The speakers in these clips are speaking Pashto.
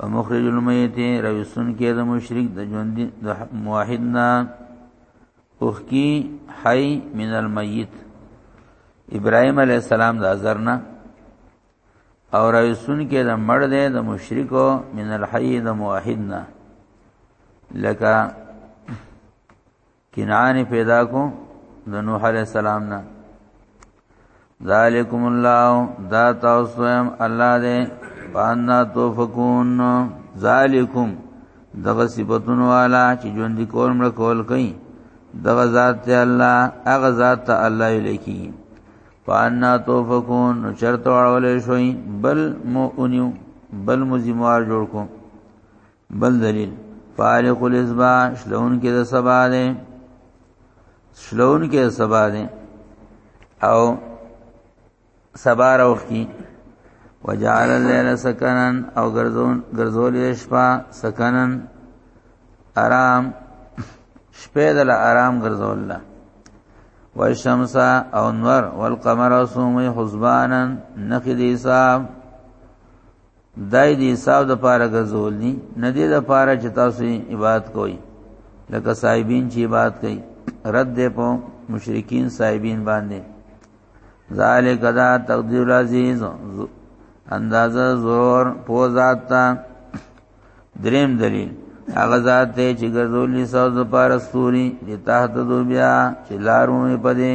او مخرج المیت رویسون کې د مشرک د ژوند د موحد نه اوخ کی حی من المیت ابراهیم علی السلام د ازر نه او رویسون کې د مړ دی د مشرک من الحی د موحد نه لکه کنعان پیدا کو د نوح علی السلام نه ذالکم الله دا تاسو هم الله دې باندې توفقون ذالکم دغه صفاتونو والا چې ژوند کول مړ کول کوي دغه ذات ته الله هغه ذات ته الله الیکی پانا توفقون چرته اړول شوي بل مو اونیو بل مو زموار جوړ کو بل دلیل فارق الاسبا شلون کې د سبا ده شلون کې سبا ده او سبا روخ کی وجعل الليل سکنن او ګرځون ګرځول شپه سکنن آرام شپه دل آرام ګرځول الله والشمس او انور والقمر سومي حسبانا نخدي صاحب دای دې حساب د پاره غزول دي نه دې د پاره چې تاسو عبادت کوئ لکه صاحبین چې عبادت کوي رد دې په مشرکین صاحبین باندې ذالک دا تقدیر العزیز اندازه زور پو ذات تا دریم دلیل هغه ذات ته چې ګرځولې ساز د پاره ستوري د تحت دو بیا چې لارونه پدې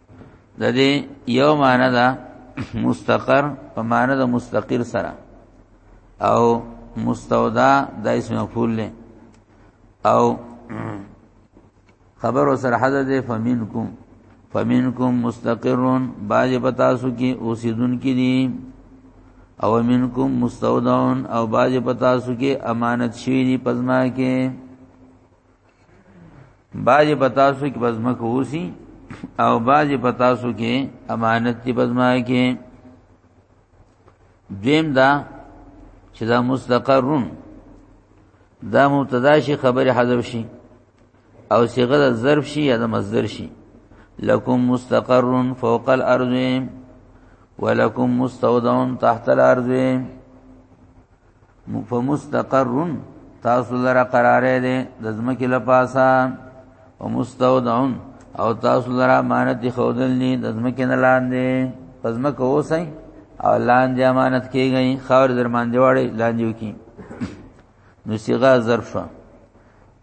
د دې یو معنی دا مستقر په معنی د مستقر سره او مستودا د اسم مفعول له او خبر سره حدد فمنکم فمنکم مستقرون باج پتاسو کی اوسیدون کی دی او منکم مستودعون او باج پتاسو کی امانت شوی دی پزما کې باجی پتاسو کې بزما کوسی او باجی پتاسو کې امانت دی بزما کې دیم دا چې دا مستقرون دا مبتدا شي خبر حذف شي او صيغه د ظرف شي یا د مصدر شي لکم مستقر فوق الارض ولکم مستودع تحت الارض فمستقر تاسو لره قرار دی د زمکه لپاسا او مستودعون او تاسو لره امانت دی خودل ني د زمکه نه لاندې پزمکه اوسئ او لاندې امانت کیږي خاور درمان دی وړي لاندې وکي نو صيغه ظرفه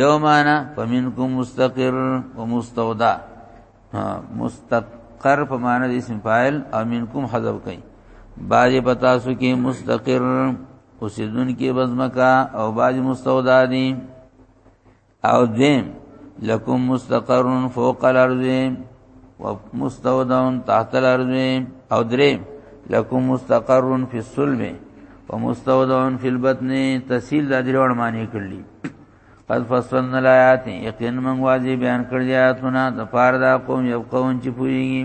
یو معنا فمنکم مستقر و مستودع مستقر په معنا د اسم فاعل او منکم حذف کئ باج پتا سو کې مستقر اوسیدون کې بزمکا او باج مستودع دي او دیم لکم مستقر فوق الارض ومستودعون تحت الارض او درې لکم مستقرون فی السلم ومستودعون فی البطن تسهیل د درې معنی کړلی قد فصلنا الایات یقین من واجب بیان کړی آیاتونه د پاره دا قوم یو قوم چې پوریږي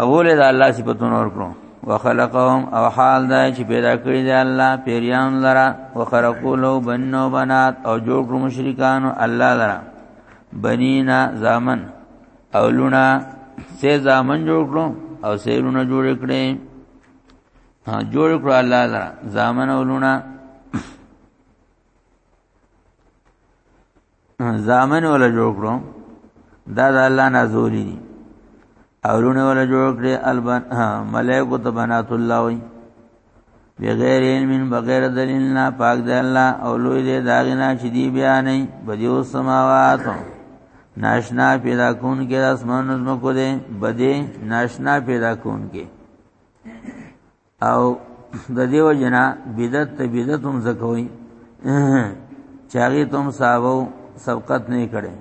اول دا الله صفاتونه ورکړو وخلقهم او حال دا چې پیدا کړی دی الله پیریان لرا وخرقو لو بنو بنات او جوړ کړو مشرکان الله لرا بنینا زامن او لونا سه زامن جوړ کړو او سه لونا جوړ کړي ها جوړ کړو الله لرا زامن او لونا زامن ولا جوړ کړو دا د الله نازولی دي اورونه ولا جوړ کړی البن ملائکه ته بنات الله وي بغیر علم بغیر دلیل نه پاک دی الله او لوی دی داغنا چې دی بیا نه بدیو سماوات ناشنا پیدا کون کې اسمان نظم کو دی بدی ناشنا پیدا کون کې او د دیو جنا بدعت ته بدعت هم زکوي چاغي تم صاحبو سبقت نه کړي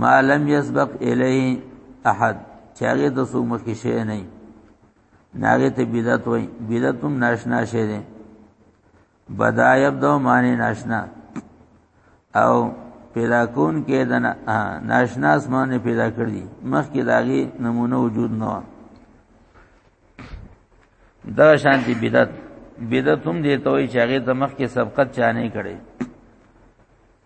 ما لم يسبق الی احد چاغي د سو مخ کې شي نه ناغه ته بدعت وای بدعت هم ناشنا شي دي بدا یبدو معنی ناشنا او پیدا کون کې د ناشنا اسمان پیدا کړی مخکې داغي نمونه وجود نه دا شانتی بدعت بدعت هم دی ته چې هغه د مخکې سبقت چانه کړي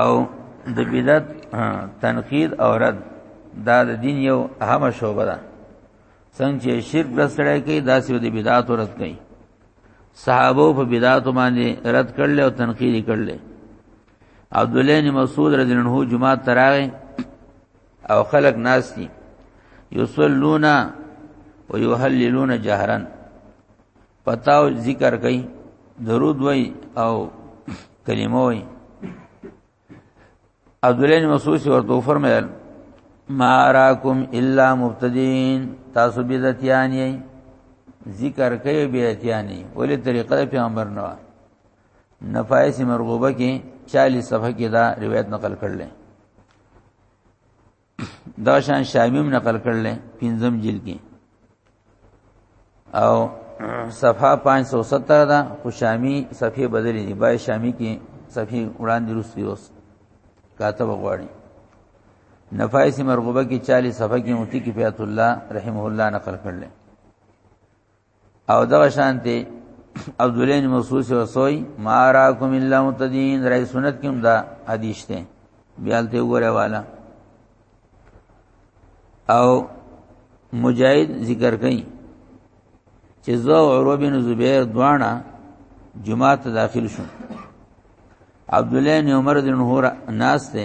او د بدعت تنقید او رد دا د دین یو اهمه شوبه ده څنګه چې شرک رسړی کوي دا سیو د بدعت رد کوي صحابه په بدعت باندې رد کړل او تنقید کړل عبد الله بن مسعود رضی الله عنه جمعه تراغه او خلق ناس دي یصلون ويهللون جهرا پتاو ذکر کوي درود وای او کلمه وای عبد الله بن مسعود ورته فرمایل ما راکم الا مبتدین تاسو بدعتیان یې ذکر کوي بدعتیان یې ولې طریقه پیغمبر نه نفایس مرغوبه کې 40 صفحه کې دا روایت نقل کړل دا شان شامیم نقل کړل پنځم جلد کې او صفحه 570 دا خو شامی صفحه بدلې دي بای شامی کې صفحه وړاندې روسي اوس کاتب غواړي نفایس مرغوبه کې 40 صفحه کې موتی کې بیات الله رحمه الله نقل کړل او دغه شانتي عبد الله بن مسعود وسوي ما راکم الا متدين رای سنت کوم دا حدیث ته بیالته وګوره والا او مجاهد ذکر کئ چې زو عروه بن زبیر دوانا جمعه ته داخل شو عبد الله بن عمر بن هور ناس ته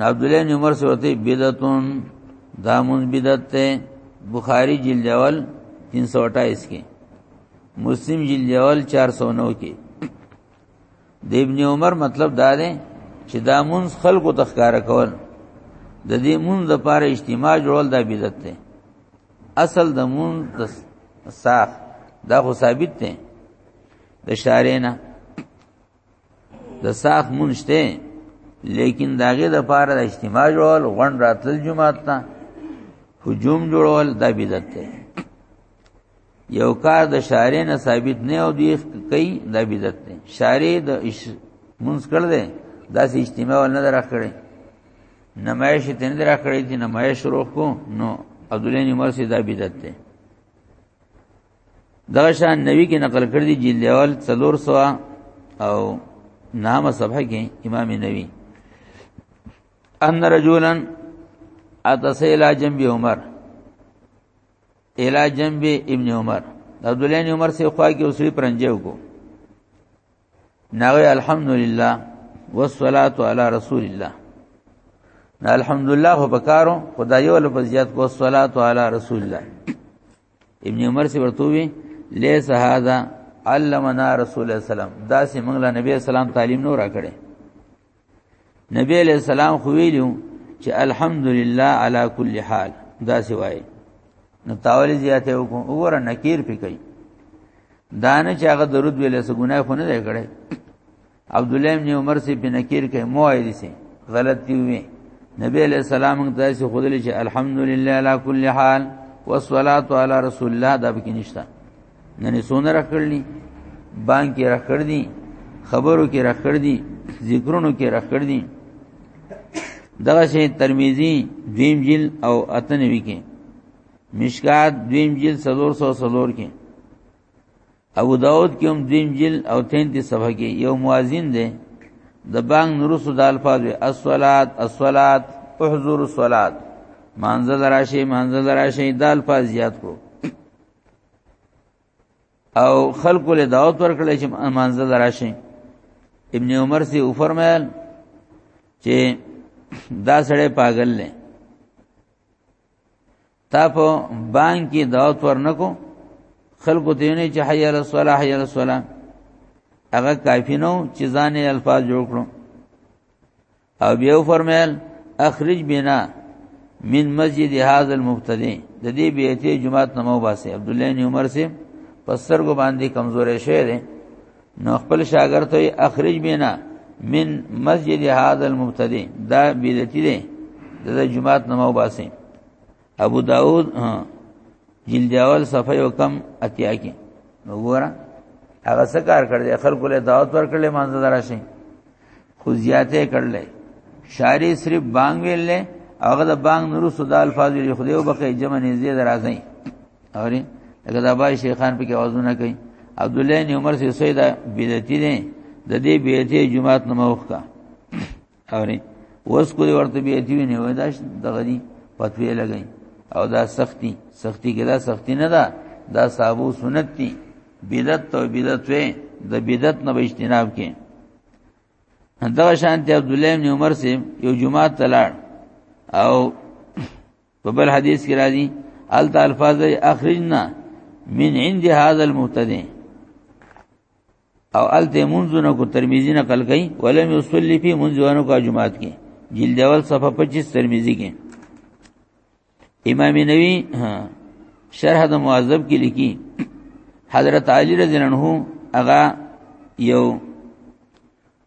عبد الله بن عمر سورته بدعتون دامن بدعت ته بخاری جلد اول 328 کې مسلم جلد اول 409 کې د ابن عمر مطلب دا دی چې دا مونږ خلکو تخکار کول د دې مونږ د پاره اجتماع جوړول دا بدعت دی اصل د مونږ د ساخ دا خو ثابت دی د شارع نه د صاف مونشته لیکن داغه د پاره د اجتماع جوړول غون راتل جمعه ته هجوم جوړول دا بدعت دی یو کار د شارې نه ثابت نه او دی کوي دا بدعت دی شارې د مونږ کړ دې داسې اجتماع ول نه درکړي نمایش ته نه درکړي چې نمایش روکو نو عبد الله عمر سي دا بدعت دی دغه شان نبی کې نقل کړ دي جلد اول 300 او نامه صفحه کې امام نبی ان رجولن اتسیلا جنب عمر الا جنب ابن عمر عبد الله بن عمر سے خوا کې اوسې پرنجو کو ناغه الحمدلله والصلاه علی رسول الله الحمدلله خو بکارو خدایو له فضیلت کو صلوات علی رسول الله ابن عمر سے ورته وی لیس هذا علمنا رسول الله سلام دا سه موږ له نبی سلام تعلیم نو را کړې نبی علیہ السلام خو ویلو چې الحمدلله علی کل حال دا سی وای نو تاول زیاته وکړو وګوره نکیر پکې دانه چې هغه درود ویلې سګونه خو نه دی کړې عبد الله بن عمر سے بنکیر کې مو ایدي سي غلط دی وی نبی علیہ السلام ته داسې خودل چې الحمدلله علی کل حال والصلاه علی رسول الله دا به نشتا نه سونه راکړلی بانک کې راکړ دي خبرو کې راکړ دي ذکرونو کې راکړ دي دغه شی ترمذی دویم جل او اتنوی کې مشکات دویم جل 300 سلور کې ابو داود کې هم دیم جل او 33 صفحه کې یو مؤذن دی د بانګ نورسو د الفاظ الصلات الصلات احضر الصلات منزل راشي منزل راشي د الفاظ زیات کو او خلق له دعوت ورکړل چې منزل راشي ابن عمر سی او فرمایل چې دا سړی پاگل نه تا په بانک کې دعوت ورنکو خلکو ته نه چې حي علی الصلاه حي علی الصلاه هغه کافی نو چې ځان الفاظ جوړ کړو او بیا فرمایل اخرج بنا من مسجد هذا المبتدی د دې بیعته جمعات نمو باسه عبد الله بن عمر سے پسر کو باندې کمزورې شه ده نو خپل شاګرد ته اخرج بنا من مسجد هذا المبتدی دا بدعتی دی د جمعات نمو باسي ابو داود جلد اول صفحه یو کم اتیا کې نو ګورا هغه څه کار کړل خلکو له دعوت ورکړل مانځ دراشي خو زیاته کړل شاری صرف بانګ ویلې هغه د بانګ نور صدا الفاظ لري خو دیو بقې جمع نه زیات راځي اوري لکه دا بای شیخان په کې आवाजونه کوي عبد الله بن عمر سي سید بدعتي دي د دې بیعتي جمعات نه موخ کا اوري وس کو ورته بیعتي نه وای دا دغه دي پتوی لګي او دا سختی سختی کې دا سختی نه ده دا صحابو سنت دي بدعت تو بدعت وې د بدعت نه اجتناب کې دا شانته عبد الله بن عمر سي یو جمعات تلاړ او په بل حدیث کې راځي ال الفاظ اخرجنا من عند هذا المهتدي او ال ته منځونه کو ترمذی نقل کړي ولم يصلي في منځونه کو جمعات کې جلد اول صفحه 25 ترمذی کې امام نووي شرح د معذب کې لیکي حضرت علی رضی الله عنه هغه یو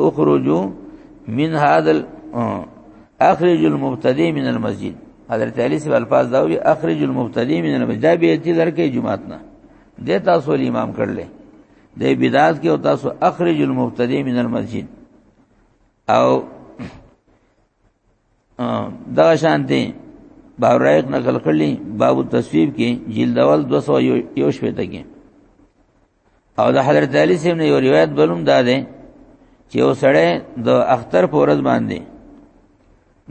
اخرجوا من هذا اخرج المبتدی من المسجد حضرت علی سے الفاظ دا وی اخرج المبتدی من المسجد دا به تی درکې جمعات نه د تاسو امام کړل د بدعات کې او تاسو اخرج المبتدی من المسجد او دا شانته باورایق نقل کړلی باب التصویب کې جلد اول 200 یو شپته کې او د حضرت علی سیم نه یو روایت بلوم دا ده چې یو سړی د اختر په ورځ باندې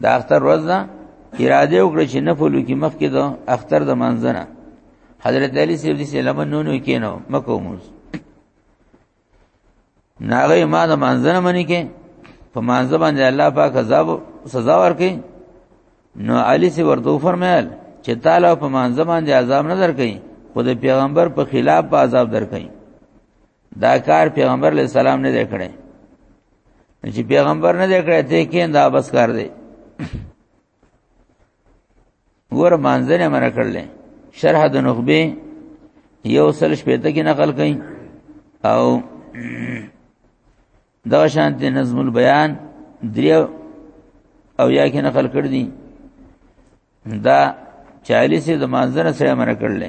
د اختر ورځ نه اراده وکړه چې نه پلو کې مخ کې د اختر د منځنه حضرت علی سیم دې سلام نو نو کینو مکو موز ناغه ما د منځنه منی کې په منځ باندې الله پاک عذاب سزا ورکړي نو علی سی ورته فرمایل چې تعالی په مانځ باندې عذاب نه درکې خو د پیغمبر په خلاف په عذاب درکې دا کار پیغمبر علی السلام نه کړی چې پیغمبر نه کړی ته کې دا بس کار دی ور مانځ نه مر کړل شرح د نخبه یو سل شپته کې نقل کړي او دا شانت نظم البیان دریو او یا کې نقل کړ دي دا 40 د مانځنه سره امر کړل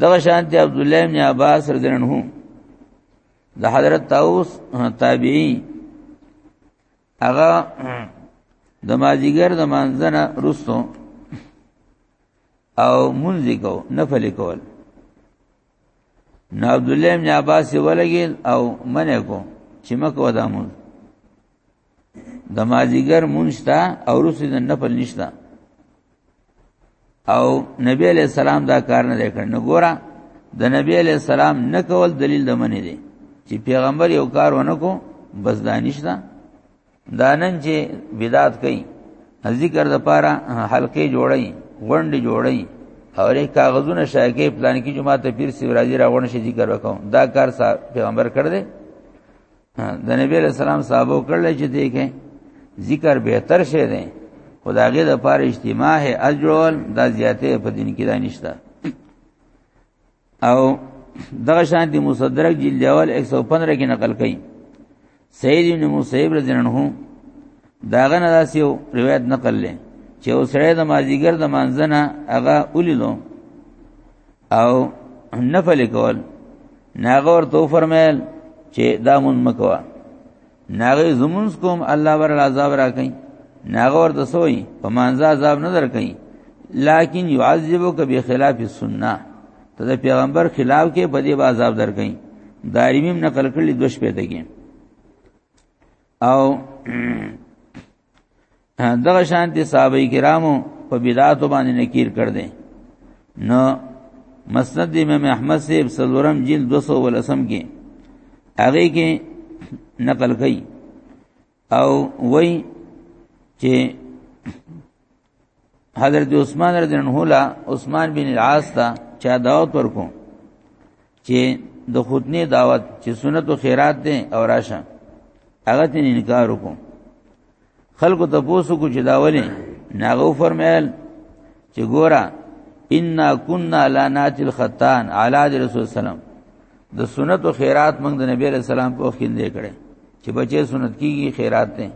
دا شانت عبد الله ابن عباس رضی الله عنه د حضرت طاووس تابعی هغه د ماجیګر د مانځنه رستو او منځ کو نفل کول نو عبد الله بن عباس ولګي او منه کو چې مکه ودامون د مازیګر مونږتا او رسې د نفل نشتا او نبی علیہ السلام دا کار نه کړ نو ګوره د نبی علیہ السلام نه کول دلیل د منی دی چې پیغمبر یو کار ونه کو بس دانش نه دا دانن چې بدعت کوي ذکر د پاره حلقې جوړي غونډې جوړي او ری کاغذونه شایګې پلان کې جمعه ته پیر سیوراجی راغون شي ذکر وکاو دا کار پیغمبر کړ دې د نبی له سلام صاحبو کړل چې دې کې ذکر بهتر شه دې خدایګه د پاره اجتماع اجرول دا زیاته په دین کې دانشته او دغه شان دی مصدرک جلد اول 115 کې نقل کړي سید ابن مصیب رضی الله عنه داغه نه داسې روایت نقل لې چې اوسړه د مازیګر د مانځنه هغه ولیدو او نفل کول ناغور تو فرمایل چې دا مون مکوا ناغه زمونږ کوم الله ور عذاب را کوي ناغه ورته سوی په مانځه عذاب نه در کوي لکن يعذبك بخلاف السنه ته د پیغمبر خلاف کې په دې عذاب در کوي دایمیم نقل کړل دوش پیدا کې او دغه شان دي صحابه کرامو په بدعت باندې نکیر کړ دې نو مسند امام احمد سے سلورم جلد 218 کې هغه کې نقل کړي او وای چې حضرت عثمان رضی الله عنه لا عثمان بن العاص ته چا دعوت ورکو چې د خودنی دعوت چې سنت او خیرات دي او راشه هغه ته انکار وکړو خلکو ته پوسو کو چې دا ولې ناغو فرمایل چې ګورا ان كنا لا نات الختان علی رسول سلام د سنت او خیرات موږ د نبی رسول سلام په وخت کې کړي چې بچي سنت کیږي خیرات دي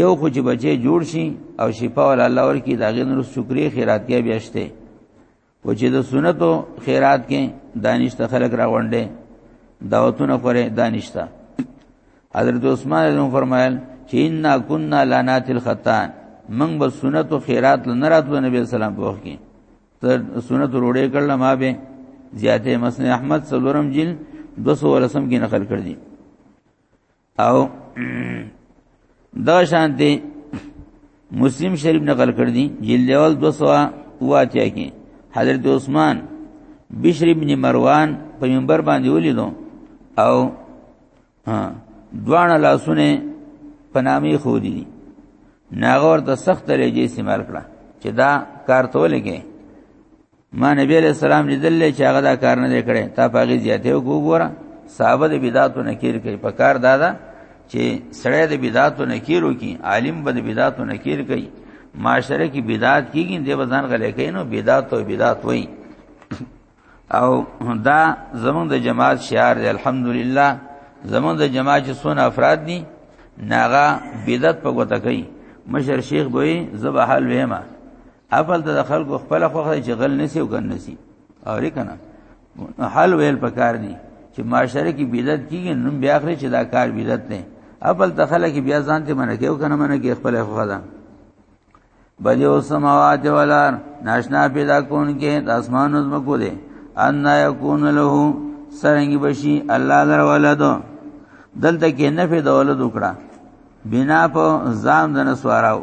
یو خو چې بچي جوړ شي او شفا ول الله ورکی دا غن رس شکرې خیرات کې بیا شته و چې د سنتو خیرات کې دانشته خلق را وړاندې دعوتونه کوي دانشته حضرت عثمان رضی الله فرمایل چې ان كنا لانات الختان من به سنتو خیرات لنرات و نبی اسلام په وخت کې تر سنت روړې کړل ما به زیاته مسن احمد سلورم جل 200 ورسم کې نقل کړ دي او دا شانتي مسلم شریف نقل کړ دي جلد اول 208 کې حضرت عثمان بشری بن مروان په منبر باندې ولیدو او دوانه لاسونه پنامي خو دي ناغور ته سخت لري استعمال کړه چې دا کار تولګي ما نبی علیہ السلام لیدل چې هغه دا کار نه کړي تا پاګی زیاته وګوره صحابه د بدعاتو نکیر کوي په کار دادا چې سړی د بدعاتو نکیرو کی عالم به د بدعاتو نکیر کوي معاشره کې بدعات کیږي د بزن غلې کوي نو بدعات او بدعات وایي او دا زمونږ د جماعت شعار دی الحمدلله زمونږ د جماعت چې څونه افراد دي ناغه بدعت په ګوته کوي مشر شیخ بوي زبحال وېما افل ته د خلکو خپل خوخه چې غل نسی او ګن نسی او ریکنه حل ویل پکار دی چې معاشره کې بدعت کیږي نو بیا اخري چې دا کار بدعت نه افل ته خلک بیا ځان ته منګي او کنه منګي خپل خوخه ده بلی او سماوات ولار ناشنا پیدا کون کې د اسمان عظم کو دي ان یکون له سرنګ بشي الله در ولد دلته کې نفي د ولد وکړه بنا په ځان د نسواراو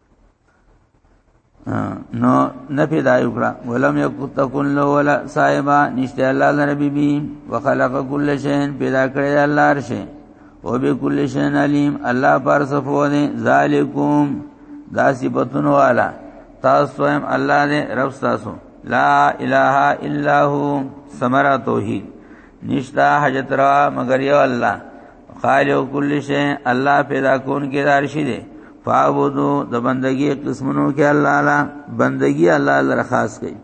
نو نه پیدا یو کړه ولم یکتکن لو ولا صاحبہ نشته الله لره بی بی وخلق کل شین پیدا کړی الله هر شی او به کل شین علیم الله پر صفو دې ذالکم دا صفاتون والا تاسو هم الله دې رب تاسو لا اله الا هو سمرا توحید نشتا حاجت روا مگر یو الله خالق کل شی الله پیدا کون کې دار شي دي فعبدو د بندگی قسمونو کې الله تعالی بندگی الله لپاره خاص کړي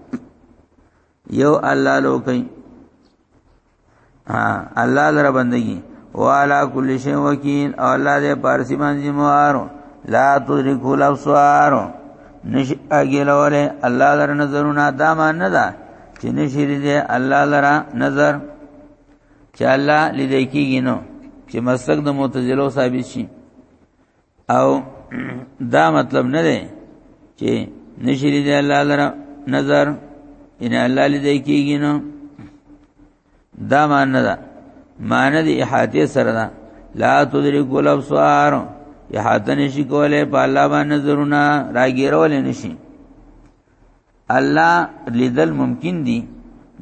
یو الله لو کړي ها الله لپاره بندگی والا کل شی وکیل او الله دې پارسی باندې موارو لا تدرکو الابصار نش اگلوله الله در نظرونه دا مان نه ده چې نشي دې الله لرا نظر چې الله لیدای کیږي نو چې مسلک د معتزله ثابت شي او دا مطلب نه دی چې نشي دې الله لرا نظر ان الله لیدای کیږي نو دا مان نه ده مان دې احاطه سره ده لا تدرک الابصار احاطه نشي کولای په الله باندې نظرونه راګیرول نشي الله لیدل ممکن دي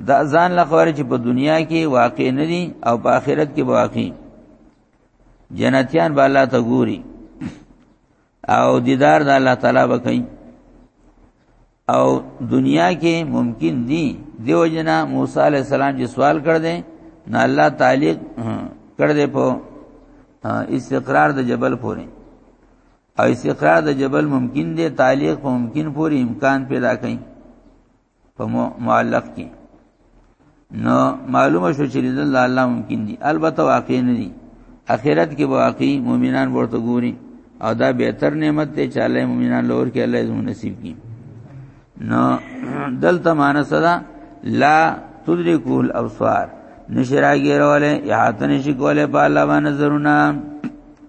دا ځان له خبره چې په دنیا کې واقع نه دي او په آخرت کې واقع جنتیان به الله ته ګوري او دیدار د الله تعالی وکړي او دنیا کې ممکن دي دیو جنا موسی علی السلام چې سوال کړ دې نه الله تعالی کړ دې په استقرار د جبل پورې او استقرار د جبل ممکن دی تعلیق په ممکن پورې امکان پیدا کوي په معلق کې نو معلومه شو چې رضا الله الله ممکن دي البته واقع نه دي اخرت کې واقعي مؤمنان ورته ګوري او دا بهتر نعمت دی چې الله مؤمنان لور کې الله زموږ نصیب کړي نو دلته معنی صدا لا تدرکه الابصار نشراګیرواله یا تنشی کوله په الله باندې نظرونه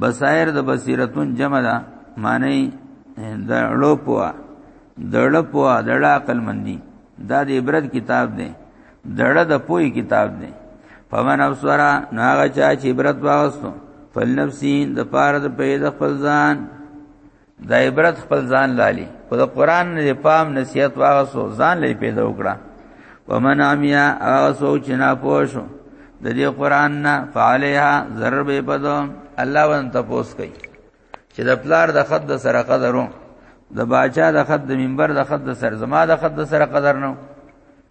بصائر د بصیرتون جمع ده معنی د ړو پوا د ړ پوا د ړ عقل مندي دا د عبرت کتاب دی د ړ د پوی کتاب دی فمن ابصرا ناغه چا چې عبرت واغستو فلنفسین د پاره د پیدا خپل ځان دا عبرت خپل ځان لالي په د قران نه پام نصیحت واغسو ځان لې پیدا وکړه ومن عمیا هغه سوچ نه پوښو د دې قران نه فعلیها ضرر به پدو الله ون تپوس کوي چې د پلار د خد د سره قدرو د باچا د خد د منبر د خد د سر زما د خد د سره قدر نو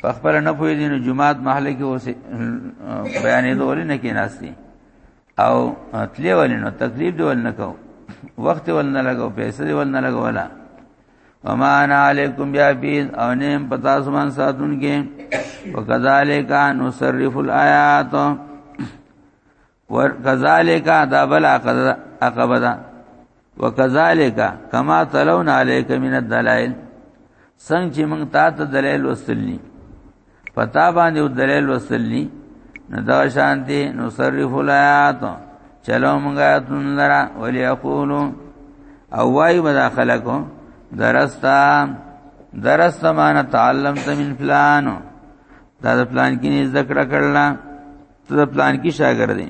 په خپل نه پوي دي نو جمعات محله کې اوسې بیانې دوري نه کې ناشتي او تلی ولې نو تکلیف دی ول نه کو وخت ول نه لګو پیسې دی ول نه لګو ولا وما انا علیکم بیا بیز او نیم پتا سمان ساتون کې وکذالک نصرف الایات ور کذالک دا بل عقبدا وکذالک کما تلون علیک من الدلائل څنګه چې موږ تا ته دلایل وسلني پتا باندې او دلایل وسلني نو دا شانتي نو صرف الایات چلو موږ تن لرا وليقولو او وای بدا خلقو درستا درست معنا تعلم ته من فلان دا د فلان کې ذکر کړل ته د فلان کې شاګرد دی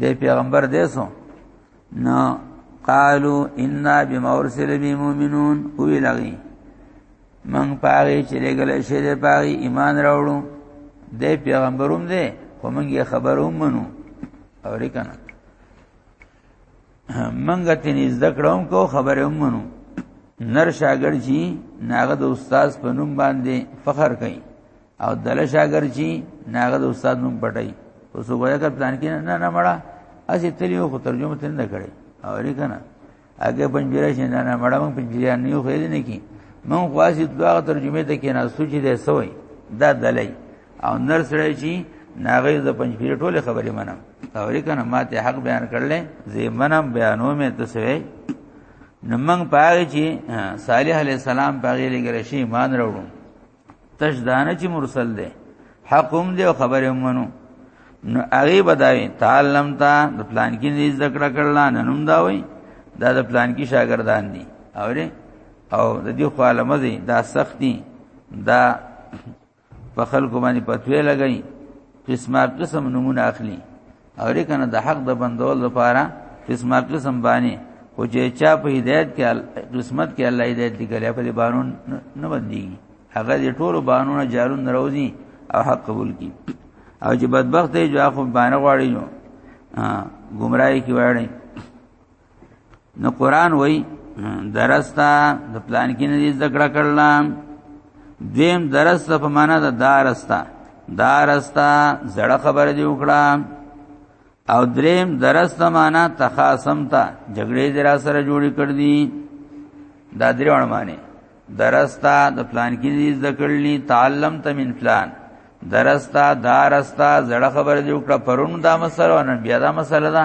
د پیغمبر دیسو نو قالو انا بما ارسل به مؤمنون او لغی من پاره چې لګل شي د پاره ایمان راوړو د پیغمبروم دی خو مونږه خبروم منو او ریکنه مونږه تنې ذکروم کو خبروم منو نر شاګرد جی ناغه د استاد په نوم باندې فخر کوي او دل شاګر چی ناغه د استاد نوم پټای اوس وګوره کړه پلان کې نه نه مړه اسی تلیو خو ترجمه تل نه کړي او لري کنه هغه پنځیره شي نه نه مړه مونږ پنځیره نه یو خېل نه کی مونږ خاصی دغه ترجمه ته کې نه سوچي دې سوې دا دلای او نر سره چی ناغه د پنځیره ټوله خبرې منم او لري کنه ماته حق بیان کړل زه منم بیانو مې تسوي نو موږ پاره چې صالح علی السلام پاره لګره شي ایمان راوړو تش دانه چې مرسل دی حق هم دی او خبر هم منو نو هغه بداوی تعلم تا د پلان کې دې ذکر کړل نه نوم دا وای دا د پلان کې شاګردان دي اوره او د دې خو علمه دي دا سختی دا په خلکو باندې پتوې لګی قسمه قسم نمونه اخلي او لیکنه د حق د بندول لپاره قسمه قسم باندې او چې چا په هدایت کې قسمت کې الله هدایت لګلې په بانو نه باندې هغه دې ټول بانو نه جارون ناروزي او حق قبول کی او چې بدبخت دی جو اخو باندې غواړي نو گمراهي کې وایي نو قران وای درستا د پلان کې نه دې ذکر کړل دیم درس په معنا د دارستا دارستا زړه خبره دی وکړه او دریم درس په معنا تخاصم تا جګړې درا سره جوړې کړ دي دا درې وړ معنی درستا د پلان کې دې ذکر لې تعلم تمن پلان درستا دارستا زړه خبره دی وکړه پرون دا مسله نن بیا دا مسله ده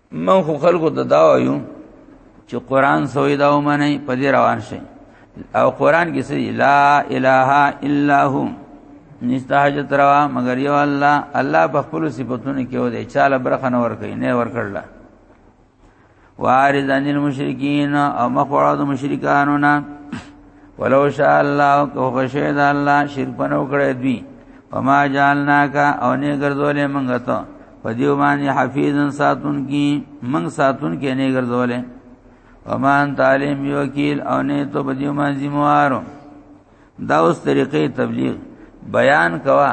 ما خو خلکو ته دا وایو چې قران سوې دا ومني په دې روان شي او قران کې سي لا اله الا هو نشته حاجت روا مگر یو الله الله په خپل صفاتونو کې و دې چاله برخه نه ور کوي نه ور کړل وارض عن المشرکین او مخوړه د مشرکانو نه ولو شاء الله کو خشید الله شرک پنو کړی دی وما جعلناک او نه ګرځولې مونږ ته په دیو باندې حفیظن ساتون کی منګ ساتون کې نه ګرځولې ومان تعلیم یو کیل او نه ته په دیو باندې ذمہوارو دا اوس طریقې تبلیغ بیان کوا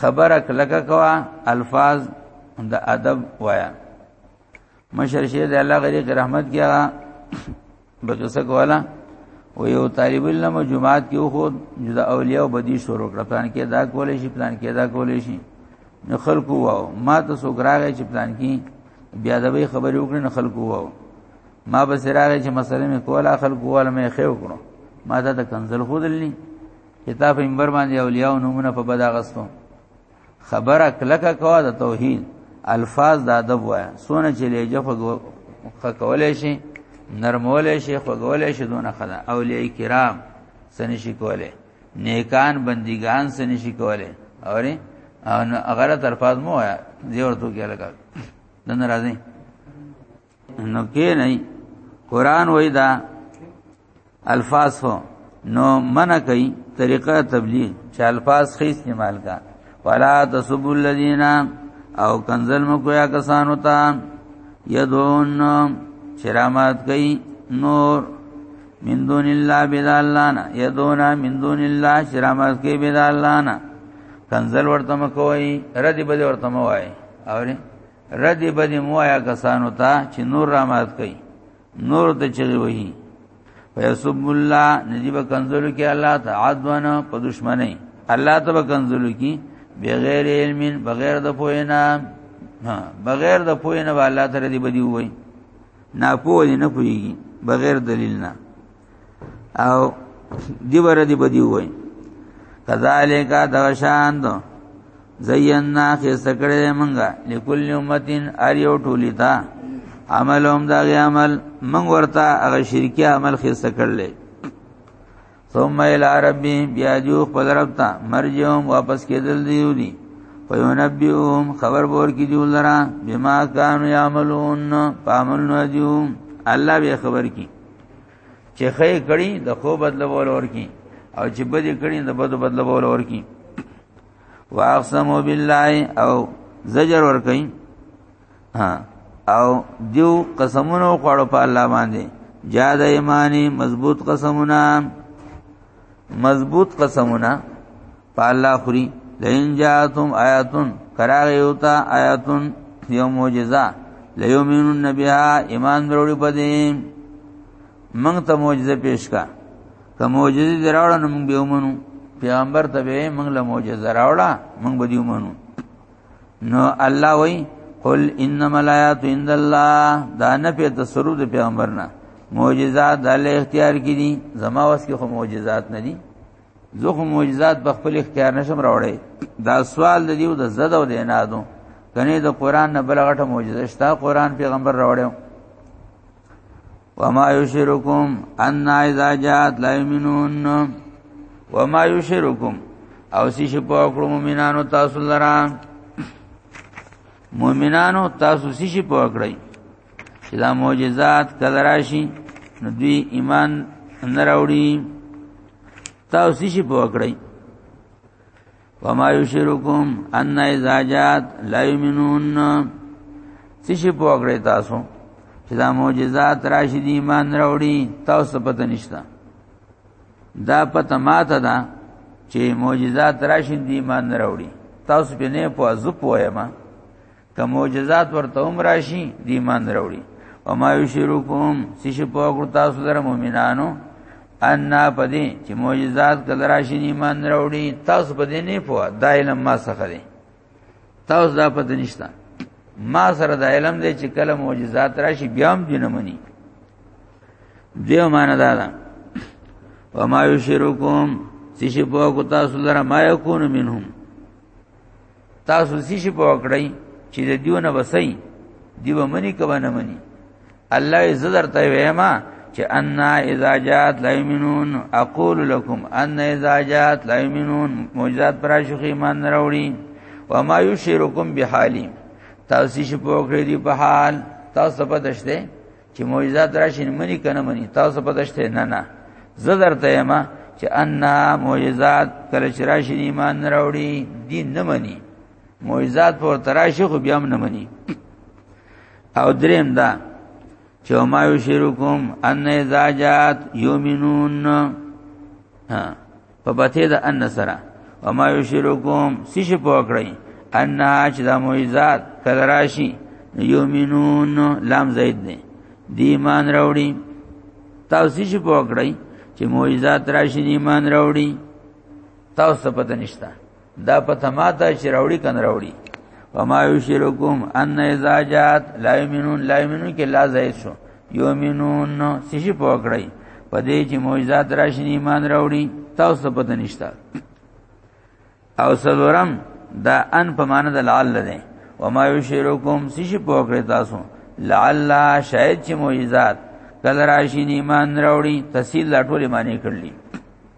خبره کلکه کوا الفاظ د ادب وایا مشر شه د الله غریق رحمت کیا بقصه کولا و یو طالب علم جمعات کې خو جدا اولیاء او بدی شروع کړ پلان کې دا کولې شي پلان کې دا کولې شي نو خلکو واو ما ته سو ګراغه چې پلان کې بیا د وی خبرې وکړې نو خلکو واو ما به سراغه چې مسله مې کوله خلکو واله مې خېو کړو ما دا ته کنزل خودلني کتاب منبر باندې اولیاء نمونه په بداغستو خبره کلکه کوا د توحید الفاظ د ادب وای سونه چې لېجه خو کولې شي نرمولې شي خو کولې شي دونه خدا اولیاء کرام سنې شي کولې نیکان بندگان سنې شي کولې اوري او غلط الفاظ مو وای دی ورته کې لګا نن راځي نو کې نه قران وای دا الفاظ هو نو منع کوي طریقه تبلیغ چې الفاظ خې استعمال کا ولا تسبوا الذين او کنزل مو کویا کسان ہوتا یدون شرامات کوي نور من دون الله بلا الله نه یدونا من دون الله شرامات کوي بلا الله نه کنزل ورته مکوي ردی بده ورته موای اوري رد بد موایا کسانو ته چې نور رامات کوي نور د چغي وهي فیسب الله نجیب کنزلو کې الله تعدوان په دشمنی الله ته کنزلو کې بغیر علم بغیر د پوینا بغیر د پوینا الله تعالی دی بدی وای نه پوی نه پویږي بغیر دلیل نه او دی ور دی بدی وای کذالک دوشان دو زینا خسته کړې منګه لکل امتین ار یو ټولی تا عمل هم دا غي عمل منګ ورتا هغه شرکی عمل خسته کړلې ثم الى ربي بیا جو خپل رب ته مرجوم واپس کېدل دیو دي فینبئهم خبر بور کی دیو لرا بما كانوا يعملون پامل نو دیو الله به خبر کی چې خې کړي د خو بدلول ورکی او چې بدی کړي د بدو بدلول ورکی واقسموا بالله او زجر ورکی ها او دیو قسمونو خوړو په الله باندې جاد ایمانی مضبوط قسمونه مضبوط قسمونه په الله خوري لئن جاءتم آیاتن کراغ یوتا آیاتن یو معجزه لیومنون بها ایمان وروړي پدې موږ ته معجزه پیش کا که معجزه دراوړه نو موږ به ومنو پیغمبر ته به موږ له معجزه راوړه موږ به دی ومنو نو الله وای قل انما الایات عند الله دا نه په تصرف د پیغمبر نه معجزات د اختیار کې دي زما واس کې خو معجزات نه دي زه خو معجزات په خپل اختیار نشم راوړی دا سوال د دیو د زد او د انادو کنه د قران نه بل غټه معجزه شته قران پیغمبر راوړیو وما یشرکم ان اذا جاءت لا یمنون وما یشرکم او سی شپو کړو مومنانو تاسو لران مؤمنانو تاسو څه شي په وکړی چې دا معجزات کله راشي نو دوی ایمان نه راوړي تاسو څه شي په وکړی وما یشرکم ان اذا جات لا یمنون څه شي په وکړی تاسو چې دا معجزات راشي دی ایمان راوړي تاسو پته نشته دا پته ماته ده چې معجزات راشین دی ایمان نه راوړي تاسو په نه په ازپ وایم که معجزات ورته هم راشي دی ایمان نه راوړي او ما یشرکم سش په وګړو تاسو در مؤمنانو ان پدې چې معجزات کله راشي ایمان نه راوړي تاسو پدې نه په دایلم ما څخه دي تاسو دا پته نشته ما سره د علم دی چې کله معجزات راشي بیا هم دینه مني دیو معنا دا ده وما یشرکم سشی په کو تاسو لره ما یکون منهم تاسو سشی په کړی چې د دیو نه وسای دیو منی کبا نه منی الله عز درته ویما چې ان اذا جات لا یمنون اقول لكم ان اذا جات لا یمنون معجزات پر شیخ ایمان راوړي وما یشرکم بحالی تاسو شي پوکړې دي په حال تاسو په دشته چې معجزات راشي منی کنه منی تاسو په دشته نه نه زه درته یما چې ان معجزات کله چې راشي ایمان راوړي دین نه منی معجزات پر تراشی خو بیا نه مني او دریم دا چې ما یو شرکم ان اذا جات یومنون ها په بته دا ان سره او ما یو شرکم سش پوکړی ان چې د معجزات کله راشي یومنون لام زید دی دی ایمان راوړي تاسو سش پوکړی چې معجزات راشي ایمان راوړي تاسو پته نشته دا پته ماته چې راوړي کنه راوړي وما یشرکم ان اذا جات لا یمنون لا یمنون کې لا زائد شو یومنون نو سشي پوکړی په دې چې معجزات راشي ایمان راوړي تاسو پته نشتا او سلورم دا ان په معنا د لعل ده وما یشرکم سشي پوکړی تاسو لعل شاید چې معجزات کله راشي ایمان راوړي تفصیل لا ټول معنی کړلی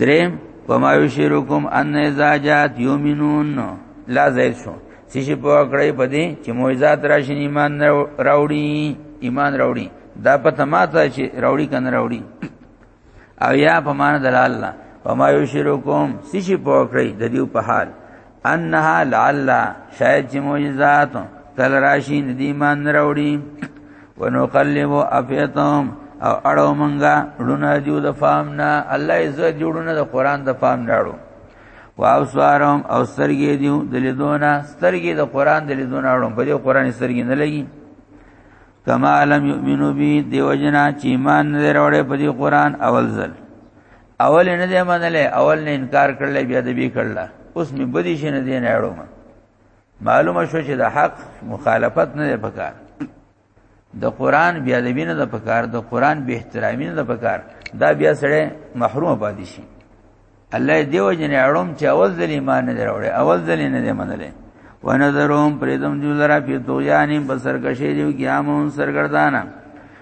دریم وما یشرکم ان اذا جات یؤمنون لا زید شو سشي په کړی پدې چې معجزات راشي ایمان راوړي ایمان راوړي دا پته ماته چې راوړي کنه راوړي او یا په مان دلال الله وما یشرکم سشي په کړی د دیو په حال انها لعل شاید چې معجزات کل راشي د ایمان راوړي ونقلب افیتهم او اړو منګه ړونه دیو د فام نه الله عز جوړونه د قران د فام ناړو واوسوارم او سترګې دیو د لیدونه سترګې د قران د لیدونه اړو په دې قران سترګې نه لګي کما لم یؤمنو بی دیو جنا چې ایمان نه وروړي په دې قران اول ځل اول نه دی منلې اول نه انکار کړل بیا د بی کړل اوس می بدی شي نه دی نه اړو معلومه شو چې د حق مخالفت نه دی پکار د قران بیا د بینه د پکار د قران به احترامی نه د پکار دا بیا سره محروم پاتې شي الله دیو جن اړوم چې اول ځل ایمان نه دروړي اول ځل نه دی منلې ونظرهم پریدم جو لرا فی طغیانهم بسرکشی دیو قیامون سرګردانه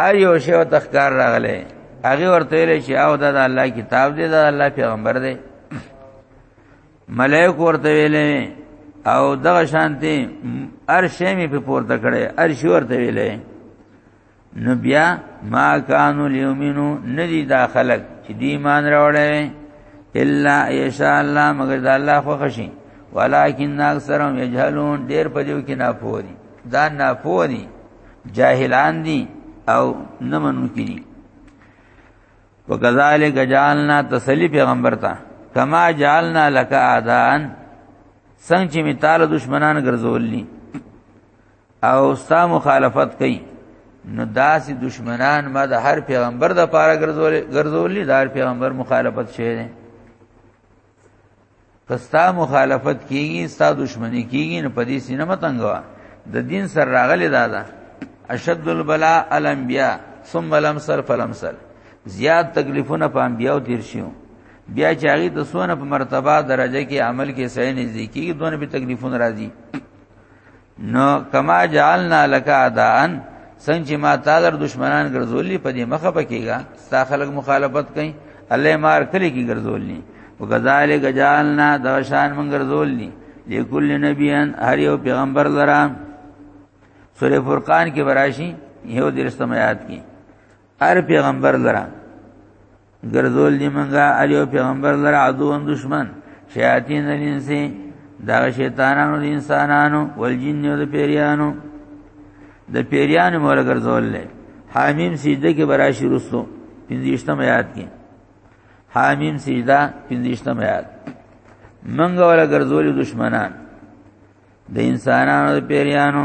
هر یو شی او تخکار راغله هغه ورته ویل چې او دا د الله کتاب دی دا الله پیغمبر دی ملائک ورته ویل او دغه شانتي هر شی می په پورته کړي هر شی ورته ویل نو بیا ما کانو لیومینو ندی دا خلق چې دی ایمان راوړی الا یشاء الله مگر دا الله خو خشي ولکن اکثرهم یجهلون ډیر په دیو کې نه پوري دا نه پوري جاهلان دي او نه منو کړي وکذالک جعلنا تسلی پیغمبر ته کما جعلنا لك اعدان څنګه چې میتاله دشمنان ګرځولني او ستا مخالفت کوي نو داسې دشمنان ما د هر پیغمبر د پاره ګرځولې ګرځولې د هر پیغمبر مخالفت شوی دی کستا مخالفت کیږي ستا دشمنی کیږي نه پدې سینه متنګوا د دین سر راغلی دادا اشد البلاء الانبیاء ثم لم سر فلم سر زیاد تکلیفونه په انبیاء تیر شیو بیا چې هغه د سونه په مرتبه درجه کې عمل کې صحیح نزدیکی دونه به تکلیفونه راځي نو کما جعلنا لك اعداءن څنګه چې ما تعالی دشمنان ګرځولې په دې مخه پکېګا ستا خلک مخالفت کوي الله مار کلی کی ګرځولې وکذالک جعلنا دوشان من ګرځولې لكل نبيان هر یو پیغمبر لرا سورې فرقان کې براشي یو درسته یاد کی هر پیغمبر لرا ګرځول دی منګه الیو پیغمبر لره عدو ان دشمن شیاطین الانسی دا شیطانانو د انسانانو والجن او د پیریانو د پیریانو مور ګرځول لې حامیم سجده کې براشي رسو پنځشتم آیات کې حامیم سجده پنځشتم آیات منګه ولا ګرځول دشمنان د انسانانو د پیریانو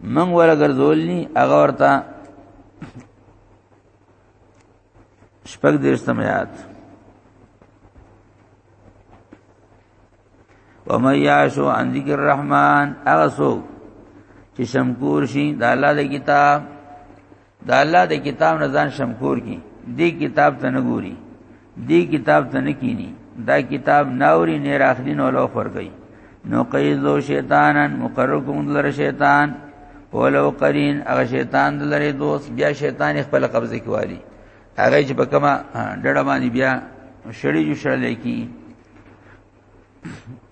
من ولا ګرځول ني هغه ورته شپږ درسم یاد ومن یعشو عن ذکر الرحمن هغه څوک چې شمکور شي د الله د کتاب دا الله د کتاب نه ځان شمکور کی دی کتاب ته نه ګوري دی کتاب ته نه کینی دا کتاب ناوري نه راخلی نو لو خور گئی نو قیذو شیطانن مقرر کوم لره شیطان ولو قرین هغه شیطان دلری دوست بیا شیطان خپل قبضه کوي هغه چې په کما ډډه باندې بیا شړی جو شړلې کی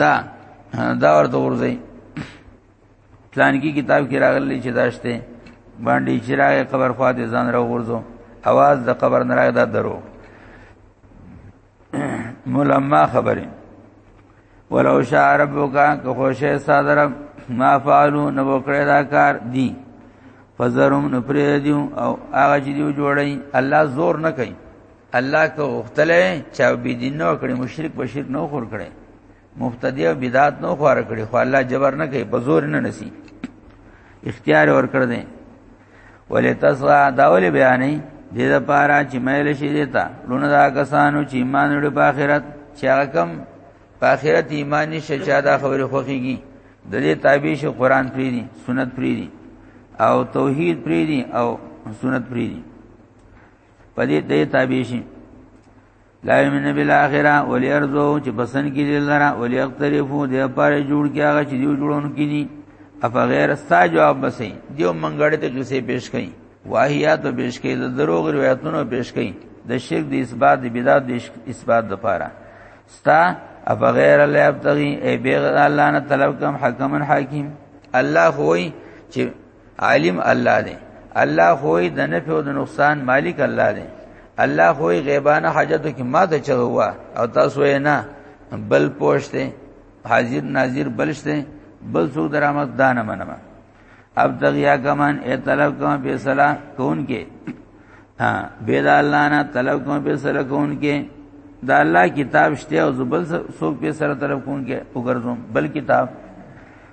دا دا ورته ورځي پلان کې کتاب کې راغلي چې داشته باندې چې راغی قبر خوا دې ځان را ورځو आवाज د قبر نه راغی دا درو ملما خبره ولو شاء ربک که خوشه صادر ما فعلوا نو کړه دا کار دی فزرهم نو پرې دیو او هغه چې دیو جوړی الله زور نه کوي الله کو غختله چا بيدین نو کړي مشرک بشیر نو خور کړي مبتدی او بدعت نو خور کړي خو الله جبر نه کوي بزور نه نسی اختیار ور کړ دې ولې تاسو دا ولې بیانې دې د پاره چې مېل شي دیتا لونه دا کسانو چې ایمان لري په آخرت چې هغه کم په آخرت ایمان نشه چا دا خبره خوخيږي د دې تابع شي قران پری دي سنت پری دي او توحید پری دي او سنت پری دي په دې دې تابع شي لا یمن بالاخره ولی ارزو چې پسند کې دي لره ولی اقترفو د پاره جوړ کې هغه چې دیو جوړون کې دي اف غیر استا جواب بسې دیو منګړې ته کیسه پیش کړي واهیات پیش کړي د دروغ روایتونو پیش کړي د شرک د اثبات د بدعت د اثبات د پاره ستا اف غیر الله ابتغي ای بیغ الله نه طلب کوم حکمن حاکم الله خوې چې عالم الله دی الله خوې د نفع او د نقصان مالک الله دی الله خوې غیبانه حاجتو کې ما ته چغوا او تاسو یې نه بل پوښته حاضر ناظر بلشته بل څو درامت دانه منما اب دغیا کمن ای طلب کوم په صلاح کون کې ها بيد الله نه طلب کوم په صلاح کون کې دا الله کتاب شته او زبل سو په سره طرف کون کې وګرځم بل کتاب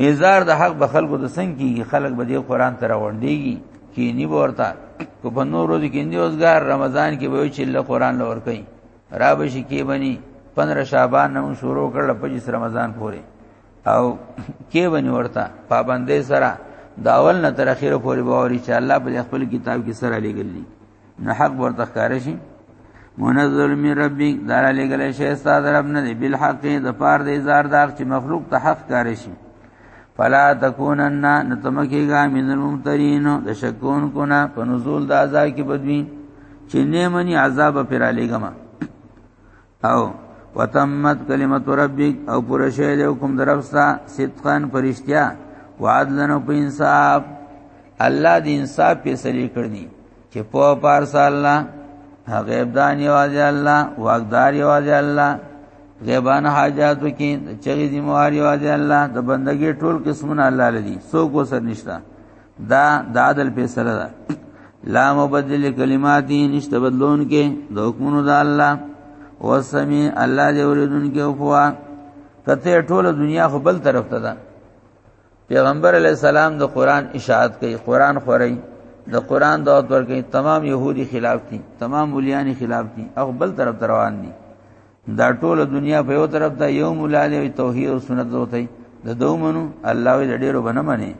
نزار د حق به خلکو د سنگ کیږي خلک به دې قران ته راوړندېږي کینی ورته کو په نور ورځ کې دی اوسګار رمضان کې به چې الله قران لور کوي را به شي کې بني 15 شعبان نو شروع کړل 25 رمضان پورې او کې بني ورته پابندې سره داول نه تر اخیره پورې باوري چې الله په خپل کتاب کې سره لګللی نه حق ورته ښکار شي منزل من ربک دار لګل شي استاد رب نه دی بل حق د پار د زار داغ چې مخلوق ته حق کار شي فلا تکونن نتمکیگا من الممترین د شکون کنا په نزول د عذاب کې بدوی چې نه مني عذاب پر علیګما او وتمت کلمت ربک او پوره شوی دی حکم درفستا صدقان پرشتیا وعدلن او په انصاف الله دې انصاف په سری کړی چې په پارس الله غیب دان یوازې الله واقدار یوازې الله غیبان حاجاتو کې چغې ذمہوار یوازې الله د بندګي ټول قسمونه الله لري سو کو سر نشتا دا د عدل فیصله ده لا مبدل کلماتی نشته بدلون کې د حکمونو د الله او سمي الله دې ورېدون کې او فوا کته ټوله دنیا خو بل طرف ته ده پیغمبر علی السلام د قران اشاعت کوي قران خوري د قران دعوت ورکړي تمام يهودي خلاف دي تمام ملياني خلاف دي او بل طرف روان دي دا ټول دنیا په یو طرف ته یو مولا دی توحید او سنت وته د دومنو الله وی ډیرو بنه منی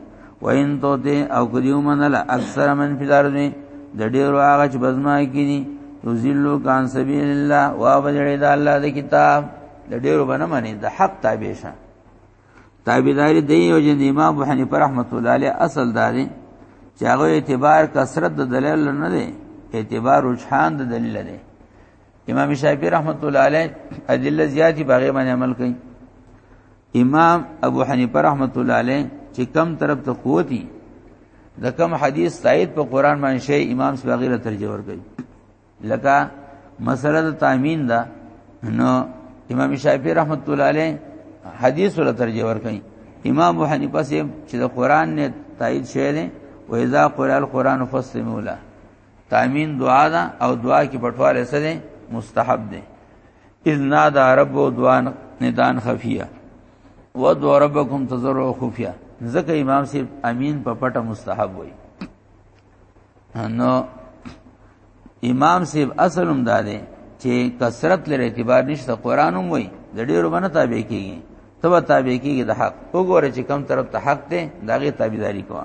وین تو ته او کدیو منل اکثر من فی الارض د ډیرو هغه چې بزما کینی تو ذلو کان سبیل الله وا بجړی دا الله د کتاب د ډیرو بنه منی د حق تابع شه تابعداري دی او جن امام ابو حنیفه رحمۃ اللہ علیہ اصل داري چې هغه اعتبار کثرت د دلیل نه دی اعتبار رجحان د دلیل دی امام شافعی رحمت الله علیه ادله زیاتی باغې باندې عمل کوي امام ابو حنیفه رحمت الله علیه چې کم طرف ته قوتي د کم حدیث تایید په قران باندې شی امام سبغیر ترجمه ورګي لکه مسله د تامین دا نو امام شافعی رحمت الله علیه حدیث ول ترجمه ورګي امام ابو حنیفه سیم چې د قران نه تایید شی نه و اذا قرئ القران فاستمعوا له تامین دعا ده او دعا کې پټواله سره مستحب ده اذ نادى رب دعا ندان خفیه ودعو ربکم تضرع خفیه ځکه امام صاحب امین په پټه مستحب وای نو امام صاحب اصل هم داده چې کثرت لري اعتبار نشته قران هم وای د ډیرو باندې تابع کیږي تبه تابع کیږي د حق وګوره چې کم طرف ته حق ته داغه تابعداري کوه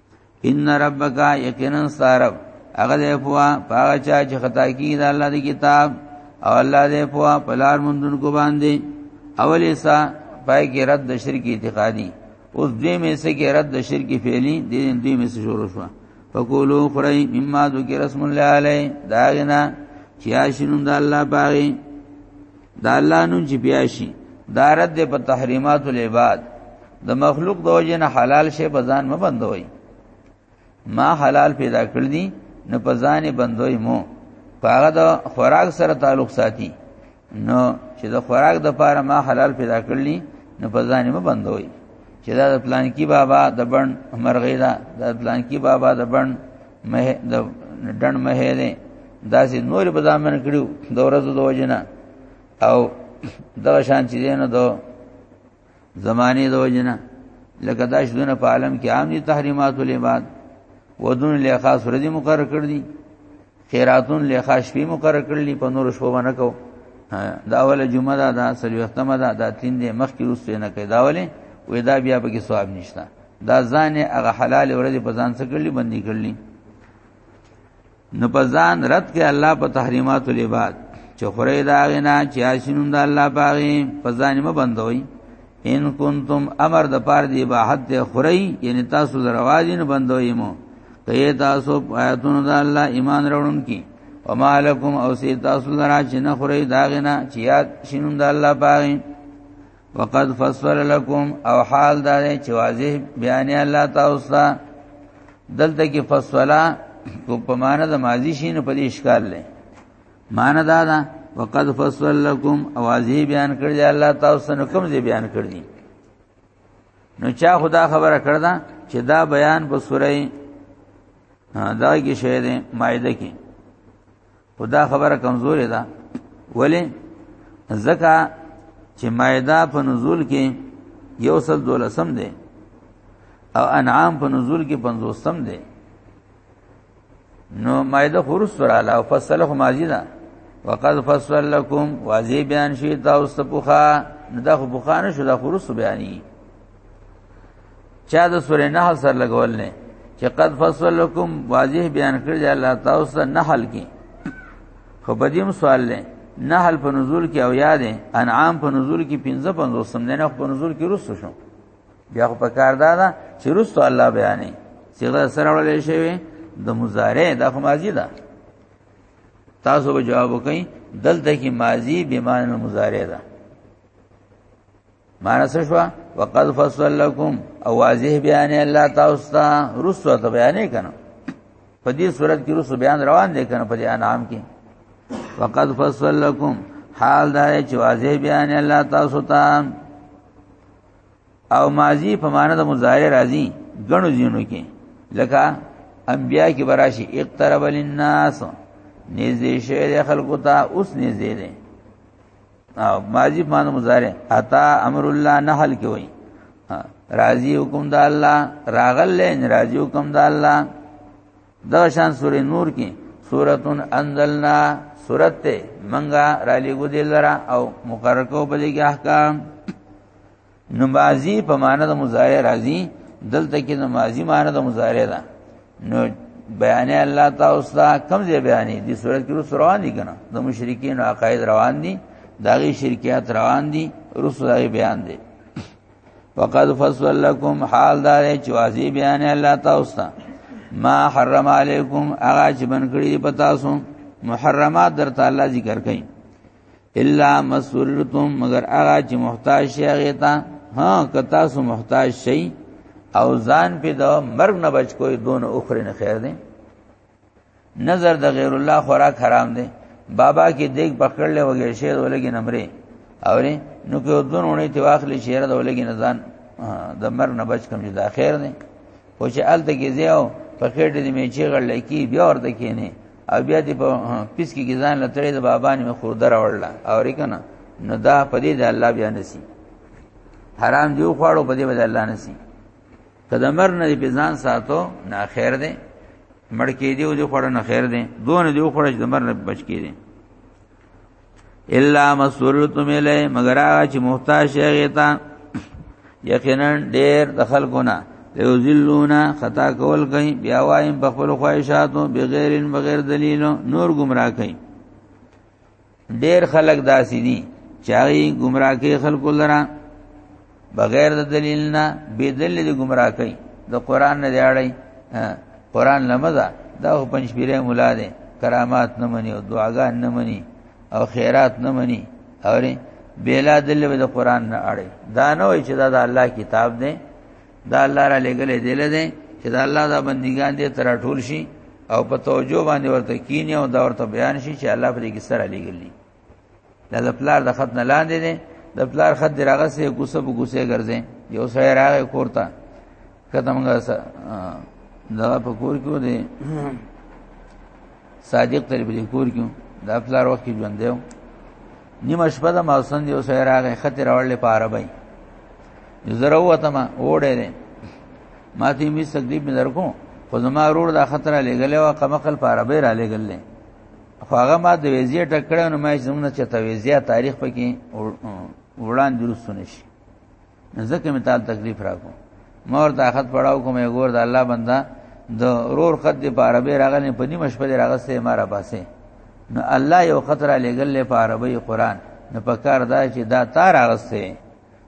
ان ربک یقینا صارف هغه دې پوا پاغه چا چې خطا کی دا الله دی کتاب او الله دې پوا پلار مندون کو باندې اول ایسا پای کې رد د شرک اعتقادي اوس دې مې سه کې رد د شرک فعلی دې دې مې سه شروع شو فقولو خری مما ذکر اسم الله علی داغنا چې اشنون د الله باغی دا الله نوم چې بیا شي دا رد دی په تحریمات العباد د مخلوق د وجه نه حلال شی په ځان مې بندوي ما حلال پیدا کړ دي نه په ځان بندوي مو پاغه د خوراک سره تعلق ساتي نو چې د خوراک د پاره ما حلال پیدا کړلی نه په ځان مې بندوي چې دا د پلان کې بابا د بن مرغې دا د پلان کې بابا د بن مه د ډن مه دې داسې نور په ځامن کړو د ورځو د وجنه او د شان چې نه دو زمانه د وجنه لکه داش دونه په عالم کې عام دي تحریمات العباد ودون له خاص ورځي مقرر کړ دي خیراتون له خاص شپې مقرر کړلې په نور شپه باندې کو دا اول جمعه دا دا سلوختمه دا دا تین دې مخ کې روسته نه کوي دا ولې وې دا بیا په کې ثواب نشته دا ځان هغه حلال ورځې په ځان څخه کړلې بندي کړلې نو په ځان رد کې الله په تحریمات العباد چې خورې دا غنا چې آشینوم د الله باغې په ځان م بندوي ان کنتم امر د پاره دی باحد ته خورې یعنی تاسو دروازین بندوي مو کئ تاسو آیاتونو د الله ایمان راوړون کی وما لكم او سي تاسو لرا چې نه خوري داغنا چې یاد شینوم د الله باغې وقد فسر لكم او حال دا دی چې واضح بیان الله تاسو ته دلته کې فسولا کو په معنا د ماضی شین په دې اشکال لې معنا دا ده وقد فسر لكم او واضح بیان کړی الله تاسو ته کوم ځای بیان کړی نو چا خدا خبره کړدا چې دا بیان په سورې دا کې شه ده مائده کې خدا خبره کمزورې ده ولی زکه چې مائده په نزول کې یو سل دولسم ده او انعام په نزول کې پنځوسم ده نو مائده خورس وراله او فصله ماضی ده وقد فصل لكم واضح بیان شي تاسو ته پوخا دا خو بوخانه شو دا خورس بیانې چا د سورې نحل سره لګول نه چې قد فصل لكم واضح بیان کړی دی الله تعالی سره نحل کې خو بدیم سوال لې نحل په نزول کې او یاد انعام په نزول کې 15 50 سم نه په نزول کې رسو شو بیا خو په کار دا ده چې رسو الله بیانې صيغه سره وړلې شوی د مضارع د ماضی ده تاسو به جواب وکئ دلته کې ماضی به معنی مضارع ده معنا څه شو وقد فصل لكم او واضح بیان الله تاسو ته رسو ته بیان کنه په دې صورت کې رسو بیان روان دي کنه په دې انعام کې وقد فصل لكم حال دا چې واضح بیان الله تاسو ته او ماضی په معنا د مضارع راځي غنو زینو کې لکه انبیا کې براشي اقترب للناس نږدې شوی د خلکو ته اوس نږدې دی او ماضی په معنی مضارع اتا امر الله نحل کې وای راضی حکم د الله راغل لین راضی حکم د الله دا شان سورې نور کې سورتن انزلنا سورت منګه را لګو دلرا او مقرر کو په دې احکام نو ماضی په معنی د مضارع راځي دلته کې د ماضی معنی د مضارع ده نو بیان الله تعالی دا کم ځای بیانې دي صورت کې رس روان دي کنه د مشرکین عقاید روان دي داغي شرکیات روان دي رس داغي بیان دي وقد فصل لكم حال دار چې واضح بیان الله تعالی ما حرم علیکم اغا چې بن کړی پتا سو محرمات در تعالی ذکر کړي الا مسرتم مگر هغه چې محتاج شي هغه ته ها کتا سو محتاج شي او ځان په د مرګ نه بچ کوی دون اخرین خیر دی نظر د غیر الله خوراک حرام دی بابا کې دیګ پکړل وګړي شیر ولګي نمرې او نو کې دون ونې تی واخلې شیر د ولګي نه ځان د مرګ نه بچ کوم چې دا خیر دی او چې ال ته کې زیاو پکړې دې می چې غړل کی بیا ورته کې نه او بیا دې په پیس کې ځان لټړې د بابا نیمه خورده راوړل او ریکنه نو دا پدې د الله بیا نسی حرام دیو خواړو پدې بد الله نسی کله مر نه په ځان ساتو نه خیر دی مړ کې دیو دی خواړو نه خیر دی دون دیو خواړو د مر نه بچ کې دی الا مسولتم الی مگر هغه چې محتاج شي تا یقینا ډیر د خلقونه یذلونا خطا کول کوي بیا وایم په خپل خواهشاتو بغیر بغیر دلیل نور گمراه کوي ډیر خلق داسې دي چې هغه گمراه کوي خلق لرا بغیر د دلیل نه بی دلیل دی گمراه کوي د قران نه دیاړی قران لمزه دا پنځ پیره مولا دی کرامات نه مني او دعاګان نه مني او خیرات نه مني اوري بلا دل به د قران نه اړي دا نه وای چې دا د الله کتاب دی دا الله را لګلې دی له دی چې دا الله دا بندګان دې تر ټول شي او په توجه باندې ورته کینی او دا ورته بیان شي چې الله پرې کې سره لګلی دا د پلار د خط نه لاندې دی د پلار خط دی راغه سه غوسه په غوسه ګرځي یو سړی راغی کوړتا کته مونږه دا په کور کې دی صادق تر په کور کې دا پلار وخت ژوند دی نیمه شپه د ماسن یو سړی راغی خط راوړل په عربی زره وته ما وړه دی ما تی می تکلیف مې درکو خو زما رور دا خطر لګلې وا کمقل په عربی را لګلې خو هغه ما د ویزې ټک کړو نو ما زمونه چې ته ویزې تاریخ پکې وړاندې درست نشي ځکه مې تعال تکلیف راکو مور ته خط پړاو کوم یو ګور د الله بندا د رور خط دی په عربي راغلی په نیمه شپه دی راغسته ما را پاسه نو الله یو خطر لګل په عربي قران نو په کار دا چې دا تار راغسته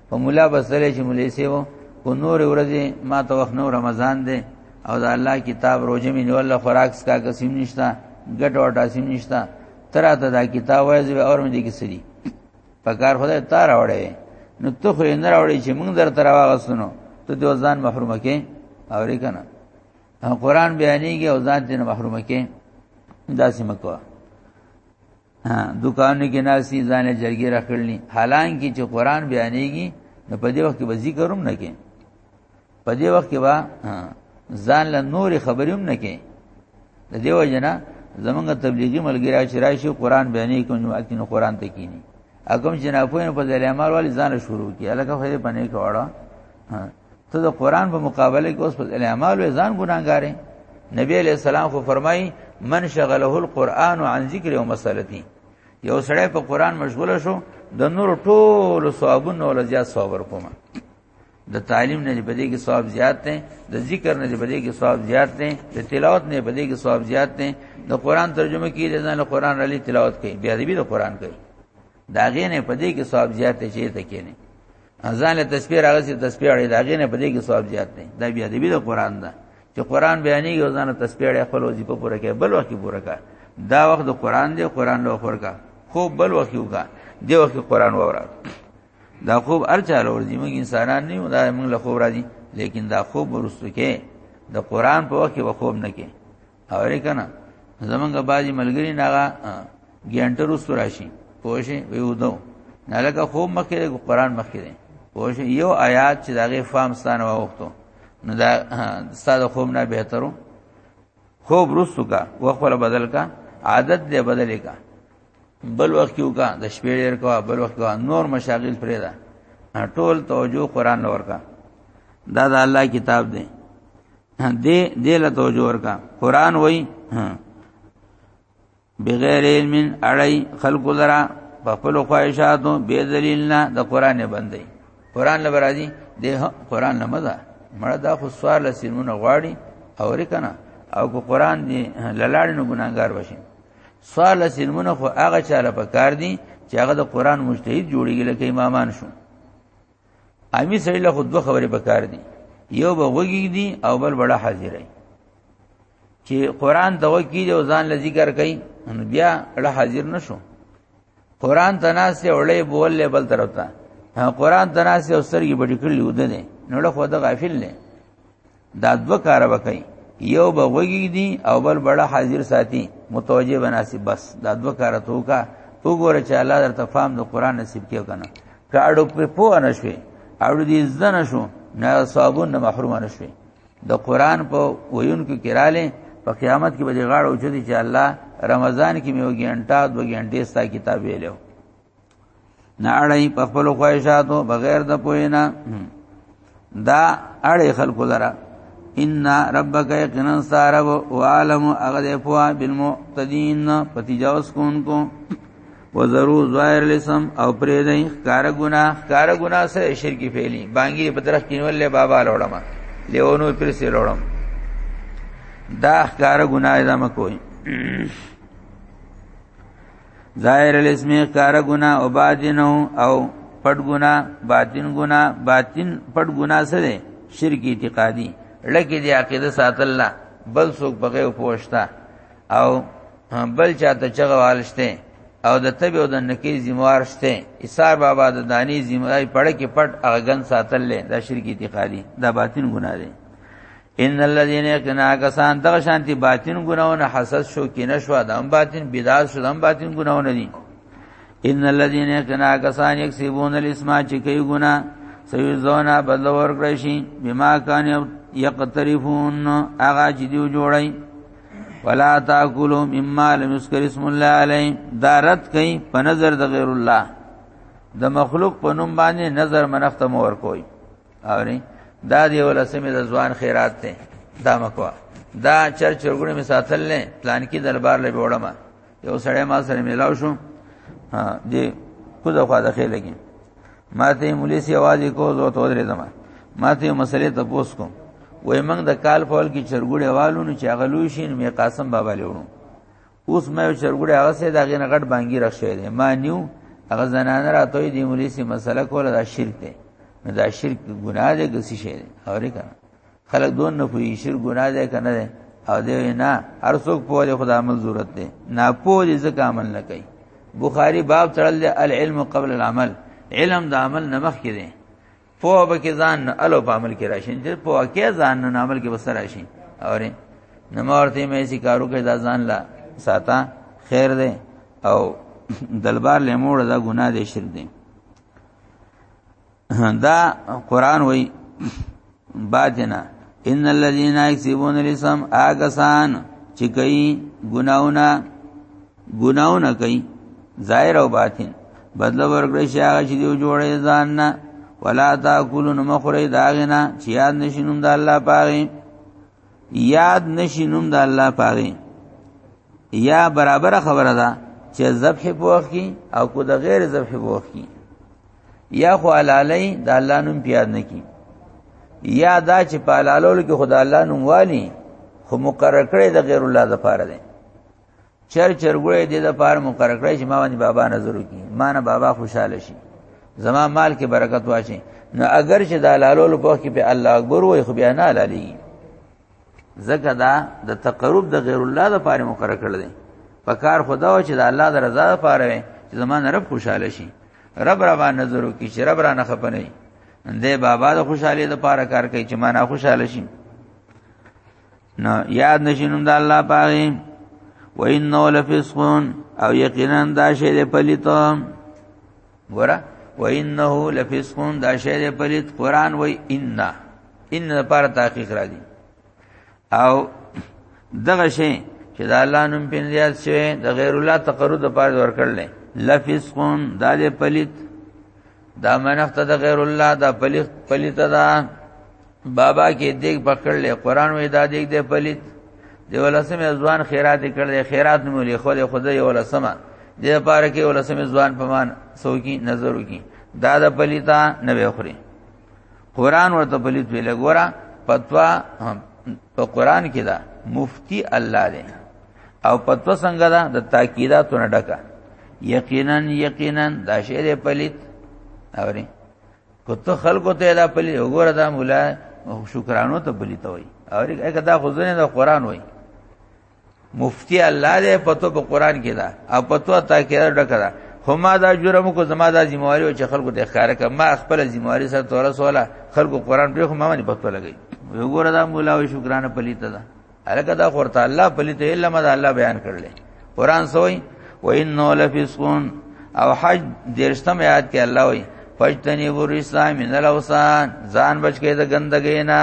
په مولا بسره چې مولې سیو کو نور ورځې ما ته وخت نو رمضان دی او دا الله کتاب روزه مې نو الله خوراک سکا قسم نشتا ګټ او ټاسم نشتا ترا ته دا کتاب وایي اور مې دې کې سړي په کار خدای تار وړې نو ته خو نه راوړې چې موږ در تر واغسنو ته د ځان محروم کې اورې کنه قرآن بیانېږي او ځان دې محروم کې داسې مکو دکانو کې ناسي ځان له جرګې راخړلني حالانکه چې قران بیانېږي نو په دې وخت کې به ذکر هم نه کې په دې وخت کې به ځان له نورې خبرې هم نه کې د دیو جنا زمونږ تبلیغي ملګری چې راشي قران بیانې کوم نو اته قران ته کینی اګم جنافو په ځای امر والی ځان شروع کی الکه فائدې پنه کوړه ته د قران په مقابله کې اوس په اعمال او ځان ګناګارې نبی علیہ السلام خو فرمایي من شغله القرآن عن ذکر او مسلتی یو سړی په قران مشغول شو د نور ټول ثوابونه ول زیات ثواب ورکوم د تعلیم نه بدې کې ثواب زیات دي د ذکر نه بدې کې ثواب زیات دي د تلاوت نه بدې کې ثواب زیات دي د قران ترجمه کې د ځان قران علی تلاوت کوي بیا دې به د قران کوي دا غینه په دې کې ثواب زیات دی چې ته کینې ځان له تسبیح راغسي تسبیح اړې دا غینه په دې کې ثواب زیات دی دا بیا دی د قران دا چې قران بیانېږي او ځان له تسبیح اړې خپل وظیفه پوره کوي بل وخت پوره کا دا وخت د قران دی قران له خور کا خو بل وخت یو کا دی وخت قران وره دا خوب ارچا لور دی موږ انسانان نه یو دا موږ له خوب راځي لیکن دا خوب ورستو کې د قران په وخت کې وخوب نه کې اورې کنه زمونږ باجی ملګری ناغه ګینټر اوس راشي پوښې وی ودو نه لکه خو مخکې د قران مخکې دی پوښې یو آیات چې دغه فهم ستانه وختو نو دا ستاسو خوب نه بهترو خوب رسو کا وقفل بدل کا عادت دې بدلې کا بل وخت یو کا د شپې ډیر کا بل وخت کا نور مشاغل پرې ده ټول توجه قران لور کا دا د الله کتاب دی دې دې له توجه ورکا قران وای بغیر علم اړای خلق لرا په خپل خواهشاتو به دلیل نه د قران نه بندي قران لبر راځي د قران نه مزه مړه دا خو سوال سیمونه غواړي او رکنه او کو قران دی لالاړ نه ګناګار وشي سوال سیمونه خو هغه چاله پکار دي چې هغه د قران مجتهد جوړیږي لکه امامان شو امی سړی له خود دوه خبرې پکار دي یو به وګی دي او بل وړه حاضرای چې قران ته وکی دی او ځان له ذکر کوي نو بیا له حاضر نشو قران ته ناس ته وړې بولې بل طرف ته قران ته ناس ته سرګي بډې کړلې ودنه نو له خود غافل نه دا دوه کار وکړي یو به وګی دی او بل بڑا حاضر ساتي متوجه بناسي بس دا دوه کار ته وکا وګوره چې الله درته فهم د قران نصیب کیو کنه که اړو په پوه نه شوي اړو دې زنه شو نه صابون نه محروم نه شوي د قران په ویونکو کړهاله په قیامت کې به غاړه اوچتي چې الله رمضان کې میو ګنټه دو ګنټه ستا کتاب ویلو نه اړای په خپل خواهشاتو بغیر د پوینا دا اړای خلق لرا ان ربک یقینا سارب او عالم اغد فوا بالمعتدین پتیجاوس کون کو وزرو ظاهر لسم او پرې دای کار ګنا کار ګنا سره شرکی فعلی بانګی په طرف کینولې بابا لوړم لیونو پر سي لوړم دا کار ګنا اعظم کوی ظاهر الاسم کار ګنا او باطن او پټ ګنا باطن ګنا باطن پټ ګنا سره شرک اعتقادي لکه دی عقیده سات الله بل څوک بغیر پوښتا او بل چاته چغوالشته او د تبع او د نکی زموار شته ایثار بابا د دانی زموار پړه کې پټ اغګن ساتل له د شرک اعتقادي دا باطن ګناه دی ان الذين يكنا کسان دغه شانتي باطن ګناونه حسد شو کې نشو د هم باطن بدعت شو د هم باطن ګناونه دي ان الذين يكنا کسان يكسبون الاسم چې کوي ګنا سيزونا بدل ورکړي شي بما كان يقترفون اغا چې دیو جوړي ولا تاكلوا مما لم يذكر اسم الله عليه دارت کوي په نظر د غیر الله د مخلوق په نوم باندې نظر منخت مور کوي اوري دا دی ولسمه د ځوان خیرات ته دا مکوا دا چر چرګونه می ساتل نه پلان کې دربار لې وړم یو سړی ما سره ملاو شو ها دی کوزه خوا د خې لګي ما ته مولوی سی आवाज کو زو تو درې دما ما ته مسلې ته پوس کوم وای موږ د کال فول کې چرګوړې والو نو چې غلو شین می قاسم بابا لیوړو اوس مې چرګړې هغه سه دا غینه غټ بانګی رخ شوی دی ما نیو هغه زنان راتوي دی مولوی سي مسله کوله دا شرک دی نو دا شرک ګناه دی ګسی شي دی اورې کنه خلک دون نه کوي شرک ګناه دی کنه دی او دی نه هر څوک په دې خدای عمل ضرورت دی نه په دې ځکه عمل نه کوي بخاری باب تړل العلم قبل العمل علم د عمل نه مخکې دی په به کې ځان نه الو په عمل کې راشي چې په کې ځان نه عمل کې وسره راشي اورې نو مورته مې سي کارو کې دا ځان لا ساته خیر دی او دلبار له موړ دا ګناه دی شرک دی دا قران وای باجنا ان الذين يكسبون الاسم اغسان چې کوي ګناونه ګناونه کوي ظاهر او باطن بدل ورکړي شي هغه چې دی جوړې ځان نه ولا تاکلون مخری داغنا چې یاد نشینوم د الله پاره یاد نشینوم د الله پاره یا برابر خبره ده چې ذبح په وخت کې او کو د غیر ذبح په وخت کې یا خو علالی د الله نوم پیاد نه کی یا دا چې په علالو کې خدای الله نوم والی خو مقرر کړی د غیر الله د پاره ده چر چر ګړې دې د پار مقرر کړی چې ما باندې بابا نظر وکي ما نه بابا خوشاله شي زما مال کې برکت واچي نو اگر چې دا لالو په کې په الله اکبر وای خو بیا نه لالي زکه دا د تقرب د غیر الله د پاره مقرر کړل دي په کار خدا و چې د الله د رضا لپاره وي چې زمانه رب خوشاله شي رب را باندې نظر وکي چې رب را نه خپنه دې بابا د خوشاله لپاره کار کوي چې ما نه خوشاله شي نو یاد نشینم د الله پاره و انه لفسقون او یقینا دا شی د پلیت ګورا و انه لفسقون دا شی د پلیت قران و ان ان لپاره تحقیق را دي او دغه شی چې د الله نوم پنځیات شوی د غیر الله تقرب لپاره ورکړل لفسقون دا د پلیت دا منخت د غیر الله دا پلیت پلیت دا بابا کې دیګ پکړل قران وې دا دیګ دې پلیت دی ولسمه ځوان خیرات کړل خیرات نو لې خو دې خدای ولسمه دې پاره کې ولسمه ځوان پمان سوکی نظر وکي دا د پلیتا نه وخوري قران ورته پلیت وی لګورا پتوا په قران کې دا مفتی الله دی او پتو څنګه ده د تاکیداتو نه ډکه یقینا یقینا دا شعر پلیت اوري کته خلکو ته دا پلیت وګوره دا مولا شکرانو ته پلیت وای اوري هغه دا خزنه د قران وای مفتی الله دې پتو په قران کې دا او پتو تاکیدات ډکه ده هما دا جرم کو زما دا ذمہواری او چې خلکو ته ښکار کړه ما خپل ذمہواری سره تور سواله خلکو قران په خو ما باندې پتو لګی وګوره دا مولا او شکرانه پلیت ده الکه دا ورته الله پلیت علم دا الله بیان کړل قران سوئی و انه لفسقون او حج درشتم یاد کې الله وی فجتنی بر اسلام من الاوسان ځان بچ کې د ګندګې نه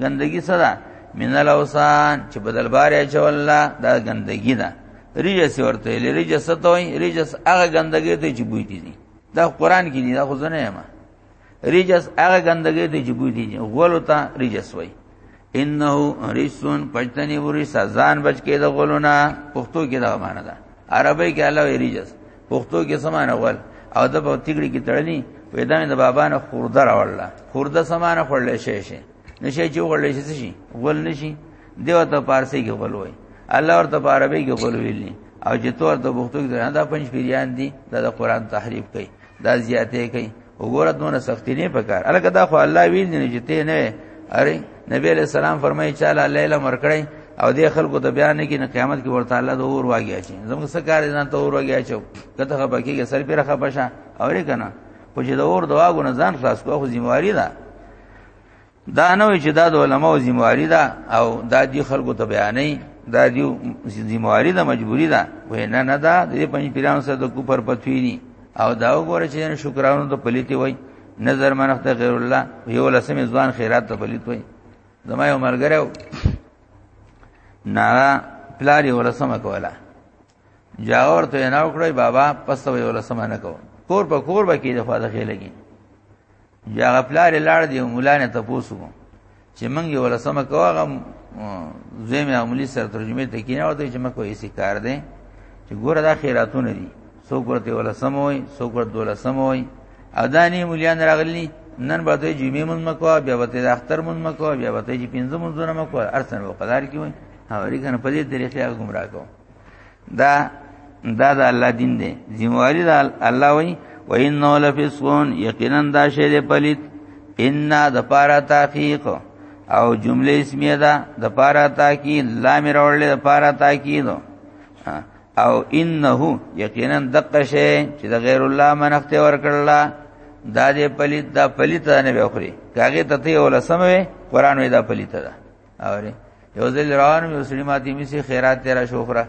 ګندګي صدا من الاوسان چې بدل بار اچ والله دا ګندګي ده ریجس ورته لري جسد وای ریجس هغه ګندګي ته چې بوی دي دا قران کې دي دا خو زنه ما رجس هغه ګندګي دی چې ګوتی دي غولو ته رجس وای انه رجسون پښتنی وری سزان بچ کې د غولونه پښتو کې دا معنا ده عربی کې الله وی رجس پښتو کې سمانه غول او د په تیګړي کې تړلی وې دا د بابا نه خورده راوړله خورده سمانه خړلې شي شي نشي چې غولې شي شي غول نشي دیو ته پارسي کې غول وای الله ورته په عربی کې غول ویلی او چې تور د پښتو کې دا پنځ پیریان دي دا د قران تحریف کوي دا زیاتې کوي وګوره دونه سختی نه پکار الګه دا خو الله ویل نه جته نه اره نبی علیہ السلام فرمایي چې الله لیل امر کړی او دې خلکو ته بیان نه کینې قیامت کې ورته الله د اور واګیا چی زموږ څه کار نه ته اور واګیا چو کته خبر کېږي سر پیره خبر شه اورې کنه خو چې د اور دوا غو نه ځان خلاص کوه ذمہ واری ده دا نه وي چې دا د علماو ذمہواری ده او دا دی خلکو ته بیانې دا دی ذمہواری ده مجبوری ده وینا نه ده د پنځ پیرانو سره د کوپر پتوینی او دا وګوره چې شکرانو ته پلیتی وای نظر منخت غیر الله یو لسمه ځوان خیرات ته پلیت وای زما یو مرګره نه پلاری ولسمه کوله جاور ته نه وکړی بابا پس وی ولا سمانه کو کور په کور به کې د فاده خېلګي یا غفلار لاړ دی مولانه ته پوسو چې منګي ولا سم کوغه زمي عملی سره ترجمه ته کینه او ته چې مکو یې سکار دی چې ګوره دا خیراتونه دي سو ګورته ولا سم وای سو ګور دوله سم وای اذانی مولیان راغلی نن به ته جمعې مون مکو بیا به ته اختر مون مکو بیا به ته پنځه مونږونه مکو ارسن وقدار کی وای هغه ریګنه په دې طریقې هغه گمراه کوم دا دا د الله دین دی ذمہواری دا الله وای و انه لفسقون یقینا دا شی دی پلیت ان د پارا تحقیق او جمله اسمیه دا د پارا تاکید لا مې راوړل د پارا تاکید او انه یقینا دقه شی چې د غیر الله منخته ور کړل دا دې پلیت دا پلیت نه به خوري کاغه ته ته ولسمه قرآن وې دا پلیت ده اوري یو ځل روان یو سړي ماتي می سي خیرات تیرا شوفرا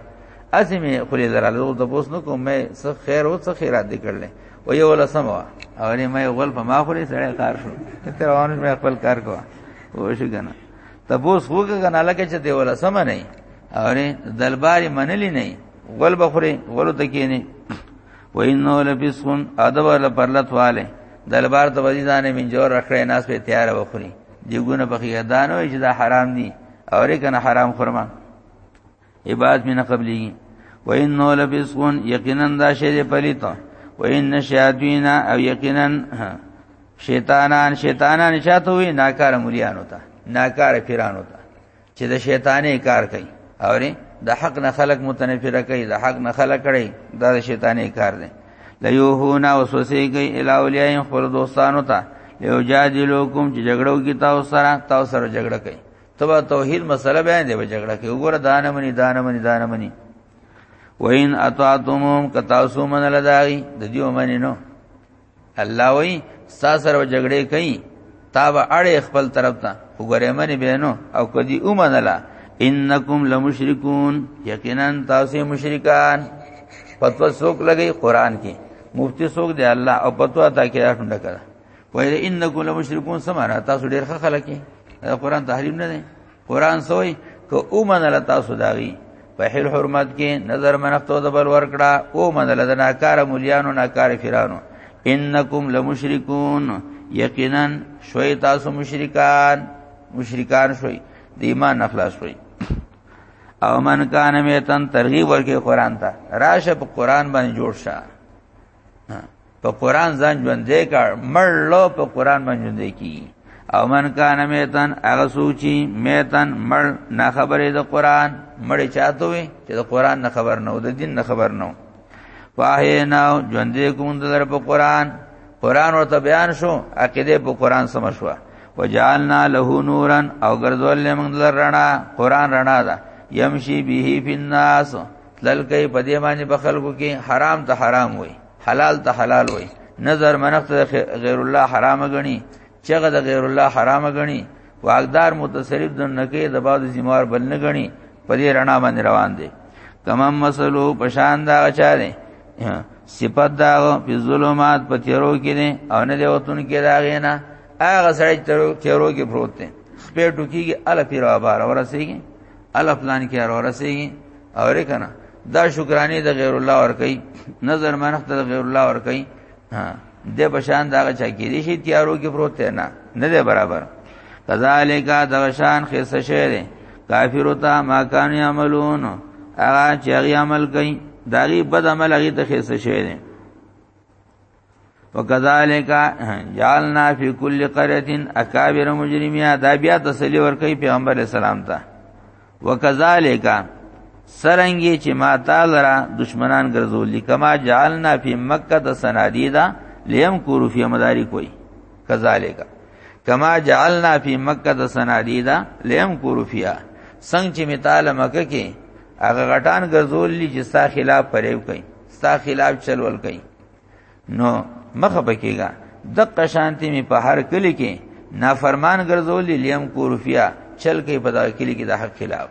اسی می خلی درالو ته پوس نو کوم مې څه خیر او څه خیرات دې کړل و یو لسم وا اوري مې غول په ما خوري سړی کار شو ته روان مې خپل کار کوه و شو کنه تبوس خوګه کنه لکه چې دی ولا سم نه اوري دلباري منلی نه غول بخوري غولو تکینه و انه لبسون ادب ول پرلت والے دلبار ته وزیدانه من جوړ رخړې ناس په تیار وخوري دیګونه بقیه دانو چې دا حرام دي اور کنه حرام خورما عبادت من قبلی و انه لبسون یقینا دا شی دی پلیتا و ان شیاطین او یقینا شیطانان شیطانان شاتوی ناکار مليان ہوتا ناکار پیران ہوتا چې د شیطانې کار کوي اوري د حق نه خلق متنفر کوي د حق نه خلق کړي دا د شیطانې کار دی لیوهونا وسوسه کوي الی اولیاء خپل دوستانو ته یو جادلوکم چې جګړو کی تاسو سره تاسو سره جګړه کوي تبا توحید مسله بیان دی جګړه کوي وګوره دانه منی دانه منی دانه منی وین اطاعتم کتاسو من لداغي د دیو منی نو الله وی ستا سره جګړه کوي تا به اړې خپل طرف ته وګورې منی بینو او کدی اومنلا انکم لمشرکون یقینا تاسو مشرکان پتو څوک لګی قران کې مفتی څوک دی الله او پتو اتا کې راټنډ کړه وایي انکم لمشرکون سماره تاسو ډیر ښه خلک یې قران تحریم نه دی قران سوې که او منل تاسو داغي په حل حرمت کې نظر منختو د بل ورکړه او منل د ناکار مليانو ناکار فیرانو انکم لمشرکون یقینا شوي تاسو مشرکان مشرکان شوي د ایمان اخلاص شوي او من کان میتن ترغیب ورکې قران ته راشه په قران باندې جوړ شه په قران ځان ژوندې کړ مړ لو په قران باندې ژوندې کی او من کان میتن هغه سوچي میتن مړ نه خبرې د قران مړ چاته وي چې د قران نه خبر نه او د دین نه خبر نه واهې نه ژوندې کوم د په قران قران ورته بیان شو عقیده په قران سم شو وجعلنا له نورا او ګرځول موږ لرنا قران رڼا ده يمشي به في الناس تلل کوي په دې باندې په خلکو کې حرام ته حرام وي حلال ته حلال وي نظر منخت غیر الله حرام غني چغه د غیر الله حرام غني واقدار متصرف د نکې د بعد زموار بل نه غني په دې رڼا باندې روان دي کمم مسلو پشان دا چاره صفات دا په ظلمات په تیرو کې نه او نه دی وتون کې دا غینا هغه سړی تیرو کې پروت دی خپې ټوکیږي ال پیرو بار ورسېږي ال افلان کې اور ورسېږي اورې کنه دا شکرانه د غیر الله ور کوي نظر منخ د غیر الله ور کوي ها د بشان دا چا کې دي شي تیارو کې پروت نه نه دی برابر کذالک دا شان خیس شه دي کافر تا ما کان یعملون هغه چې عمل کوي داغي بد عمل هغه ته خیس شه دي وکذالک جعلنا فی کل قريه اکابر مجرمیا دا بیا تسلی ورکړي پیغمبر اسلام ته وکذالک سرنګي چې ما تعالی را دشمنان ګرځولې کما جعلنا فی مکه د سنادیدا لیم کورو فی مداری کوئی کذالک کما جعلنا فی مکه د سنادیدا لیم کورو فیا څنګه چې مثال مکه کې هغه غټان ګرځولې چې ستا خلاف پریو کوي ستا خلاف چلول کوي نو مخه پکېګا د قشانتی می په هر کلی کې نافرمان ګرځولې لیم کورفیا چل کې په دغه کلی کې د حق خلاف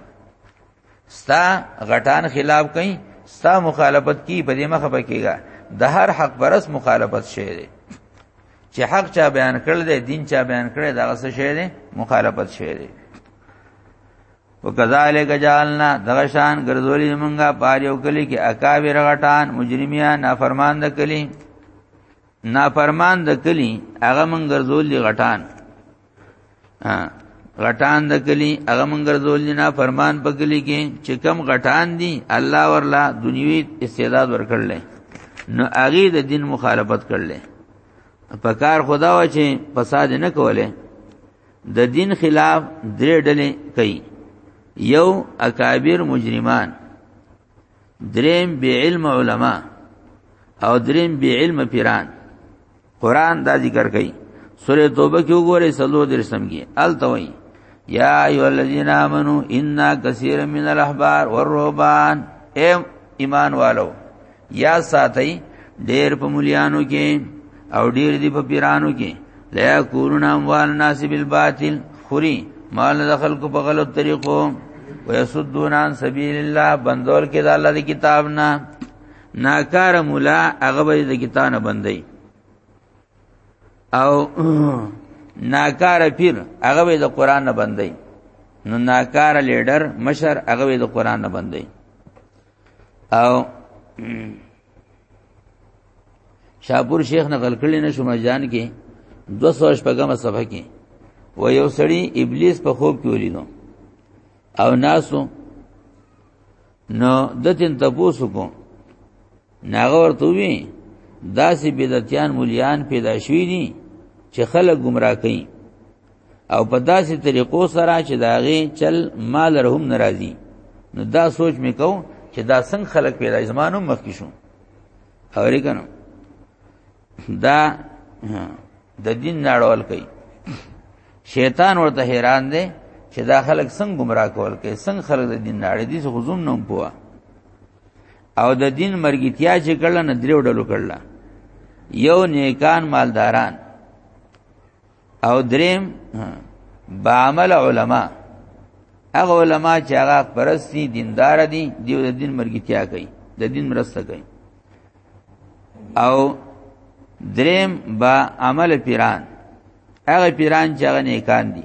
ستا غټان خلاف کئ ستا مخالفت کی په دې مخه پکېګا د هر حق پرس مخالفت شې دي چې حق چا بیان کړل دی دین چا بیان کړی دا څه شې دي مخالفت شې دي وکذالک جعلنا دغشان ګرځولې مونږه پاریو کلی کې اکابر غټان مجرمیا نافرمان د کلی نافرمان د کلی هغه مونږ ګرځولې غټان ها غټان د کلی هغه مونږ ګرځولې نافرمان په کلی کې چې کم غټان دي الله ورلا دنیوي استعداد ورکړل نو هغه د دین مخالفت کړل پکار خدا و چې فساد نه کوله د دین خلاف درې ډلې کوي یو اکابر مجرمان دریم بی علم علما او دریم بی علم پیران قران دا ذکر کوي سوره توبه کې وګورئ سلو درسمږي التوي یا ایو الذین آمنو ان کثیر من الاحبار والرهبان ایم ایمان والو یا ساتي ډیر په مليانو کې او ډیر دی په پیرانو کې لا کورون اموال ناس بالباطل خوري مال د خلکو په غلط طریقو ويسدون عن سبيل الله بندول کې د الله د کتاب نه ناکار مولا هغه به د کتاب نه بندي او ناکار پیر هغه به د قران نه بندي نو ناکار لیډر مشر هغه به د قران نه بندي او شاپور شیخ نقل کړی نه شو مجان کې 200 شپږم صفحه کې و یو سړی ابلیس په خوب کې ولیدو او ناسو نو دتن تپوسو کو ناغه ورته وی داسې بدعتيان مليان پیدا شوی دي چې خلک گمراه کوي او په داسې طریقو سره چې دا غي چل مال رحم ناراضي نو دا سوچ مې کو چې دا څنګه خلق پیدا زمانو مخ کې شو او ریکنو دا د دین نړول کوي شیطان ورته حیران دی چې دا خلک څنګه گمراه کول کوي څنګه خلک د دین نړې دي خو زوم نه پوهه او د دین مرګتیا چې کړل نه دریو ډلو کړل یو نیکان مالداران او دریم با عمل علما هغه علما چې هغه پرستی دیندار دي دیو د دین مرګتیا کوي د دین مرسته کوي او دریم با عمل پیران هغه پیران چې هغه نیکان دي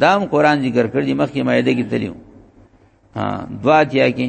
دام قران ذکر کړی مخکې مایده کې تلیو ها دوا تیا کې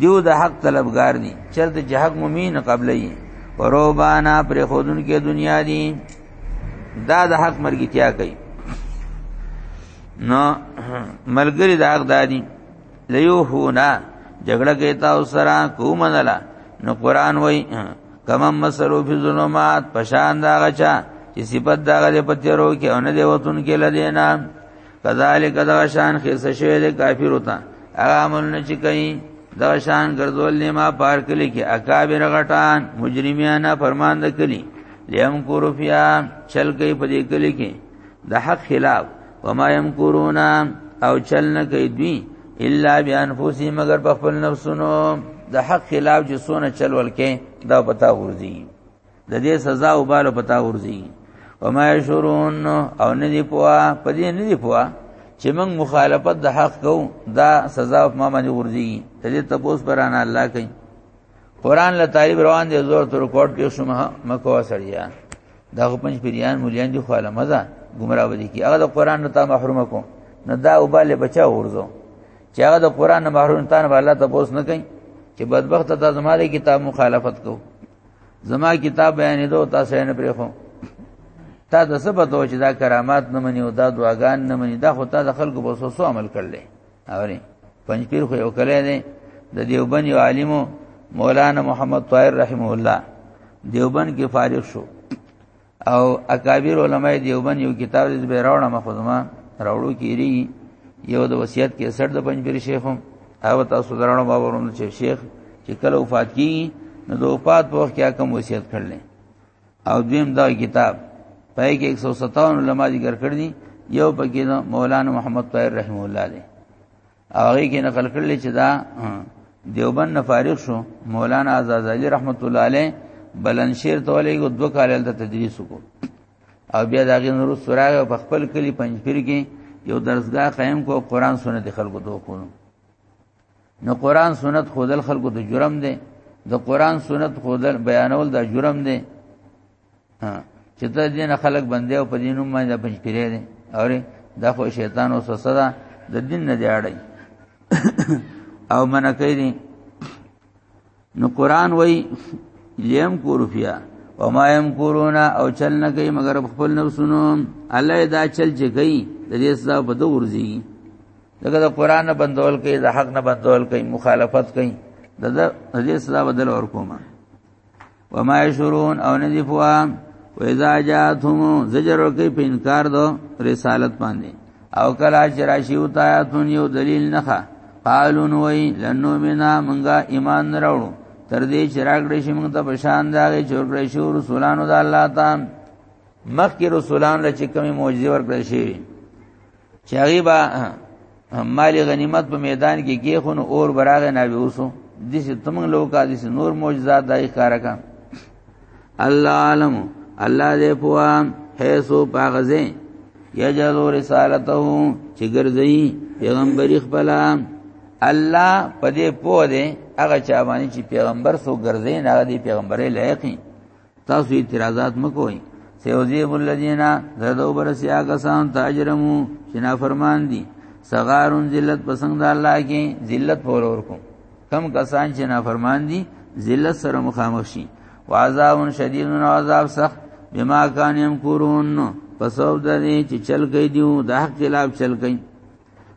دیو د حق طلبگار دي چرته چې حق مومین قبلې وروبانا پر خودن کې دنیا دي دا د حق مرګتیا کوي نو ملګری د حق دادي لیو هونا جګړه کې تاسو سره کومنلا نو قران وای کما مسلو فی ظلمات پشان دا غچا چې صفت دا غلې پتیرو کې اون دی وتون کې لدینا کذالک دا شان خیسه شوی د کافر وتا هغه عمل نه چي کوي دا شان ګرځول نه ما پار کلی کې اکابر غټان مجرمانه فرمان د کلی لیم کورو فیا چل کوي په دې کلی کې د حق خلاف وما یم کورونا او چل نه کوي دوی الا بانفسهم مگر په خپل نفسونو د حق خلاف جسونه چل ولکې دا پتا ورځي د دې سزا او بالو پتا ورځي وما يشرون او نه دی پوا پدې نه دی پوا چې موږ مخالفت د حق کوو دا سزا په ما باندې ورځي ته دې تپوس پرانه الله کوي قران له طالب روان دي زور تر کوټ کې شوم مکو سړیا دا پنځ پیران مولیان دي خو علامه ده گمراه ودی کی هغه د قران ته محروم کو نه دا وباله بچا ورځو چې هغه د قران محروم تان به الله تپوس نه کوي چې بدبخت ته زماره کتاب مخالفت کوو زما کتاب بیانې دو تاسو نه پرې خو تا د څه پته چې دا کرامات نه مني او دا دعاګان نه مني دا خو تا د خلکو په وسوسو عمل کړل اوري پنځ پیر خو یو کله دی د دیوبند یو عالم مولانا محمد طاهر رحم الله دیوبند کې فارغ شو او اکابر علماء دیوبند یو کتاب دې به راوړم مخه زما راوړو کیری یو د وصیت کې سر د پنځپیر شیخ هم او تاسو درانو بابا ورم چې شیخ چې کله وفات کی نو د وفات په وخت کې کوم وصیت کړل او دویم دا کتاب پای کې 157 علما ذکر کړ دي یو پکې مولانا محمد طاهر رحم الله دی هغه کې نقل کړل چې دا دیوبند نه فارغ شو مولانا آزاد علی رحمت الله علیه بلنشیر تولې کو دوه کال ته تدریس وکړ او بیا دا غي نور سراغ په خپل کلی پنځپیر کې یو درسګاه قائم کو قران سنت خلکو ته وکړو نو قران سنت خودل خلکو ته جرم دی د قران سنت خودل بیانول دا جرم دی ها چې دا دین خلک بندي او په دینو باندې پنځ پیری دي اوري دا خو شیطان او سسدا د دین نه دی اړای او منه کوي دي نو قران وای لیم کورفیا او ما یم کورونا او چل نه کوي مگر خپل نفسونو الله دا چل چې کوي د دې سزا په دوه ورځي دغه د قران نه بندول کوي د حق نه بندول کوي مخالفت کوي د دې سزا بدل ور کومه وما يشرون او ندی فوا و اذا جاتهم زجر کوي په انکار دو رسالت باندې او کلا چې راشي او تایاتون یو دلیل نخا قالون وای لنو منا منګه ایمان راوړو تر دې چې راګړې شي موږ ته پشان داږي چور کړې شو رسولانو د الله تعالی مخکې رسولان له چې کومې معجزې ورکړې شي چې هغه با مال غنیمت په میدان کې کې خون اور براغه نه ویوسو د دې تمنګ لوکا د دې نور معجزات دای کارکا الله علم الله دې پوا هيسو پاغزه یجل رسالته چې ګرځي پیغمبري خپل الله پدې پوه دې هغه چا باندې چې پیغمبر سو ګرځي نه دې پیغمبري لایقي تاسو اعتراضات مکوئ سيوزيب الذين زدو برسيا کسان تاجرمو چې نافرمان دي صغارون ذلت پسند د الله کې ذلت پور اور کو کم کسان چې نافرمان دي ذلت سره مخامخ شي وعذاب شدید او عذاب سخت بما كان يمكرون پسوب د دې چې چل گئی دیو د حق خلاف چل گئی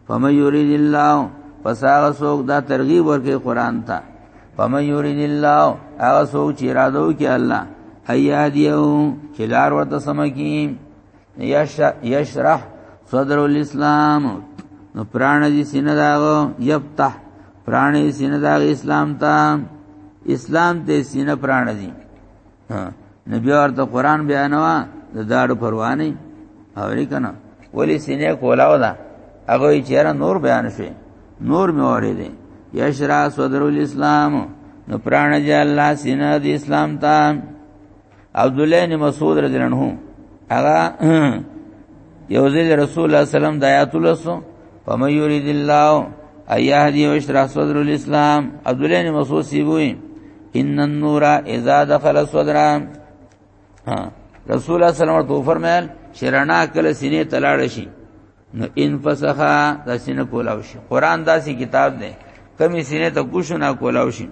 فمن یرید الله پس هغه څوک دا ترغیب ورکړي قران ته فمن یرید الله هغه څوک چې اراده وکړي الله ایادیو چې لار ورته سمکی یشرح صدر الاسلام نو پران دي سینه داغو یفتح پران دي سینه داغ اسلام ته اسلام ته سینه پران دي نبی ورته قران بیانوا د داړو پروانه اوري کنه ولی سینې کولاو دا هغه چیرې نور بیان شي نور مې اوري دي یشرا صدر الاسلام نو پران جل الله سینه د اسلام ته عبد الله بن مسعود رضی الله عنه هغه یو ځل رسول الله سلام د آیات لسو فمن یرید الله ایه دی وشرح صدر الاسلام عبد الله بن مسعود سیبوی ان النور اذا دخل صدر رسول الله صلی الله علیه وسلم فرمایل چې رڼا کله سینې تلاړ شي نو ان فسخه د سینې کولاو شي قران داسې کتاب دی کمی سینې ته کوښنه کولاو شي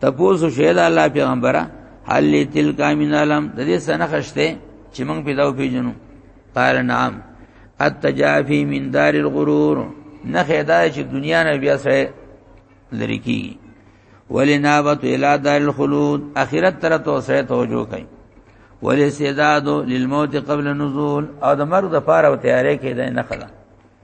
تپوسو شهید الله پیغمبره هل تلک من علم د دې سره خشته چې موږ پیدا و پیژنو قال نعم التجافي من دار الغرور نه خیدا چې دنیا نه بیا سره لری کی ولنابت الى دار الخلود اخرت تر تو سره توجه کوي ولسداد للموت قبل النزول او د مرګ د پاره او تیارې کې ده نه خلا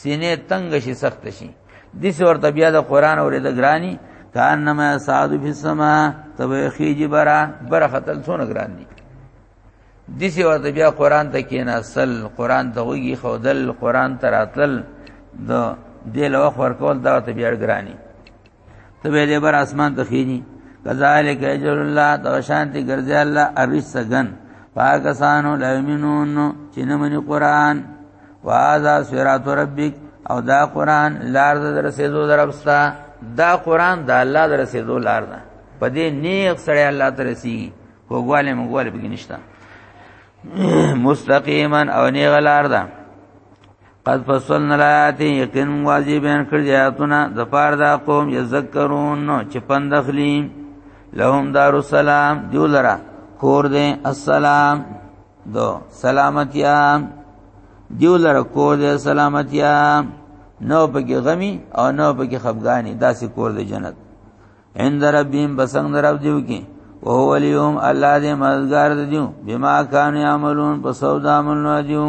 سینې تنگ شي سخت شي د څه ورته بیا د قران اورې د ګرانی کان نما سعد فی السما تبه خیج برا بر خطل څونه ګران دي د څه ورته بیا قران ته کینا سل قران ته وږي خودل قران ته راتل د دې لوخ ورکول دا ته بیا ګرانی ته به دې بر اسمان ته خېنی کذالک اجر الله تو شانتی ګرځي الله ارسګن پاکستانو لامنون چې نه مني قران واذا صراط ربک او دا قران لار در رسیدو درپستا دا قران دا الله در رسیدو لار ده په دې نیک سره الله تر رسی کوګواله مګواله بګی نشتا مستقیما او نیغه لار ده قد فصلنا الآيات یقین واجب بیان کړی آیاتونه د پار دا قوم یذکرون چې پند اخلي لهم دار السلام دیو لرا کور دې السلام دو سلامتیا دیو لرا کور دې سلامتیا نو پکې غمی او نو پکې خفګانی داسې کور دې جنت عند ربهم بسنګ درو دیو کې او هو اليوم الله دې مددگار دیو بما کان یعملون په سودا عملونه دیو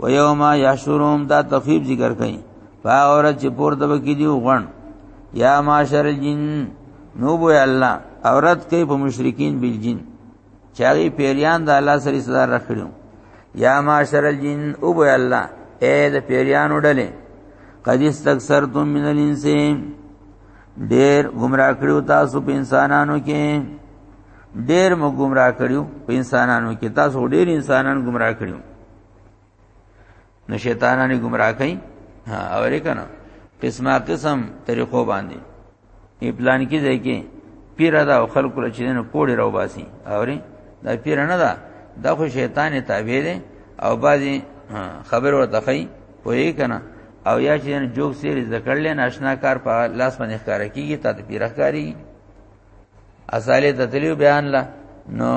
و یوم یحشرهم دا تخفیف ذکر کړي فاور چې پور دب کې دیو غون یا معاشر الجن نو بو الله اورت کې په مشرکین بل جن چاغي پیریان د الله سره صدا رکھړو یا معاشر الجن او بو الله اے د پیریان وډلې قد استكثرتم من الانسان ډیر گمراه کړیو تاسو په انسانانو کې ډیر مو گمراه کړیو په انسانانو کې تاسو ډیر انسانان گمراه کړیو نو شیطانانی گمراه کړي ها اورې کنه قسمه قسم طریقو باندې ای پلان کې ځای کې پیر دا او خلق له چینه پوړې راو باسي اورې دا پیر نه دا دا خو شیطان تابع دی او بعضی خبر ورته کوي وې کنه او یا چې نه جوګ سیر ذکرلې ناشنا کار په لاس باندې ښکار کیږي ته پیرخکاری اصاله تتلیو بیان لا نو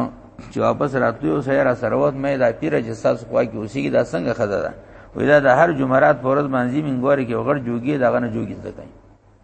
چې واپس راتلو سره را سروت مې دا پیر چې ساس خوا کې اوسېږي دا څنګه خزه ده ودا د هر جمعرات پورز منځي منګوري کې وګړ جوګي داغه نه جوګي ځکای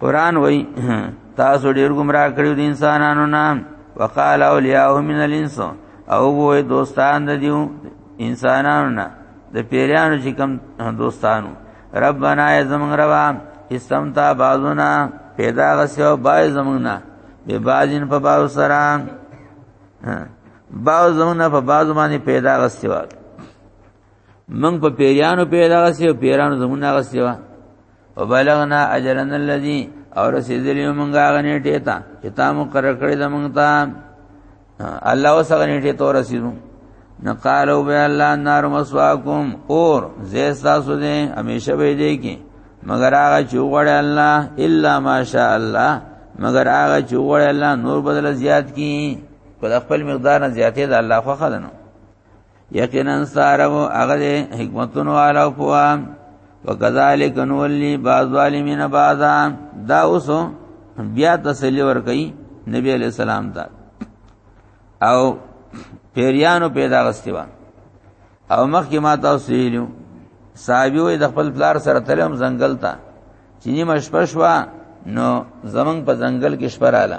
قران وای تاسو ډیر گمراه کړیو د انسانانو نام وقال اولیاء من الانس او وې دوستان د دیو انسانانو نه د پیرانو چې کم دوستانو ربنا یزمن روا استمتا بازونا پیدا غسیو بای زمونا به بازین په باو سره باو زمونا په باز باندې پیدا غسیو من په پیرانو پیدا غسی او پیرانو زمونږه غسی وا وبلغنا اجلنا الذي او رسیدلی مونږه غنی ټیتا چې تا مو کر کړی د مونږ ته الله وسغه نیټه تو رسیدو نقالو به الله نار مسواکم اور زیستا سو دې همیشه به دې کې مگر هغه چې وړه الله الا ماشاء الله مگر هغه چې وړه الله نور بدل زیات کی په خپل مقدار نه زیاتې ده الله خو خدانو یقینا سارو هغه حکمتونو والا پوا وکذالک نولی بعض ظالمین بعضا دا اوسو بیا تسلی ور کوي نبی علیہ السلام ته او پیریانو پیدا غستی و او مخکې ما تاسو ویلو صحابي وي د خپل پلار سره تلم ځنګل ته چینی مشپشوا نو زمنګ په ځنګل کې شپراله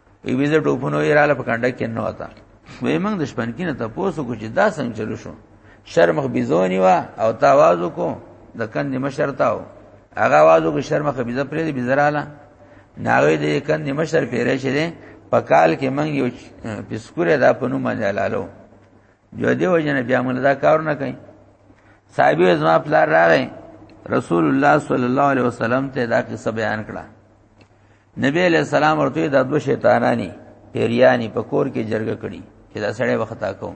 وی ویزه ټوپونو یې رااله په کنده کې نه وتا وی موږ د شپنکی نه تاسو کو چې دا څنګه چلو شو شرمخ بيزونی وا او تاوازو کو د کندې مشر تاو هغه आवाज وکړ شرمخ بيزه پرې دې بيزراله ناوې دې کندې مشر پیرې شه دې په کال کې موږ یو پسکوره دا په نوم باندې لالو یو دی وجنه بیا موږ دا کار نه کوي صاحب زما پلار راغی رسول الله صلی الله علیه وسلم ته دا قصه بیان کړه نبی علیہ السلام ورته دا دو شیطانانی پیریانی په کور کې جرګه کړي چې دا سړی وخت کوم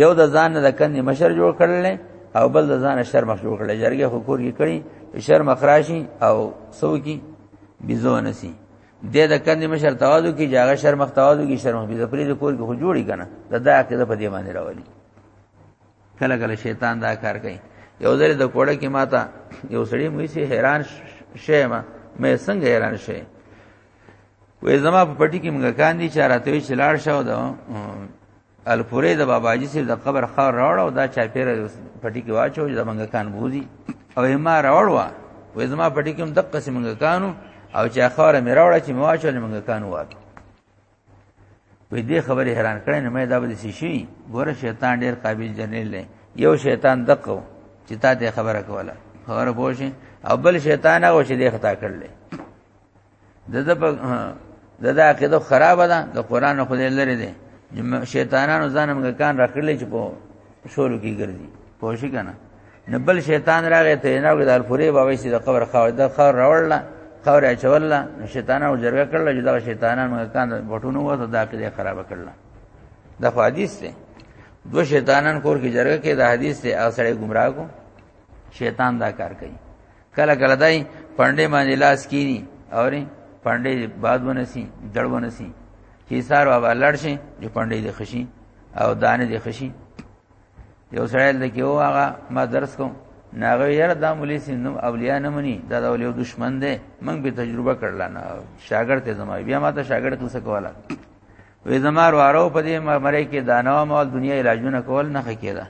یو د ځان د کندې مشر جوړ کړل او بل د ځان شر مخ جوړ کړل جرګه خو کور کې کړي شر مخ راشي او سو کی بيزو نسی د د کندې مشر توازو کې جاګه شرمخ توازو کې شرمخ به پرې د کور کې خو جوړی کنه دا د عقیده په دې باندې راولي کله کله شیطان دا کار کوي یو ځل د کوړه کې ماته یو سړی مې سي حیران شې ما مې څنګه حیران شې وې زما په پټي کې موږ کاندي چاراته وی چلاړ شو دا الکورې د باباجي سي د قبر خاور راوړ او دا چا پیره پټي کې واچو د منګکان بوزي او ما راوړ وا وې زما پټي کې هم د قسم منګکانو او چا خاور مې راوړ چې ما واچو د منګکانو واک وې دې خبره حیران کړې نه مې دا به سي شي ګوره شیطان ډېر قابل جنرال دی یو شیطان دقو چې تا دې خبره کوله خبره پوښي او بل شیطان هغه چې دې خطا کړل د د په د دا عقیده خراب ده د قران خو دې لري دي شیطانانو ځانم کان راکړلې چې په شورو کې ګرځي پوه شي کنه نه بل شیطان راغی ته نه وګد الفوری بابا سي د قبر خاور د خاور راوړل خاور اچول شیطانانو جرګه کړل چې دا شیطانانو کان بټونو وته دا کې خراب کړل دا خو حدیث دی دو شیطانان کور کې جرګه کې دا حدیث دی اغه سړی گمراه کو شیطان دا کار کوي کله کله دای پنده باندې لاس کینی اوري پنده باد ونسی دړ ونسی چې سار بابا لړ شي چې پنده دې خشي او دانه دې خشي یو سړی د کېو هغه ما درس کوم ناغه یار دا مولوی سینو اولیاء نه مني دا د اولیاء دشمن دی موږ به تجربه کړل نه شاګرد ته زما بیا ما ته شاګرد څه کوله وې زمار وارو په دې مرې کې دانو مال دنیا علاجونه کول نه خکېده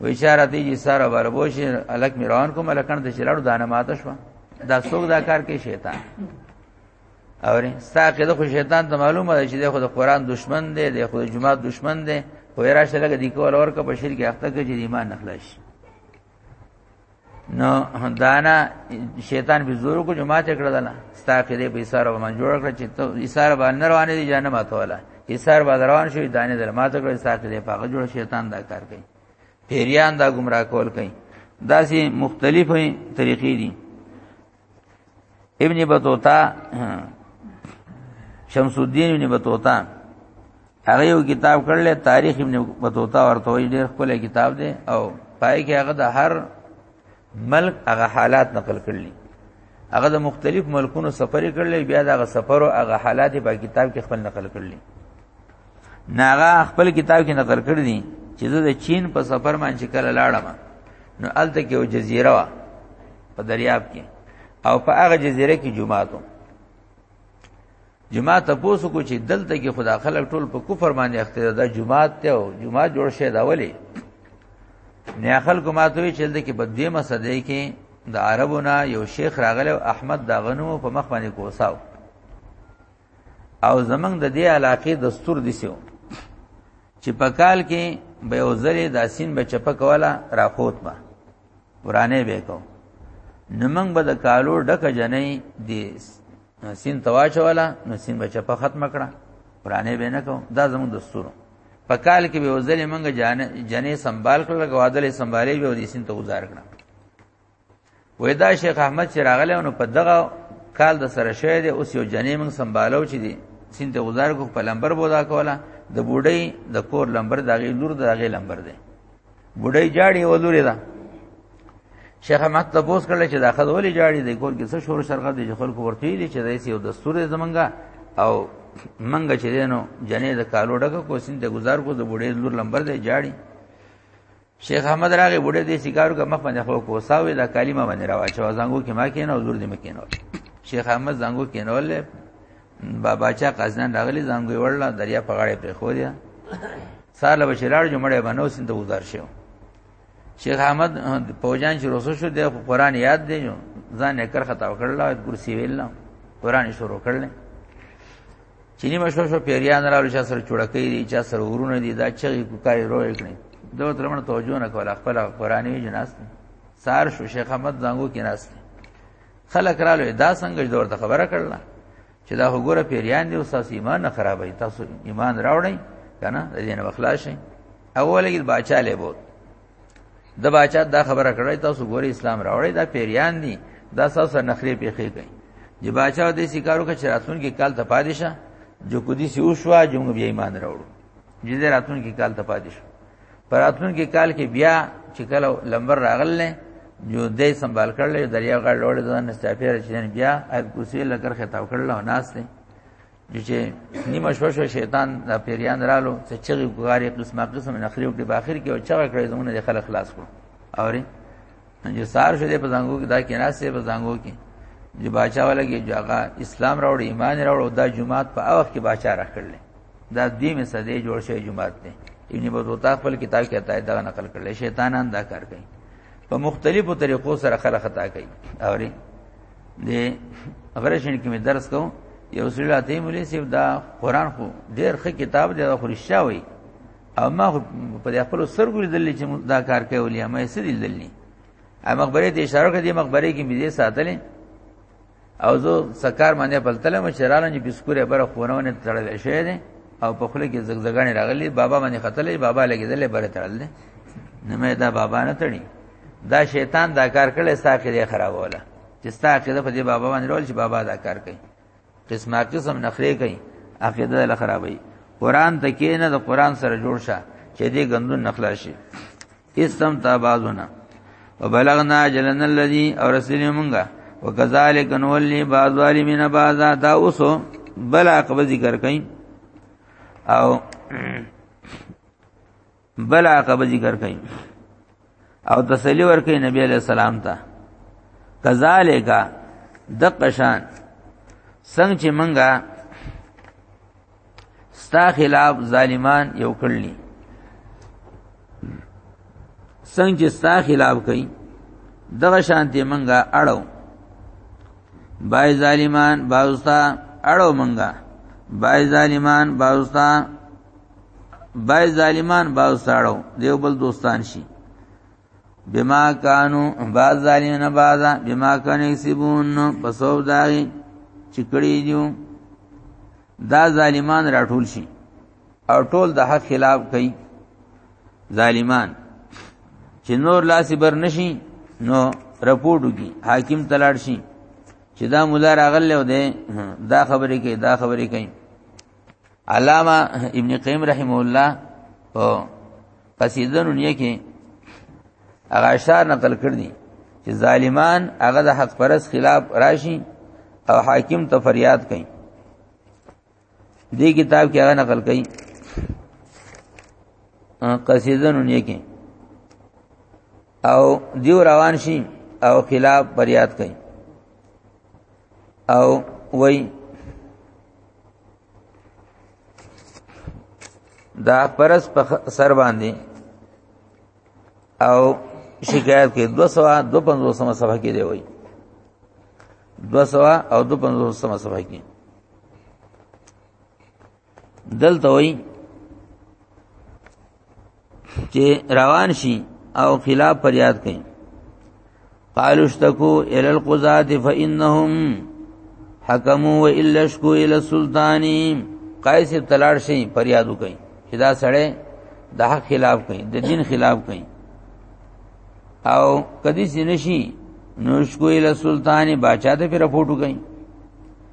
وی چاره دی چې ساره بربوش الک می روان کوم الکان د چلاړو دانه ماته شو دا څوک دا کار کوي شیطان اوري ساقه د خو شیطان ته معلومه ده چې د خو د قران دشمن دی د خو د جمعه دشمن دی خو راشه لګ دی کول اور کا بشیر کې اخته کې ایمان نخلاش نو دانا شیطان به زور کو جماعت کړه دلا ستا کې دې به ایثار و من جوړ کړ چې ته ایثار باندې روان دي جانه ماته ولا ایثار باندې روان شوی دانه در ماته کړ ستا کې دې پاګه جوړ شیطان دا کار کوي پیریان دا گمراه کول کوي دا سي مختلفې طریقې دي ابن بطوطه شمس الدین ابن بطوطه هغه یو کتاب کړل تاریخ ابن بطوطه ورته وی ډیر خپل کتاب دی او پای کې هغه د هر ملک هغه حالات نقل کړل هغه د مختلف ملکونو سفر کړل بیا دغه سفر او هغه حالات په کتاب کې خپل نقل کړل ناغه خپل کتاب کې نقل کړی دی چې زه د چین په سفر باندې کله لاړم نو الته کې یو جزیره وا په دریاب کې او په هغه جزیره کې جمعات و جمعات پوسو کو چې دلته کې خدا خلک ټول په کفر باندې اخته دا جمعات ته او جمعات جوړ شه دا ولی نه خلکو ماتوي چې دلته کې بدوی مسدې کې د عربونه یو شیخ راغله احمد دا غنو په مخ باندې کوساو او زمنګ د دې علاقې دستور دي سیو چې په کال کې به وزرې د سین به چپه کوله راخوت ما ورانه به کو نمنګ به د کالو ډک جنې دي سین تواچوله نو سین به چپه ختم کړه ورانه به نه کو دا زموږ دستور په کال کې به وزرې منګه جنې سنبال کړل غوادلې سنبالې به د سین ته گزار کړه وې دا شیخ احمد چې راغلی نو په دغه کال د سره شوی دی اوس یو جنې موږ سمبالو چې دی سین ته گزار کو په لمبر بودا کوله د بوډۍ د کور لمبر دغه لور دغه لمبر دی بوډۍ جاړي ولوري ده شیخ احمد ته بوس کړل چې دا خدولې جاړي د کور کې څه شور شرغه دي خلکو ورته دي چې دایسي یو دستور زمونږه او منګه چې دینو جنې د کالو ډکه کو سین ته گزار کو د بوډۍ لور لمبر دی جاړي شیخ احمد راغی بوډه دې سیګارو کا مخ باندې خو کو ساوي دا کلمه باندې راواچو زنګو کې ما کې نه حضور دې مکې نه شیخ احمد زنګو کې نه ولې بابا چا قزنان راغلی زنګو وړل دریا په غاړه پر خو دیا ساله بشلار جمعړې باندې وسین ته گزار شو شیخ احمد پوجان چې روسو شو د قرآن یاد دی ځان یې کر خطا وکړل او کرسی ویل قرآن شروع کړل چې نیمه شو شو پیریان راول چې سره چړکې دي چې سره ورونه دي دا چې کوکاري روي کړي دوه ترمن توجه نه کوله خپل قرآني جناس سار شو شیخ احمد زنګو کې ناس خلک رالو دا څنګه دور ته خبره کړله چې دا وګوره پیریان دي او تاسو ایمان نه خرابوي تاسو ایمان راوړئ کنه د دې نه بخلاص شئ اوله کې بچا لې بوت د باچا دا خبره کړی تاسو ګوري اسلام راوړی دا پیریان دي دا تاسو نخري پیخې کوي چې باچا دې سکارو کې چراتون کې کال ته پادشاه جو کدي سی اوشوا جونګ بیا ایمان راوړو چې دې راتون کې کال ته پادشاه پراتون کې کال کې بیا چې کله لمبر راغل نه جو دې سنبال کړل دریا غړ لوړ ځان استعفیر چې بیا اپ کوسی لکر خطاب کړل او ناس نه چې نیمه شو شو شیطان د پیریان رالو چې چغې ګوارې قسمه قسم نخري وکړي په اخر کې او چغه کړې زمونږ د خلک خلاص کړو اوري چې سار شو دې په زنګو کې دا کې ناسې په زنګو کې چې باچا ولګي جو هغه اسلام راوړ ایمان راوړ دا جمعات په اوخ کې باچا راکړل دا دې مې سده جوړ شوی جمعات دی ابن بطوطه خپل کتاب کې عطا دا نقل کړل شیطانان دا کار کوي په مختلفو طریقو سره خلک خطا کوي اوري دې اپریشن کې مې درس کوم یو سړي راته مولوی صاحب دا قران خو ډېر ښه کتاب دی دا خو رښتیا وایي او ما خو په خپل سرګو لیدل چې دا کار کوي ولې ما یې څه لیدل نه ا مخبره دې اشاره کړې دې مخبره کې مې دې ساتلې او زه سکار باندې پلتل مې چرانه چې بسکوره بره خورونه تړل شوی دی او په خله کې زګزګانی راغلی بابا باندې خطلې بابا لګیدلې بره تړل نه مې دا بابا نه تړي دا شیطان دا کار کړي ستا کې دی خرابوله چې ستا کې د دې بابا باندې رول چې بابا دا کار کوي قسمه قسم نخري کوي عقیده له خرابوي قران ته کې نه د قران سره جوړ شه چې دې غندون نخلا شي استم تابازونه وبلغنا جلن الذي او رسول مونږه وکذالک نولی بعض ظالمین بعض دا اوسو بل عقب ذکر کئ او بل عقبه ذکر کړي او تسلی ورکړي نبی علیہ السلام ته کذالک د قشان څنګه چې منګه ستا خلاف ظالمان یو کړلی څنګه چې ستا خلاف کوي دغه شانتي منګه اړو بای ظالمان باوستا اړو منګه بای ظالمان باوستا بای ظالمان باز ساړو دیو بل دوستان شي بما کانو باز ظالمین بازا بما کان یکسبون پسو دای چې کړی دیو دا ظالمان راټول شي او ټول د حق خلاف کوي ظالمان چې نور لاس بر نشي نو رپورټ کی حاکم تلاړ شي چې دا مولا راغله و ده دا خبرې کوي دا خبرې کوي علامه ابن قیم رحم الله په قصیده نونیه کې هغه اشعار نقل کړ دي چې ظالمان هغه د حق پرس خلاف راشي او حاکم ته فریاد کوي دې کتاب کې هغه نقل کړي قصیده نونیه کې او دیو روان شي او خلاف فریاد کوي او وای دا پرس په سر باندې او شکایت کې 252 صفحه کې دی وای 200 او 252 صفحه کې دلته وای چې روان شي او خلاف فریاد کوي قالوا اشتكوا الى القضاة فانهم حكموا والا اشكوا الى السلطان قیس تلاړ شي فریاد کوي چې دا سړی د حق خلاف کوي د دین خلاف کوي او کدی سینشي نو اشکو الى سلطان باچا ته پر رپورټ کوي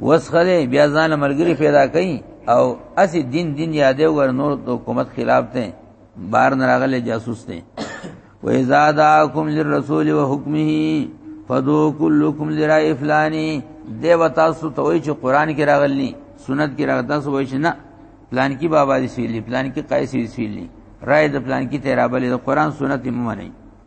وسخله بیا ځان مرګري پیدا کړي او اسی دین دین یادې ور نور د حکومت خلاف ته بار نه راغله جاسوس ته و اذا داکم للرسول وحکمه فدو کلکم لرای فلانی دیو تاسو ته وای چې قران کې راغلی سنت کې راغلی تاسو وای چې نه پلان کې بابا دې سیلی پلان کې قایسی سیلی رائے د پلان کې تیرابلې د قران سنت ممنه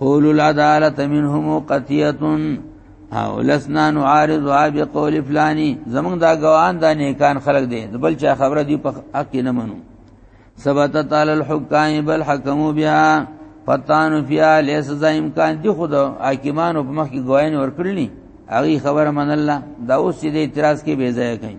قول العدالت منهم قطیه او لسنا نعارض بقول فلانی زمونږ دا ګوان دا نیکان خلق دي د بل چا خبره دی په حق نه منو ثبت تعالی الحکام بل حکمو بیا پتان فیا لیس ز امکان دی خود حاکمان په مخ کې ګواین ورکړلی هغه خبره من الله دا اوس دې اعتراض کې بے ځای کین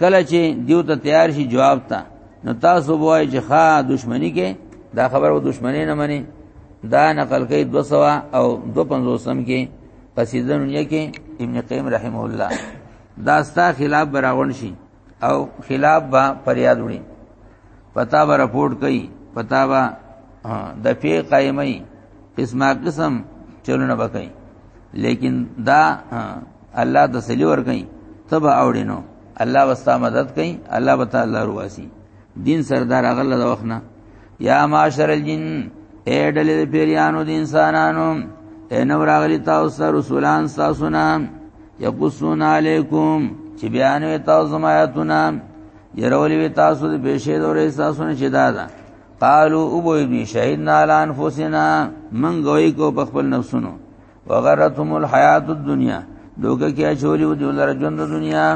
کله چې دیو ته تیار شي جواب ته نو تاسو وای چې ښا دښمنی کې دا خبر و دښمنی نه مني دا نقل کوي 200 او 250 کې قصیده نونیه کې ابن قیم رحم الله دا ستا خلاف براغون شي او خلاف با فریاد وړي پتا به رپورټ کوي پتا به د پی قائمي قسمه قسم چلونه وکړي لیکن دا الله تسلی ورکړي تبه اوړي نو الله وستا مدد کوي الله به تعالی رواسي دین سردار اغل د وخنا یا معاشر الجن اے ډلې پیریانو د انسانانو اے نو راغلی تاسو رسولان تاسو نام یقصون علیکم چې بیان وی تاسو زمایتونه يرولې وی تاسو د بشید اور احساسونه چې دادا قالو او بو ابن شهیدنا علی انفسنا من غوی کو په خپل نفسونو وغرتهم الحیات الدنیا دوګه کې اچولې و دی لره ژوند د دنیا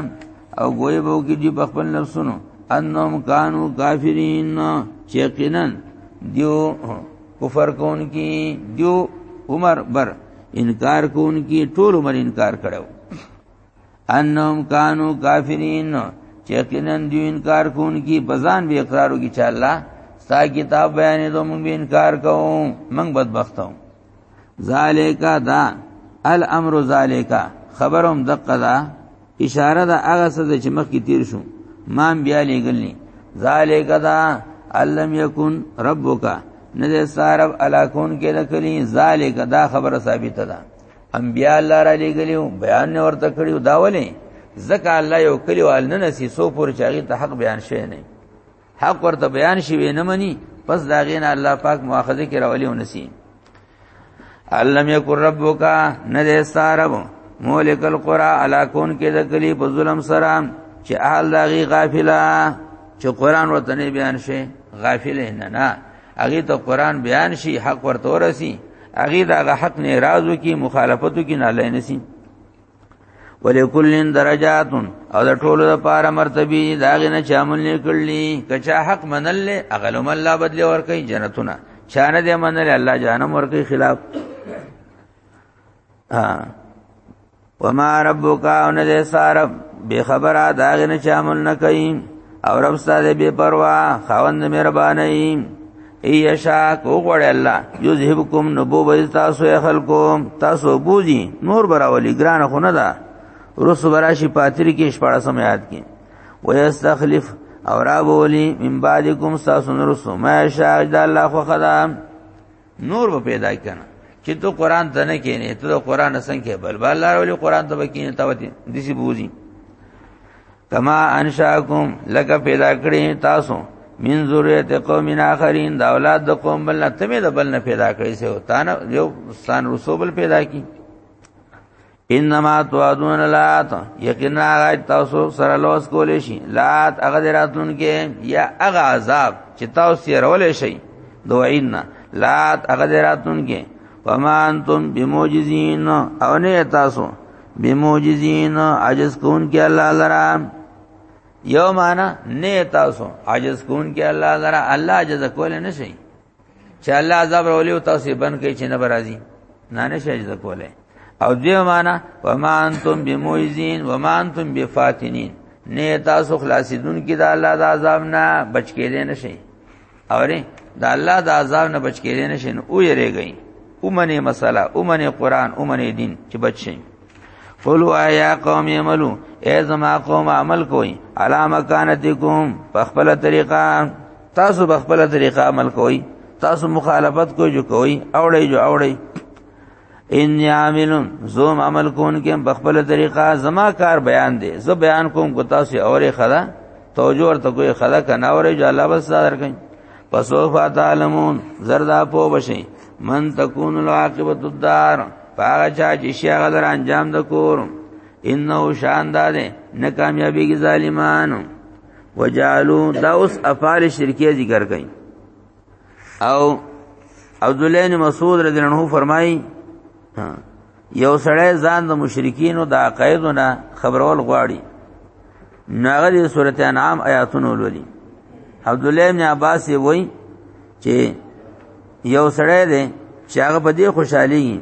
او ګوي بو کې دی په خپل نفسونو انهم کانوا کافرین یقینا دیو کفر کون کی دیو عمر بر انکار کون کی ټول عمر انکار کړو انهم کانوا کافرین یقینا دیو انکار کون کی بزان به اقرارو کی چا الله ستا کتاب بیانې دوه مونږ به انکار کوو مونږ بدبختو ذالک دا الامر ذالک خبرهم دقه دا اشاره دا هغه څه چې مخکې تیر شو مان بیا لګلني ذالک دا علم یکون ربک نه دې سارب علاکون کې د کلی ذالک دا خبره ثابته ده انبیاء الله را لګلیو بیان نه ورته کړیو دا ولې ځکه الله یو کلیوال نه نسی سو پور چاغي ته حق بیان شې نه حق ورته بیان شي وینه مني پس دا غینا الله پاک مؤاخذه کې راولي ونسی علم یکر ربک نه دې سارب مولک القرى علا کون کې د کلی په ظلم سره چې اهل دغه غافلا چې قران ورته نه بیان شي غافل نه نه هغه ته قران بیان شي حق ورته ورسی هغه دغه حق نه رازو کې مخالفتو کې نه لای نسی ولکلن درجات او د ټولو لپاره مرتبه دا غنه چامل نه کړلی کچا حق منل اغلم الله بدل ور کوي جنتونه چانه دې منل الله جانم ور کوي خلاف ها وما ربک ان دې سارب به خبره دا غنه چامل نه کوي او رب ستاسو به پروا خوند مهرباني ایشا کو غړی الله یذهبکم نبو بز تاسو خلکو تاسو بوزي نور براولی ګران خو نه ده رسو براشی پاتری کې شپړه سم یاد کې ويستخلف او را بولی من بعدکم تاسو نرسو ما شاء الله خو خدا نور به پیدا کنه چې ته قران ته نه کینې ته قران څنګه بل بل لار ولې قران ته بکینې ته وتی دسی بوزي کما انشاکم لک پیدا کړی تاسو من ذریه قوم اخرین دا اولاد د قوم بل نه تمه د بل نه پیدا کړی سه تا نه یو ستان رسوبل پیدا کی انما توعدون لات یقینا تاسو سره لوس کول شي لات هغه دراتون کې یا هغه عذاب چې تاسو یې رول شي دوینا لات هغه دراتون کې وما انتم بموجزین او نه تاسو بموجزین عجز کون کې الله لرا یو معنا نه تاسو عجز کون کې الله لرا الله عجز کول نه شي چې الله عذاب ولې او تاسو بن کې چې نه برازي نه نه شي عجز کوله او دیو معنا وما انتم بموجزین وما انتم بفاتنین نه تاسو خلاصیدون کې د الله د عذاب نه بچ کې نه شي اورې د الله د عذاب نه بچ کېدې نشي نو ویریږئ اومنه مسله اومنه قران اومنه دین چې بچ شي قولوا یا قوم یعملو اے زما قوم عمل کوئ علا مکانتکم په خپل طریقه تاسو په خپل طریقه عمل کوئ تاسو مخالفت کوئ جو کوئ اوړی جو اوړی ان عامل زوم عمل کون کې بخبل طریقه زما کار بیان دی زه بیان کوم کو تاسو اورې خدا توجه ورته کوی خدا کنه اورې جو الله بس صادر کین پسوف تعلمون زردا پو بشي من تكون العاقبت الدار پاغه چا چې شي غلر انجام د کور انه شان داده نه کامیابی کی ظالمانو وجالو دا اوس افعال شرکیه ذکر کئ او عبد الله بن مسعود رضی الله عنه فرمایي یو سړی ځان د مشرکین او د عقایدونه خبرول غواړي ناغه د سورته انعام آیاتونه ولولي عبد الله بن عباس وی چې یو سړی دی چې هغه په دې خوشحالي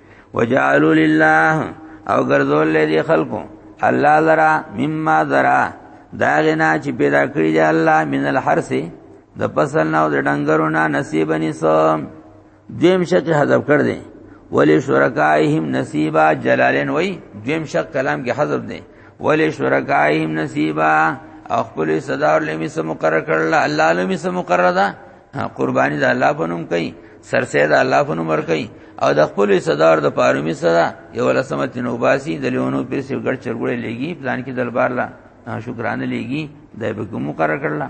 وجعلوا لله او ګرځول لدی خلقو الله لرا مما ذرا دا غنا چې پیدا کړی دی الله من الحرس د فصل نو د ډنګرو نه نصیب نسو دیم شق حذف کړ دی ولی شرکائهم نصیبا جلالین وای دیم شق کلام کې حذف دی ولی شرکائهم نصیبا او خپل صدر لمی سم مقرر کړل الله لمی سم مقرر ده قربانی د الله په نوم کوي سرسید الله په نوم ور کوي او د خپل صدر د پارومی سره یو لسمه تنوباسي د لیونو پر سیو ګړ چرګړې لګي پلان کې دربار لا شکرانه لګي د به کوم مقرر کړل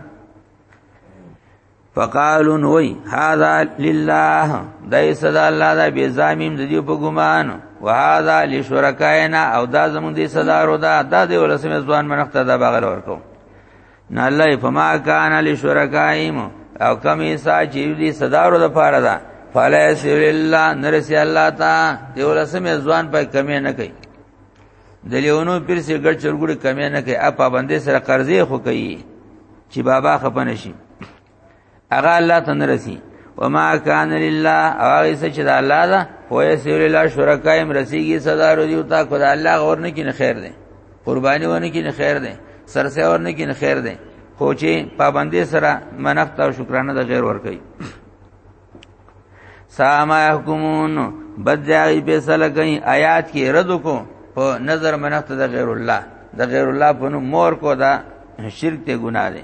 فقالو نوئی هذا لله دای صدا الله دا بی زامیم ددیو پا گمان و هذا لشرکائنا او دا زمون دی صدارو دا دا دی ولسم ازوان منخت دا باغل ورکو نه الله فما کان لشرکایم او کم ایسا چې دې صدارو د پاره ده فلا یسل الله نرسی الله تا دی ولسم ځوان په کمی نه کوي د لیونو پیر سي ګړ چرګړي کمی نه کوي اپا باندې سره قرضې خو کوي چې بابا خپنه شي هغه الله ته نه رسی وما کان لله هغه څه چې د الله ده هو یې سیر الله شرکای مرسیږي صدا رضی او تا خدای الله غور نه کینې خیر دی قربانی ونه کینې خیر دی سرسه ور نه کینې خیر دی خو چې پابندې سره منښت او شکرانه د غیر ور کوي ساما يحكمون بد ځای په سره کوي آیات کې رد کو په نظر منښت د غیر الله د غیر الله په نوم مور کو دا شرک ته ګناه ده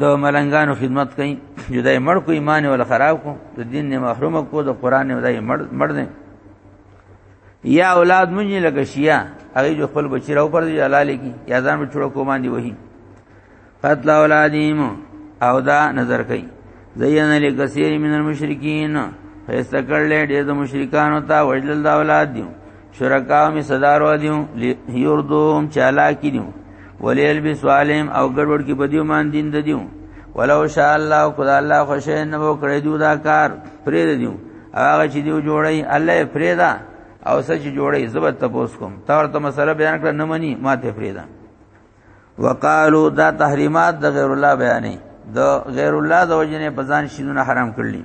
د ملنګانو خدمت کوي چې دای مړ کو ایمان ول خراب کو د دین نه محروم کو د قران نه دای مړ مړ نه یا اولاد مونږ لکه شیا هغه جو خپل بچی راو پر دی حلال کی یا ځان بچو کو باندې وਹੀ قتل اولادیم او دا نظر کوي زین لکثیر من المشرکین فیستکړل دې د مشرکانو ته وجل د اولاد دیو شرکاو می صدارو دیو یردوم چالا کی دیو ولیل بی سوالیم او ګډوډ کی بدیو مان دین د دیو ولو شاء الله خدا الله خوشی نه وو کړی دیو دا کار پرې دیو هغه چې دیو جوړی الله پرې دا او سچ جوړی زبر تپوس کوم تور ته مسله بیان کړ نه منی ماته پرې دا وقالو دا تحریمات د غیر الله بیانې د غیر الله د وجنه پزان شینونه حرام کړلی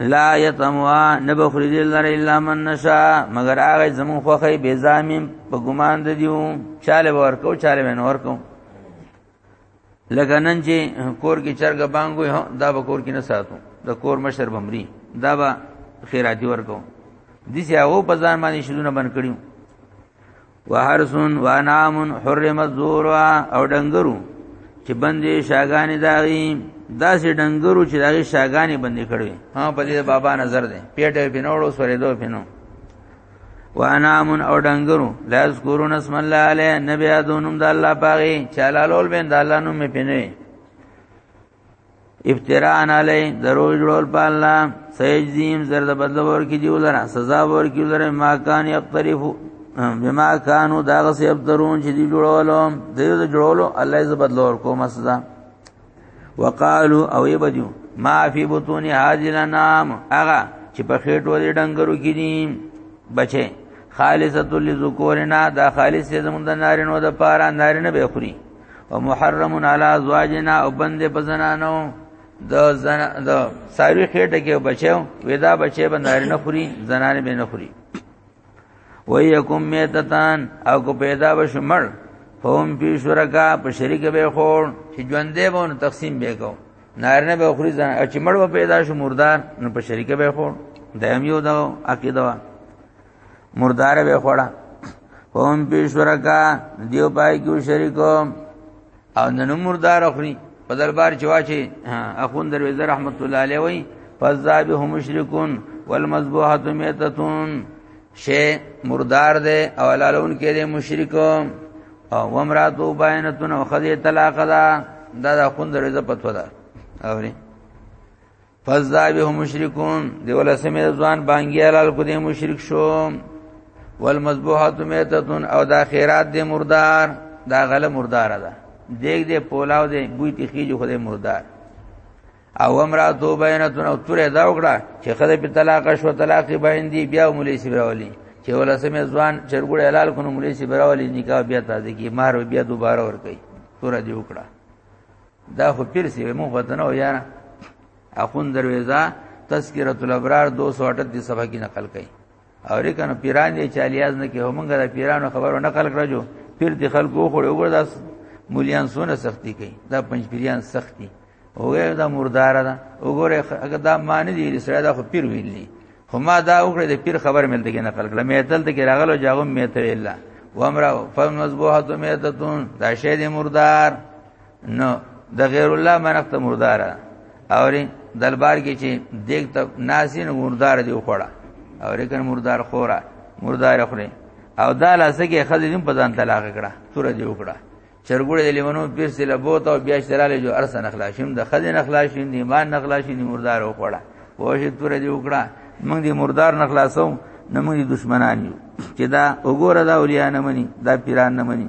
لا یتموا نبخری دی لر الا من نشا مگر هغه زمون خوخی بی زامیم په ګمان د دیو چاله ورکو چاله ون ورکو لکه نن چې کور کې چرګ بانګو دا به کور کې نه ساتو د کور مشر بمري دا به خیراتی ورکو دسی هغه په ځان باندې شلونه بن کړیو وحرسون وانامون حرمت زوروا او ډنګرو چې بندې شاګانې داغي داسې ډنګرو چې داغي شاګانې بندې کړې ها په دې بابا نظر دې پیټه پینوړو سورې دو پینو وانامون او ډنګرو لا ذکرون اسم الله علی نبی ادونم د الله پاغي چالالول بین د الله نوم می پینې افتران علی درو جوړول په الله سیجزیم زرد بدل ور کی دی ولرا سزا ور کی ولرا ما کان یقترف بما کانوا دا غسی ابترون چې دی جوړولو د دې جوړولو الله ز بدل ور کوم سزا وقالو او یبدو ما فی بطون هذه الانام اغا چې په خېټو دې ډنګرو کې دي بچي خالصۃ للذکورنا دا خالص زمون د نارینو د پاره نارینه به خوري او محرم علی ازواجنا او بند په زنانو د زن د ساروی خېټه کې بچو ودا بچي بنداري نه خوري زنانه به نه خوري ويکم میتتان او کو پیدا بشمړ فهم فی شرکا په شریک به خور چې ژوندې به نو تقسیم به کو نارنه به خوري زنانه او چې مړ به پیدا شو مردار نو په شریک به خور دایم یو دا عقیده مردار به خوړه هم په شرکا دیو پای کیو شریکو او نن مردار اخري په دربار چې واچي اخون درویزه رحمت الله علیه وای فذابه مشرکون والمذبوحه میتتون شی مردار ده او لالون کې ده مشرکو او ومراتو باینتون او خدای طلاق ده دا د اخون درویزه پتو ده اوري پس دا به مشرکون دی ولا سمې ځوان بانګي حلال کو دي مشرک شو والمذبوحات میتتون او دا خیرات دی مردار دا غله مردار ده دیګ دې پولاو دې بوی تخی جو خدای مردار او امراتو بینتون او تورې دا وکړه چې خدای په طلاق شو طلاق باندې بیا مولې سی براولي چې ولا سمې ځوان چرګوړ حلال کو مولې سی براولي نکاح بیا تازه کی مار بیا دوباره ور کوي تور دی وکړه دا خو پیر سی مو وطن او یار اخون درویزه تذکرۃ الابرار 238 صفحه کې نقل کړي او ریکنه پیران یې چالیاز نه کې همغه د پیرانو خبرو نقل کړو پیر د خلکو خو وګړه داس مليان سونه سختی کوي دا پنځ پیران سختی اوګه دا مردار ده وګوره هغه دا معنی دی سره دا خو پیر ویلی خو ما دا وګړه د پیر خبر ملته کې نقل کړم مې تل ته کې راغلو جاغم مې ته ویلا وامرا فمزبوحه مې ته تون دا شی دی مردار نو د غیر الله منخت مردار اوري دلبار کې چې دیګ ته نازین مردار دی وخړه اوري کنه مردار خورا مردار خوري او دا لاسګه خزینم په ځان طلاق کړه تور دی وکړه چرګوړې د لیمنو پیر سره بوته او بیا شراله جو ارسه نخلاشم د خزې نخلاشم دی مان نخلاشم دی مردار وکړه وښه تور دی وکړه موږ دی مردار نخلاصو نه موږ دشمنان یو چې دا وګوره دا اولیاء نه مني دا پیران نه مني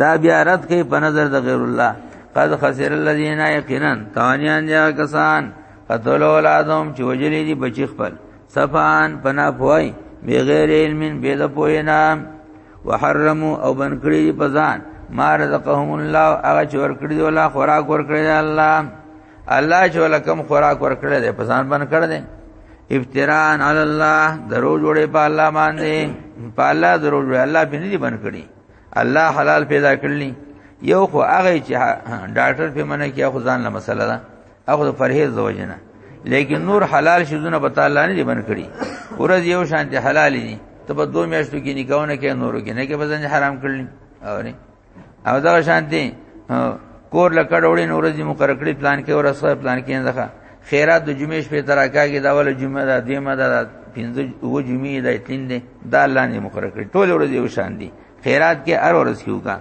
دا بیا رد کوي په نظر د غیر الله قد خسر الذين يقينا توانيان يا کسان قتل اولادهم چې وجلې دي بچی خپل صفان پنا پوي بغیر علم بے د پوینا وحرموا او بن کړی په ځان ما رزقهم الله هغه چې ور کړی دی الله خوراک ور کړی دی الله الله چې ولکم خوراک ور کړی دی په ځان بن کړی دی افتران علی الله درو جوړې په الله باندې په الله درو جوړې الله به نه دی بن کړی الله حلال پیدا کړلی یو خو هغه چې ډاکټر په منه کې خو ځان له مسله ده هغه پرهیز زوجنه لیکن نور حلال شذونه په تعالی نه دی بن کړی ورځ یو شانته حلال دي ته په دوه میاشتو کې نکاونه کې نورو کې نه کې بزن حرام کړل او نه او دا شانته کور لکړوړې نور دې مقرر کړی پلان کې ورسره پلان کې نه ځخه خیرات د جمعې شپې تراکاږي دا ول جمعه دا دیمه دا پنځه و جمعې دا اتنین دی دا لاندې مقرر کړ ټول ورځ یو شان دي خیرات کې هر ورځ کیو کا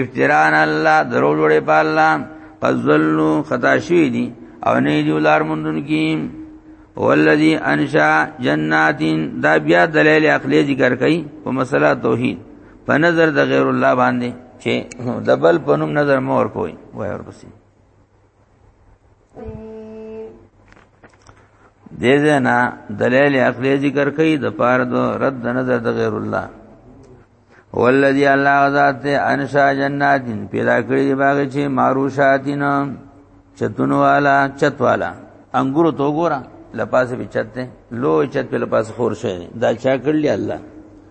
افتران الله درو جوړې په الله قزلوا خطا شوی دي او نه دی ولار مندون کی والذي انشا جنات دا بیا دلیل عقلی ذکر کړي په مسله توحید په نظر د غیر الله باندې چې دبل پنوم نظر مور کوي وای ورپسې دې زنا دلیل عقلی ذکر کوي د پاره د رد نظر د غیر الله والذي الله ذات انشا جنات پیدا کړی دی باغ چې معروشاتین چتون والا چت والا انګور تو ګورا لپاسه بچته لو چت په لپاس خور شي دا چا کړلی الله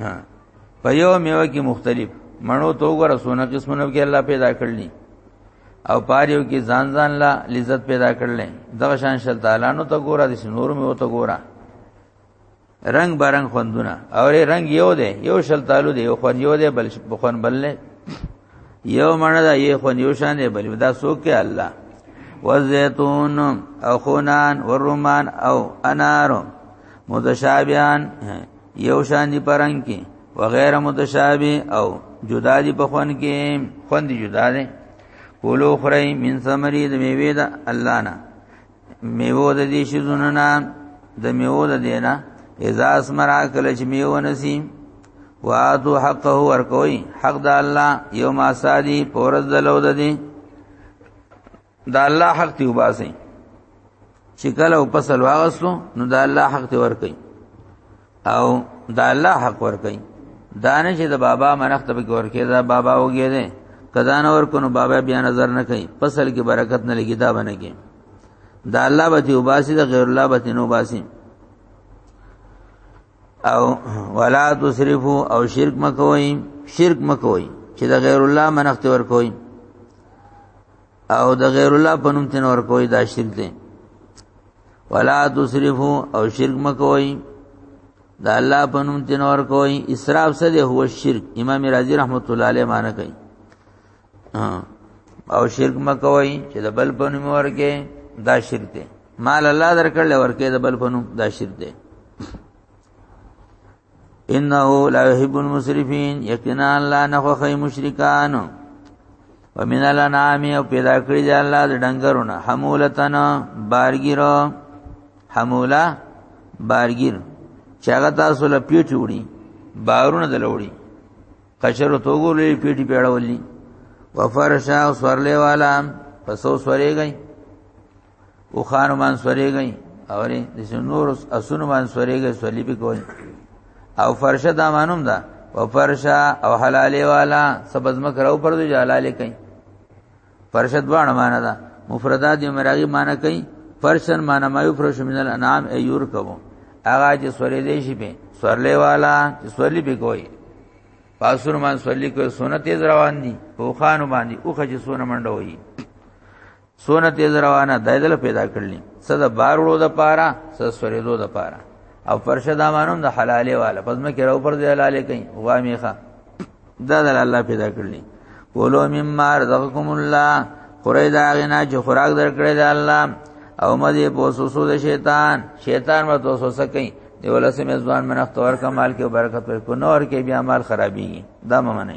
ها په یو میوه کې مختلف مڼو تو غره سونه قسمونه کې الله پیدا کړلی او پاریو کې ځان ځان لا لذت پیدا کړل دغه شان شل تعالی نو ته ګوره د نور مې وته ګوره رنگ برنګ خوندونه او رنگ یو دی یو شل تعالی دی یو خون یو دی بل بخون بل نه یو مړه دا یو خون یو شان دی بل دا سوک کې الله والزيتون او خونان والرمان او انار متشابهان یو شان دي پرنګ کې وغیر متشابه او جدا دي په خوان کې خوان دي جدا دي کولو خړی من ثمری د میوه د الله نه میوه د دې شذونه نه د میوه د دینه اذا اسمرا کله چې میوه نسیم واتو حقه ورکوي حق د الله یوم اسادی پورز دلو د دې دا الله حق دی وباسي چې کله او فصل واغستو نو دا الله حق دی ور کوي او دا الله حق ور کوي دانه چې د بابا منخت به ور کوي دا بابا وګي دي کدا نه ور کو نو بابا بیا نظر نه کوي فصل کې برکت نه لګي دا باندې کې دا الله به دی وباسي دا غیر الله به نه وباسي او ولا تسرفو او شرک مکوئ شرک مکوئ چې د غیر الله منخت ور کوئ او د غیر الله په نوم تن ور کوي دا شرک دی ولا تسرفو او شرک مکوئ دا الله په نوم تن ور کوي اسراف څه دی هو شرک امام رازی رحمت الله علیه معنی کوي او شرک مکوئ چې د بل په نوم ورکه دا شرک دی مال الله درکړل ورکه د بل په نوم دا شرک دی انه لا يحب المسرفين یقینا الله نه خوښي مشرکان ومن الانعام او پیدا کړی دی الله د ډنګرونه حمولتن بارګیر حمولا بارګیر چې هغه تاسو له پیټ وړي بارونه دلوړي قشر تو ګولې پیټي پیړولې وفرشا سورلې والا پسو سورې گئی او خان مان سوريږي او لري د نور اسونو مان سوريږي سولي به کوي او فرشه دا مانوم ده او فرشه او حلالي والا سبز مکرو پر دې حلالي کوي فرشه دوانه معنا ده مفردات یې مراغي معنا کوي فرشن معنا ما یو فرش من الانعام ایور کوو هغه چې سورې دې شي به سورلې والا چې سورلي به کوي پاسور مان سورلي کوي سنت روان دي او خان باندې اوخه چې سونه منډه وي سونه تیز روانه دایدل پیدا کړلی صد بارولو د پاره صد سوریدو د پاره او فرشه دامانم د حلالې والا پس مې کړو پر دې حلالې کئ وا میخه دا د الله پیدا کړلی کولو مما رزقکم الله خوري دا غنا چې خوراک درکړي د الله او مدې بوسوسو د شیطان شیطان مت وسوسه کئ دی ولسمه ځوان منښت ورکه مال کې برکت ورکو نور کې بیا مال خرابي دا ممنه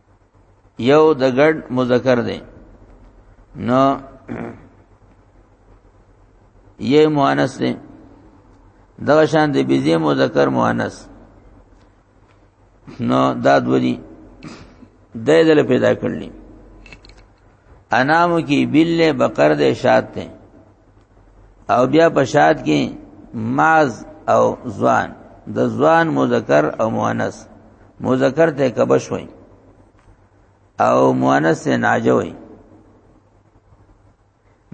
یو د ګډ مذکر دی نو یې مؤنث دی دا شان دی بيزي مذکر مؤنث نو دا دوی د دل پیدا کړلی انامو کی بل بقر دې شات ته او بیا په شاد کې ماز او ځوان د ځوان مذکر او مؤنث مذکر ته کبش وای او مؤنث ته ناجه وای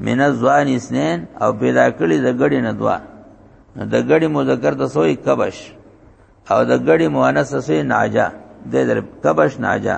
من ځوان اسنین او پیدا کړی د غړي نه دوا د غړي مذکر ته سوې کبش او د غړي مؤنث ته سوې ناجه د در کبش ناجه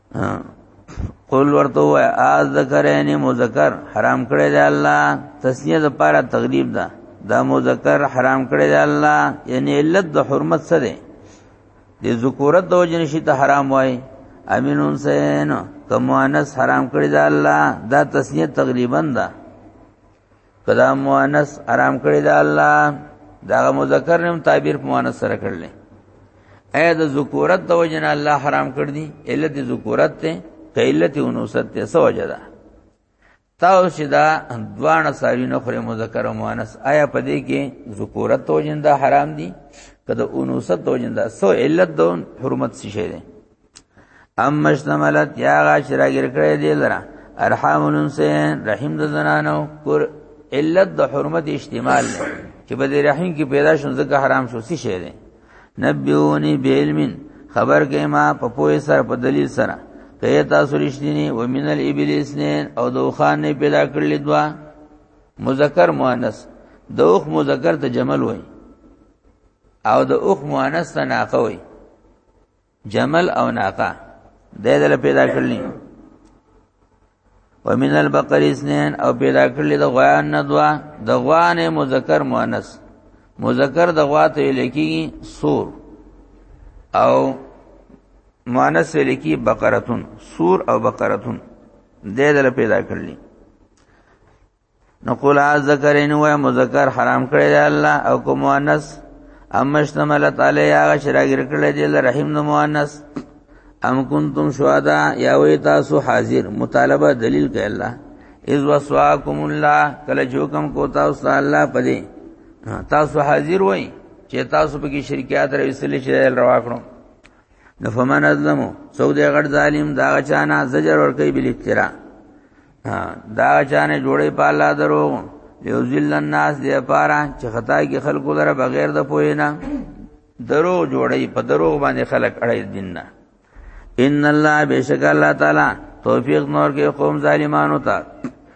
قول ورته وای از ذکرین مذکر حرام کړی دی الله تسنیه د پاره تغلیب ده دا مذکر حرام کړی دی الله یعنی علت د حرمت څه دی د ذکورت د وجنه شي ته حرام وای امین حسین کوم انس حرام کړی دی الله دا تسنیه تقریبا ده کدا مؤنث آرام کړی دا الله دا مذکر نیم تعبیر په مؤنث سره کړل اې د ذکورت د وجن الله حرام کړ دی علت ذکورت ته قلت انوثت ته سوجه ده تاسو چې دا دوانه ساوی نه خوري مذکر او مؤنث آیا په دې کې ذکورت د وجن دا حرام دي کدا انوثت د وجن دا سو علت د حرمت څه شي ده اما اشتملت یا غاش راګر کړی دی لرا ارحام الانسان رحم د زنانو کور علت د حرمت اشتمال دی چې په دې رحم کې پیدا شون ځکه حرام شو سی شه دی نبیونی بعلم خبر کې ما په پوهه سره په دلیل سره کای تاسو رښتینی و من الابل اسنین او دوخان نه پیدا کړل دوا مذکر مؤنث دوخ مذکر ته جمل وای او د اوخ مؤنث ته ناقه وای جمل او ناقه د دې پیدا کړلې ومن البقر اثنين او پیدا کړلې د غوان نه دوا د غوان مذکر مؤنث مذکر د غوا ته لکی سور او مؤنث لکی بقرتون سور او بقرتون د دې پیدا کړلې نقول ذکرین و مذکر حرام کړی دی الله او کوم مؤنث امشتمل تعالی یا شراګر کړی دی رحم نو مؤنث ام کنتم شهدا یا وی تاسو حاضر مطالبه دلیل کوي الله اذ وصاکم الله کله جو کم کو تاسو الله پدې تاسو حاضر وای چې تاسو په کې شرکیات راوستل شي روا کړو نو فمن ازلمو سو دې غړ ظالم دا چانه زجر ور کوي بل افترا دا چانه جوړې په الله درو یو ذل الناس دې پاره چې خطا کې خلکو لره بغیر د پوهې نه درو جوړې په درو باندې خلک اړې دین نه ان الله بشک الله تعالی توفیق نور کې قوم ظالمانو ته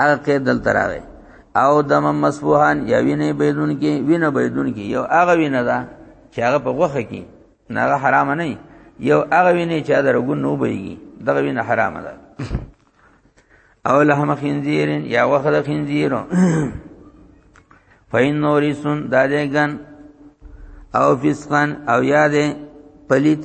هغه کې دلته راغی او دم مسبوحان یا وینه بيدون کې وینه بيدون کې یو هغه وینه ده چې هغه په غوخه کې نه هغه حرام نه یو هغه وینه چې دا رګون نو بيږي دغه وینه حرام ده او لحم خنزیر یا وخد خنزیر فین نوریسون دادگن او فسقن او یاد پلیت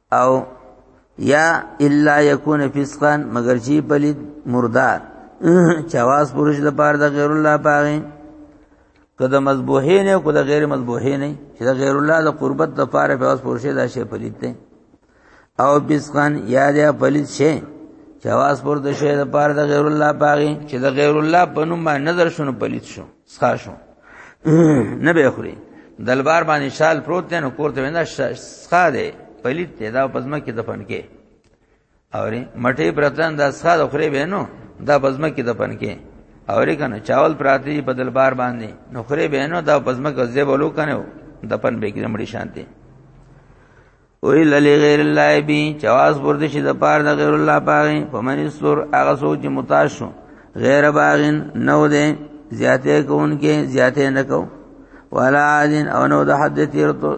او یا الا یکون فسقان مگر چی پلید مردار چواز پرش د پاره د غیر الله پاره که د مذبوحې نه کو د غیر مذبوحې نه چې د غیر الله د قربت د پاره په اوس پرشه دا شی پلیت دی او بسخان یا د پلیت شی چې واس پر د شی د پاره د غیر الله پاغي چې د غیر الله په نوم باندې نظر شونه پلیت شو سکار شو نه به خوري دلبار باندې شال پروت دی نو کوړته وینا سخا دی پلیت دی دا پزما کې دفن کې اوري مټې پرتن دا سخا د خوري به نو دا پزما کې دفن کې اوري کنه چاول پراتی په دلبار باندې نو خوري به نو دا پزما کې زیب ولو کنه دفن به کې مړي شانتي ویل علی غیر الله بی جواز ورته شي د پار د غیر الله پاره په منی سور هغه سوچ متاش شو غیر باغین نو دې زیاته کوونکې زیاته نه کو ولا عادن او نو د حد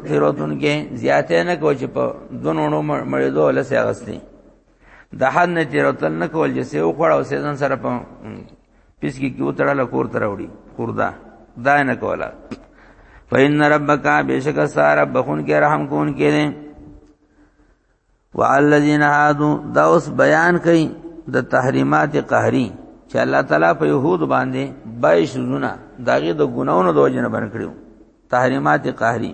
تیرتون کې زیاته نه کو چې په دونو مړې دوه لسه غستی د حد نه تیر تل نه کول چې سیو خړ او سیدن سره په پیس کې کیو تړل کور تر وړي خوردا دا نه کولا فین ربک بیشک سار بخون کې رحم کون کې دي والذین هادو دا اوس بیان کئ د تحریمات قهری چې الله تعالی په يهود باندې 22 زونه داغه د ګناونو د وجنه باندې کړو تحریمات قهری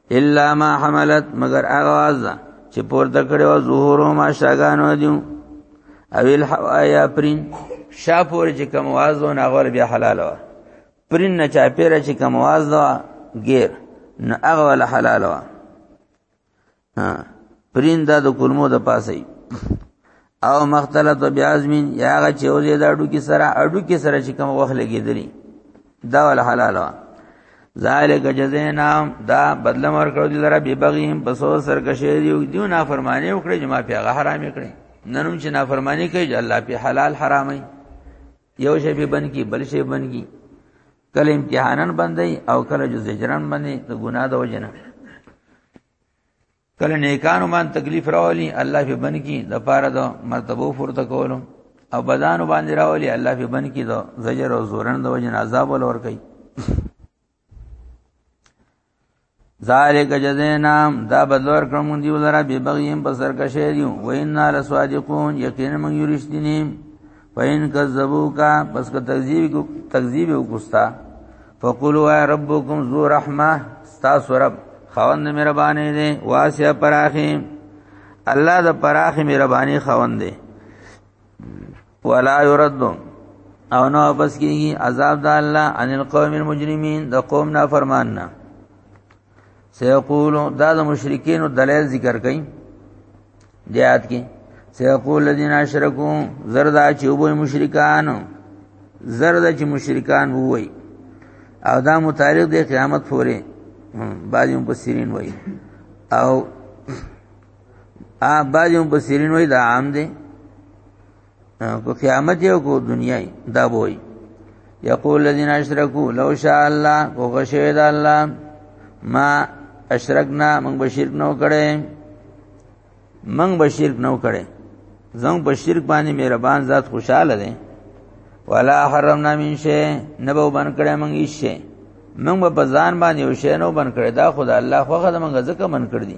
الا ما حملت مگر هغه واز چې پورته کړو ظهورو ما شاګانو دیو او الحوایا پرین شاپور چې کوم واز و نه غول بیا حلال و پرین نه چا پیره چې کوم واز و غیر نه هغه ول حلال و ها پرین دا د کلمو د پاسه او مختلط بیازمین یا غ چې اوځي دا اډو کې سره اډو کې سره چې کوم وخت لګیدلی دا ول حلال وا ذالک جزینا دا بدل مر کړو دي لره به بغیم پسو سر کشه دی دیو نا فرمانی وکړي جما په هغه حرام کړي ننم چې نا فرمانی کوي چې الله په حلال حرامي یو شی به بن کی بل شی بن کی کله امتحانن بندي او کله جزجرن بندي ګناه د وجنه کله نیکانو باندې تکلیف راولي الله په بن کې د پاره د مرتبه پورته کولو او بدانو باندې راولي الله په بن کې د زجر او زورن د وجه عذاب ولور کوي ذالک جزینا دا بدلور کوم دی ولرا به بغیم په سرکشه دی و ان لسوادقون یقینا من یرشدنیم پاین کذبو کا پس کا تکذیب کو تکذیب وکستا فقولوا ربکم ذو رحمه تاسو رب خوند مهربانه دی واسع پراخی الله د پراخی مهرباني خوند دی ولا يرد او نو بس کیږي عذاب د الله ان القوم المجرمين د قوم نافرمان نه سيقولو دا د مشرکین دلیل ذکر کړي دیات کې سيقول الذين اشركوا زردا چې وبوي مشرکان زردا چې مشرکان ووي او دا متعلق دی قیامت پورې بعضی مفسرین وایي او ا بعضی مفسرین وایي دا عام دی کو قیامت یو کو دنیا دا وای یقول الذين اشركوا لو شاء الله کو غشید الله ما اشرکنا موږ به شرک نو کړي موږ به شرک نو کړي زموږ په شرک باندې مهربان ذات خوشاله دي ولا حرمنا من شيء نبو بن کړي موږ هیڅ شي موږ په ځان باندې یو شی نو بن کړي دا خدای الله خو غزه موږ ځکه من کړی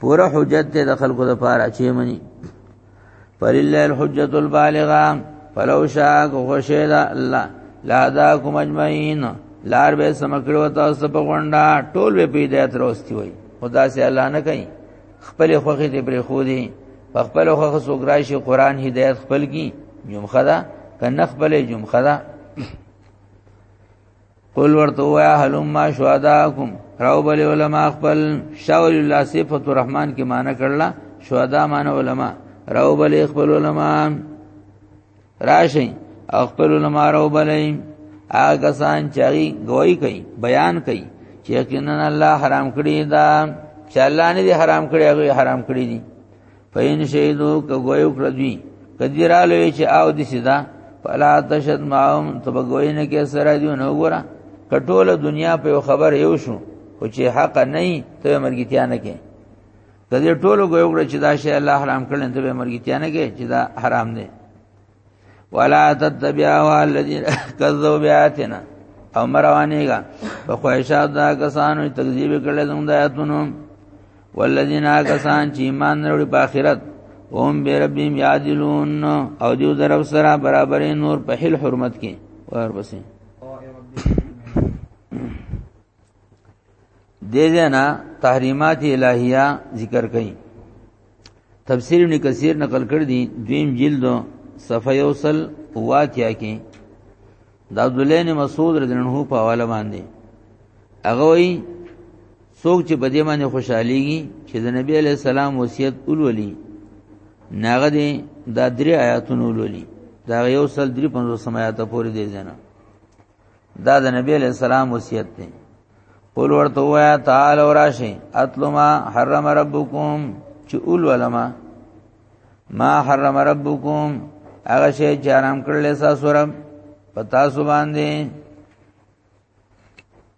پورا حجت دې د خلکو لپاره چې مني فلله الحجت البالغه فلو شاء غشید الله لا داکم اجمعین لار به سمکړو تاسو په غونډه ټول به پیدا تروستي وي خدا سي الله نه کوي خپل خوخي دې پرې خو دي په خپل خوخه سوګراشي قران هدایت خپل کی جمخدا کنه خپل جمخدا قل ورته وایا حلم ما شهداکم راو بل علماء خپل شاول الله صفات الرحمن کې معنی کړل شهدا معنی علماء راو بل خپل علماء راشي خپل علماء راو بلې هغه سان چاري گوئی کوي بیان کوي چې یقینا الله حرام کړی دا چې الله نه دي حرام کړی هغه حرام کړی دي فین شهیدو کګویو کړ دوی کدیرالو چې او د سیدا فلا تشد ماهم تبګوی نه کې سره دی نو ګورا کټول دنیا په خبر یو شو خو چې حق نه ته مرګتیا نه کې کدی ټولو ګویو کړ چې دا شی الله حرام کړل ته مرګتیا نه کې چې دا حرام دی ولا تتبع والذین کذبوا بیاتنا او مروانیګه په خواهشات دا کسانو تکذیب کړل زموږ د آیاتونو والذین کسان چې ایمان لري په آخرت هم به ربهم یادلون او دیو درو سره برابرې نور په هل حرمت کې ورپسې دې جنا تحریمات الہیه ذکر کړي تفسیر ابن کثیر نقل کړ دي دویم جلد صفحه یوصل واقعیا کې د عبد الله بن مسعود رضی الله عنه په حواله باندې هغه وی څوک چې په دې باندې خوشحاليږي چې د نبی علی السلام وصیت اولولي ناغه دې دا درې آیاتونه اولولي دا یو سل درې پنځو سمایاته پورې دي ځنه دا د نبی علیہ السلام وصیت دی قول ورته وایا تعالی وراشی اتلما حرم ربکم چې اول ولما ما حرم ربکم هغه شی چې حرام کړل تاسو رب پتا سو باندې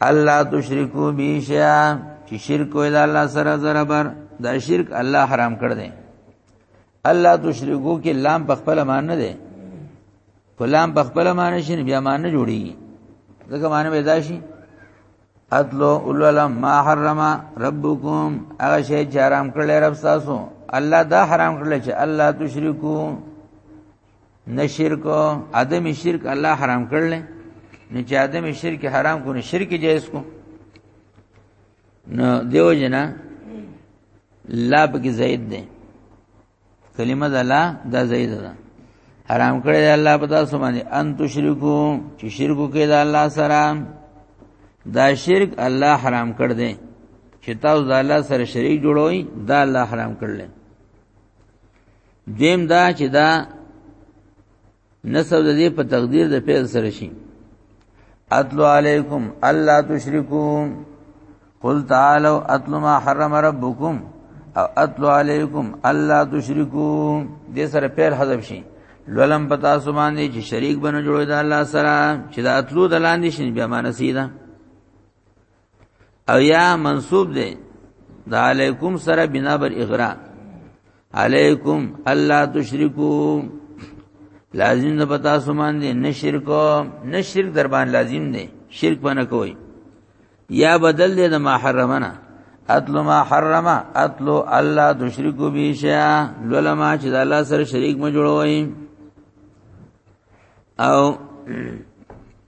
الله تشرکو بی شیا چې شرک ویل الله سره زربر دا شرک الله حرام کړ دی الله تشرکو کې لام په خپل معنی ده په لام په خپل معنی شي بیا معنی جوړي ځکه معنی به دا شي اتلو اوللم ما حرم ربکم هغه شی چې حرام کړل رب تاسو الله دا حرام کړل چې الله تشرکو نشرک عدم شرک الله حرام کړل نه چې عدم شرک حرام کو نه شرک جائز کو نو دیو جنا لا پکې زید دی کلمه د لا د زید ده حرام کړی دی الله په تاسو باندې ان تشرکو چې شرک وکړي د الله سره دا شرک الله حرام کړ دی چې تاسو د الله سره شریک جوړوي دا الله حرام کړل دیم دا چې دا نسب د دې په تقدیر د فعل سره شي اتلو علیکم الله تشرکو قل تعالوا اتلو ما حرم ربکم او اتلو علیکم الله تشرکو دې سره فعل حذف شي لولم پتا سو باندې چې شریک بنو جوړ د الله سره چې د اتلو د لاندې شي بیا معنی سیدا او یا منصوب دی دا علیکم سره بنا بر اغرا علیکم الله تشرکو لازم نه پتا سومان دی نه شرک نه شرک در باندې لازم دی شرک باندې کوي یا بدل دی د ما حرمنا اتلو ما حرمه اتلو الله تشرکو به شیا لولما چې د الله سره شریک ما جوړوي او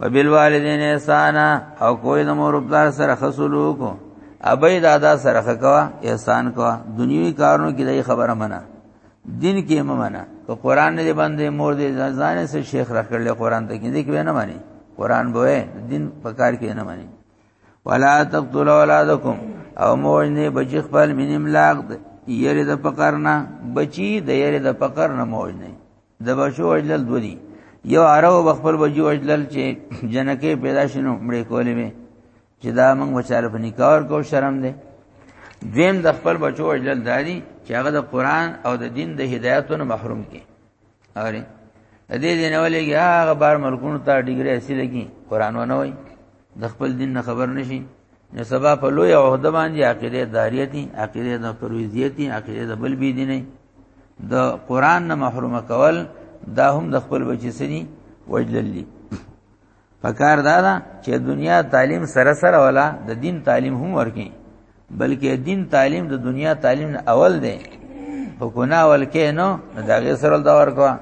وبالوالدین احسان او کوی د مور پلار سره خصلو کو ابي دادا سره خکوا احسان کوا دنیوي کارونو کې دای خبره منه دین کې ممنه که قران دې باندې مور دې ځان سره شیخ راکړل قران ته کې دې کې نه مانی قران بوې دین په کار کې نه مانی ولا تقتلوا اولادکم او مور نه بچی خپل مینم لاغ یری د پکرنا بچی د یری د پکرنا مور نه د بچو وجلل دوه دي یو عرب بخپل بچو وجلل چې جنکه پیدا شنو مړې کولې مې چې دا موږ بچاله په نکاح کو شرم دی دویم د خپل بچو وجلل دادی چې هغه د قران او د دین د هدایتونو محروم کی اوري د دې دین ولېږي هغه بار ملکونو ته ډیګری اسی لګي قران ونه وای د خپل دین نه خبر نشي نو سبا په لوی عہده باندې عقیده داریتی عقیده د پرویزیتی عقیده د بل بی دیني د قران نه محروم کول دا هم د خپل بچی سني وجللی پکار دا ده چې دنیا تعلیم سره سره ولا د دین تعلیم هم ورکي بلکې دین تعلیم د دنیا تعلیم نه اول دی په ګنا اول کې نو دا غي سره دا ورکوا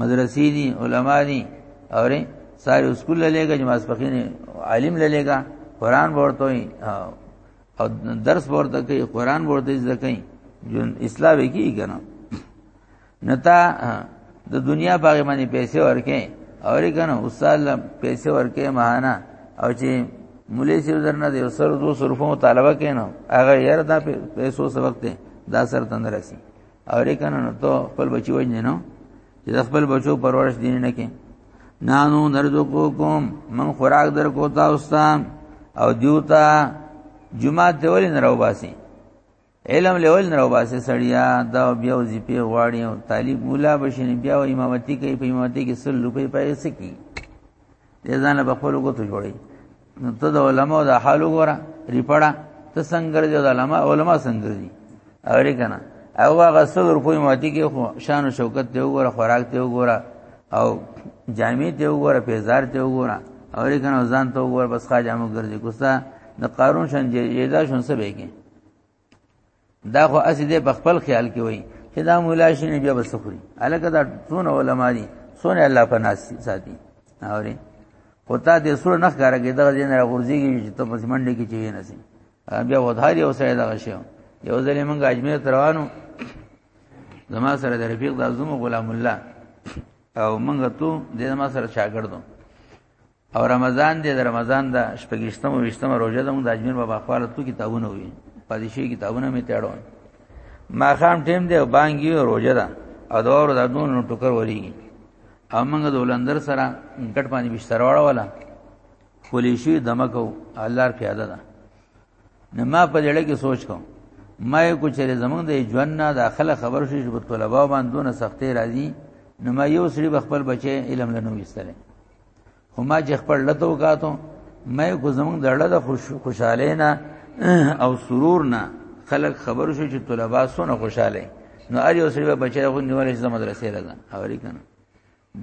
مدرسې دي علما دي اورې ساري اسکول لګا جماعت پخینه عالم لګا قران ورته وي او درس ورته کوي قران ورته زده کوي جون اصلاح وکي کنه نتا د دنیا باغې باندې پیسې ورکې او ری کنه استاد له پیسې ورکې ماهانه او چې مولې سي درنه دی سر 200 روپو مطالبه کینو هغه یاره دا پیسو سبق ته دا سر تندرسي او ری کنه نو ته خپل بچي وژنې نو چې د خپل بچو پرورش دین نه کې نانو نرزقوکم من خوراک در کو تاسو ته او دیوتا جمعه ته ولې نه راو باسي علم له ولې نه راو باسي سړیا دا بیا وظیفه غواړي او طالب مولا بشین بیا امامتی کوي په امامتی کې سل روپۍ پیسې کوي دې ځان په خپل ګوتو جوړي نو ته د علماء د حال وګوره ریپړه ته څنګه دی د علماء علماء څنګه دي اوري کنه او هغه سل روپۍ ماتي کې خو شان او شوکت ته وګوره خوراک ته وګوره او جامع ته وګوره پیزار ته وګوره اوري کنه ځان ته وګوره بس خا جامو ګرځي کوستا د قارون شان جیدا شون څه به کې دا خو اسی دې په خپل خیال کې وای چې دا مولا شي نه بیا بسخوري الکه دا ټول علما دي سونه الله په ناس ساتي اوري خو تا دې سره نخ کارا کې دغه دین را غورځيږي چې ته پس منډه کې چي نه سي بیا وداري او سره دغه شی یو ځل موږ اجمیر تروانو زما سره د رفیق د عظم غلام الله او موږ ته د ما سره شاګردو او رمضان دې د رمضان د شپږشتمه او وشتمه روزه ده موږ د اجمیر بابا خپل تو کتابونه وي پادشي کتابونه می تړون ما خام ټیم دی بانګي روزه ده او دا ور د دون ټوکر وری او موږ د ولندر سره ګټ باندې بشتر واړه ولا خولې شي دمکو الله پیاده ده نه ما په دې کې سوچ کوم ما یو چیرې زمونږ د ژوند نه داخله خبر شي چې په طلباو باندې دونه سختي راځي نو ما یو سری خپل بچي علم لنو وستره خو ما چې خپل لته وکاتو مې کو زمونږ د اړه د خوشاله نه او سرور نه خلک خبر شو چې طلبه سونه خوشاله نو ار یو سره بچی غو نیول شي مدرسې راځه اوري کنه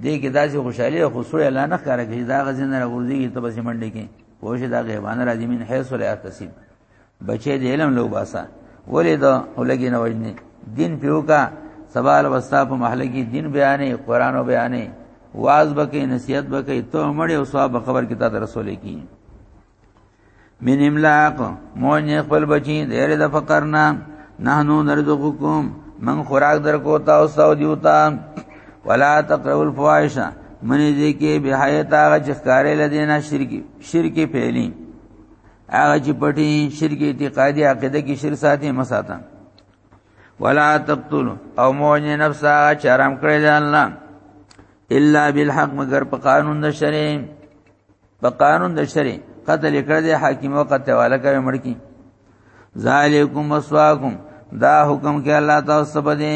دې کې داسې خوشاله خو سوی اعلان کړه چې دا غزنه راغورځي ته بس منډي کې پوه شي دا غیبانه راځي من حیث لا تحسب بچې دې علم لو باسا ولې دا ولګي نه وجني دین پیوکا سوال وستا په محله کې دین بیانې قران او بیانې واز بکې نصیحت بکې ته مړې او ثواب خبر کې تا رسول کی من املاق مون خپل بچی دیر د فقر نه نحنو نرزقکم من خوراک در کو تا او سو دیوتا ولا تقرؤ الفواحش منی دې کې بهایت هغه چې ښکارې لدینا شرکی شرکی پهلی هغه چې پټي شرک اعتقادي عقیده کې شرک ساتي مساته ولا تقتل او مون نفس هغه چې حرام کړی دی الله الا بالحق مگر په قانون د شرع په قانون د شرع قتل کړ دی حاکم او قتل والا کوي مړ کی ذالکم مسواکم دا حکم کې الله تاسو په دې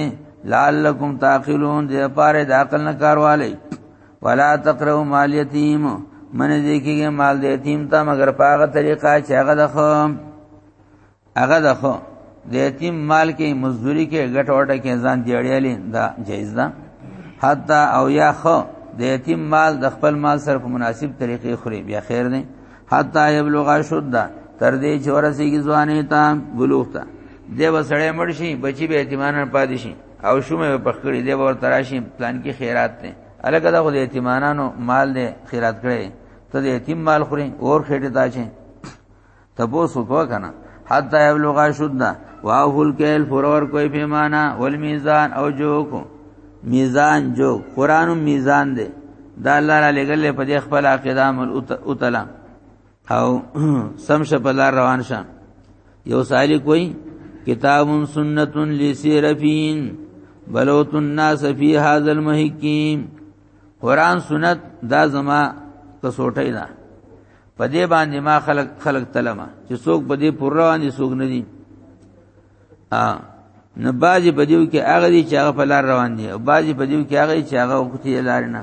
لعلکم تعقلون دې پاره د عقل نه کارواله ولا تقربوا مال یتیم من دې کېږي مال د یتیم ته مگر په هغه طریقه چې هغه د خو هغه د خو د یتیم مال کې مزدوري کې ګټ وټه کې ځان دیړیالي دا جایز ده حتی او یا خو د یتیم مال د خپل مال سره په مناسب طریقې خوري بیا خیر دی حتی یبلغ شد تر دې چې ورسیږي ځواني ته بلوغ ته دی وسړې مرشي بچي به یتیمانان پادشي او شومه په خکړې دی ورته راشي پلان کې خیرات دی الګ دا خو د یتیمانو مال دی خیرات کړي ته د یتیم مال خوري اور خېټه تا چي ته بو سو کو کنه حتا یبلغ شدنا واهل کیل فرور کوئی پیمانه والمیزان او جوک میزان جو قران میزان دی دا الله را لګل په دې خپل عقیدام او تعالی او سم شپلار روان شه یو سالی کوئی کتاب سنت لسیرفین بلوت الناس فی هذا المحکیم قران سنت دا زما کسوټی دا په دې باندې ما خلق خلق تلما چې څوک په دې پر رواني څوک نه دي ا نه باجی په دیو کې هغه دي چې هغه په لار روان دي او باجی په دیو کې هغه چې هغه وختي لار نه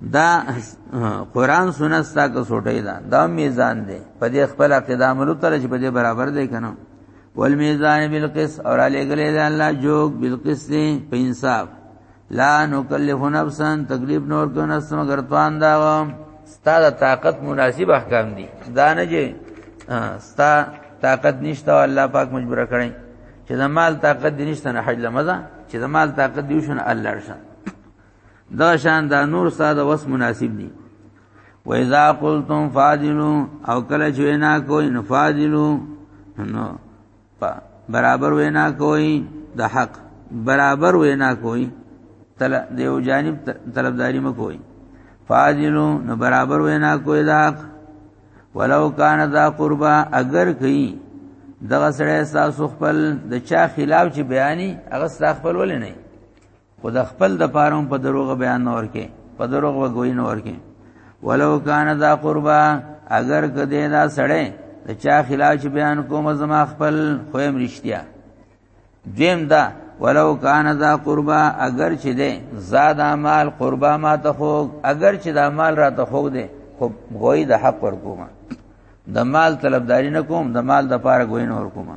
دا قران سنت تا کو سوټی دا دا میزان دی په دې خپل عقیده عملو تر چې په دې برابر دی کنه ول میزان بالقسط اور علی گلی دا الله جوګ بالقسط په انصاف لا نکلف نفسا تکلیف نور کو نفس مگر توان دا ستا د طاقت مناسب احکام دي دا نه جي ستا طاقت نشته الله پاک مجبور کړي چې د مال طاقت دي نشته نه حج لمزه چې د مال طاقت دی شنه الله شنه دا شان دا نور ساده وس مناسب دي و اذا قلتم فاضلو او کله چې وینا کوي نو فاضلو نو برابر وینا کوي د حق برابر وینا کوي تل دیو جانب طلبداري م کوي فاضلو نو برابر وینا کوي د حق ولو کان ذا قربا اگر کوي دغه سره تاسو خپل د چا خلاف چې بیاني هغه تاسو خپل ولې نه خو د خپل د پاره هم په دروغ بیان نه ورکې په دروغ وګوي نه ورکې ولو کان ذا قربا اگر کده دا سړی د چا خلاف چې بیان کوم زما خپل خویم رښتیا دیم دا ولو کان ذا قربا اگر چې ده زاد مال قربا ما ته خو اگر چې دا مال را ته خو ده خو غوي د حق ور کومه د مال طلبداري نه کوم د مال د پاره غوي نه ور کومه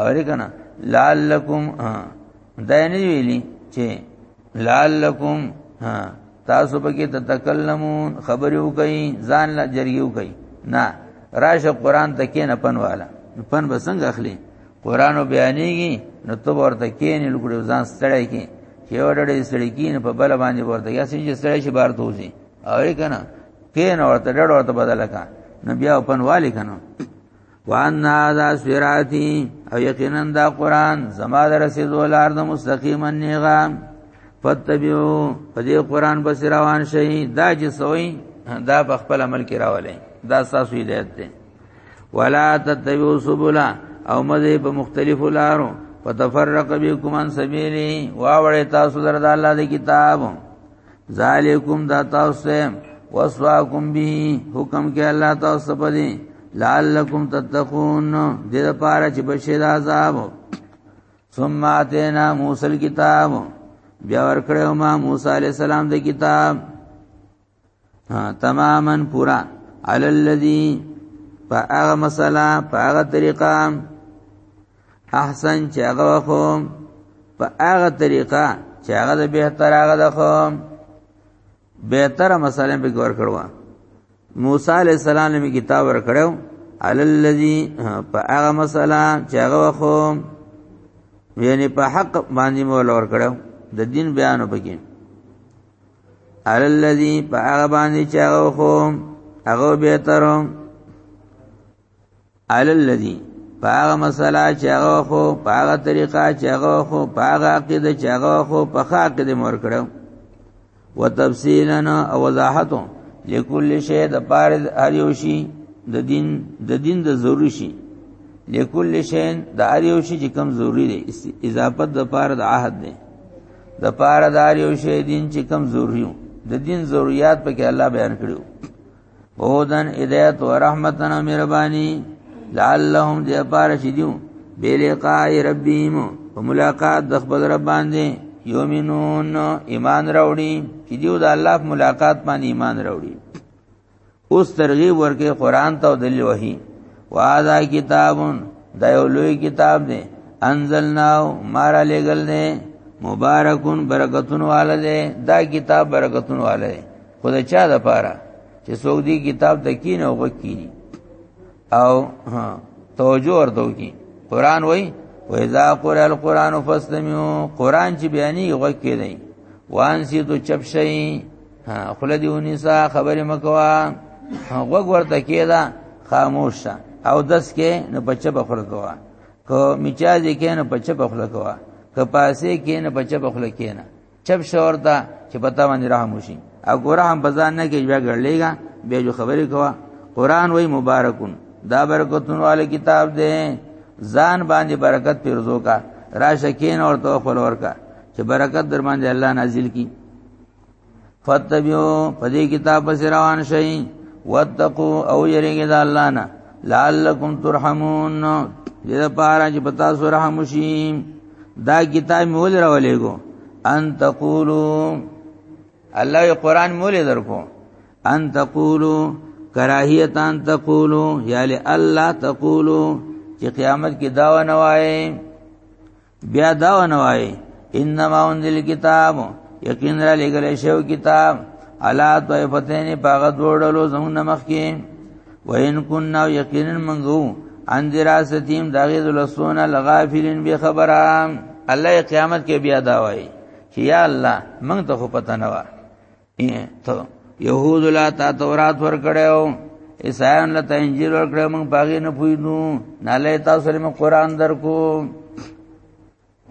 اوری کنه لعلکم دا نه ویلی چې لعلکم تاسو پکې تتکلمون خبرې وکئ ځان لا جرګي وکئ نه راشه قران ته کې نه پن والا پن به څنګه اخلي قران بیانېږي نو ته ورته کې نه لګړو ځان ستړی کې چې ورډې ستړی کې نه په بل باندې ورته یا سې ستړی شي بار توزي اوری کنه کې نه ورته ډډ ورته بدل کا نبي او پن والی کنه وان هذا صراطي او یقینا دا قران زما در رسیدو لار د مستقیما نیغا فتبعو په دې قران بس روان شي دا چې سوی دا په خپل عمل کې راولې دا ساسو هدایت ده ولا تتبعو سبلا او مزه په مختلفو لارو فتفرق بكم عن سبيلي واوړې تاسو در د الله د کتاب ذالکم دا تاسو وصواکم به حکم کې الله تاسو په دې لعلکم تتقون دې لپاره چې بشي د عذاب ثم اتینا موسی الكتاب بیا ورکړو ما موسی علی السلام د کتاب تماما پورا علی الذی فاغ مسلا فاغ طریقه احسن چې هغه خو په هغه طریقه چې هغه د بهتر هغه د خو بهتر مسالې به ګور کړو موسی علی السلام له کتاب ور کړو علی الذی په هغه مسله چې هغه خو یعنی په حق باندې مول ور کړو د دین بیان وکړي علی الذی په هغه باندې چې هغه خو هغه بهترو علی الذی پاغه مسله چې هغه خو پاغه طریقه چې هغه خو پاغه عقیده چې هغه خو په خاک دې مور کړو وتفصیلنا او وضاحتو لكل شی د پاره هر یو شی د دین د دین د ضروری شی لكل شی د هر یو شی چې کم ضروری دی اضافت د پاره د عهد دی د پاره د هر یو شی دین چې کم ضروری د دین ضرورت په کې الله بیان کړو هودن هدایت و رحمتن و مهربانی لعلهم دې پار شدیو بلقاء ربهم په ملاقات د خپل رب باندې یومنون ایمان راوړي چې دیو د الله په ملاقات باندې ایمان راوړي اوس ترغیب ورکه قران ته دلیل وحی واذا کتابون دا یو لوی کتاب دی انزلنا مار لګل دی مبارکون برکتون والده دا کتاب برکتون والده خو د چا د پاره چې څوک دی کتاب ته کین او وکینی او توجه ورته وکي قران وای و اذا قرأ القرآن فاستمعوا قران چې بیانې وکړي دی وان سی تو چپ شي خله دی ونیسا خبرې مکوا وګ ورته کېدا خاموش او دس کې نه بچه بخل کوا کو میچازي کې نه بچه بخل کوا کپاسې کې نه بچه بخل کې نه چپ شور ته چې پتا باندې رحم وشي او ګوره هم بزان نه کې بیا ګړلېګا بیا جو خبرې کوا قران وای مبارکون دا برکتون والے کتاب دې ځان باندې برکت پیرزو کا راشه کین اور تو خپل ورکا چې برکت در باندې الله نازل کی فتبیو پدې کتاب پس روان شئ واتقوا او یریګه د الله نه لعلکم ترحمون دې لپاره چې پتا سره رحم شي دا کتاب مول راولېګو ان تقولو الله یو قران مول درکو ان تقولو کراهیت ان تقولو یاله الله تقولو چې قیامت کې دا ونه وایي بیا دا ونه وایي انما انزل کتاب یقین را لګل شو کتاب الا طائفتین پاغه دوړلو زمون مخ کې وین کنا یقینا منغو ان دراستیم داغه دلسونه لغافلین به خبره الله قیامت کې بیا دا وای چې یا الله موږ ته خو پته نه و ته يهود لا تا تورات ور کړو عیسایان لا ته انجیل ور کړو موږ باغې نه پوینو نه لې تاسو لري قرآن درکو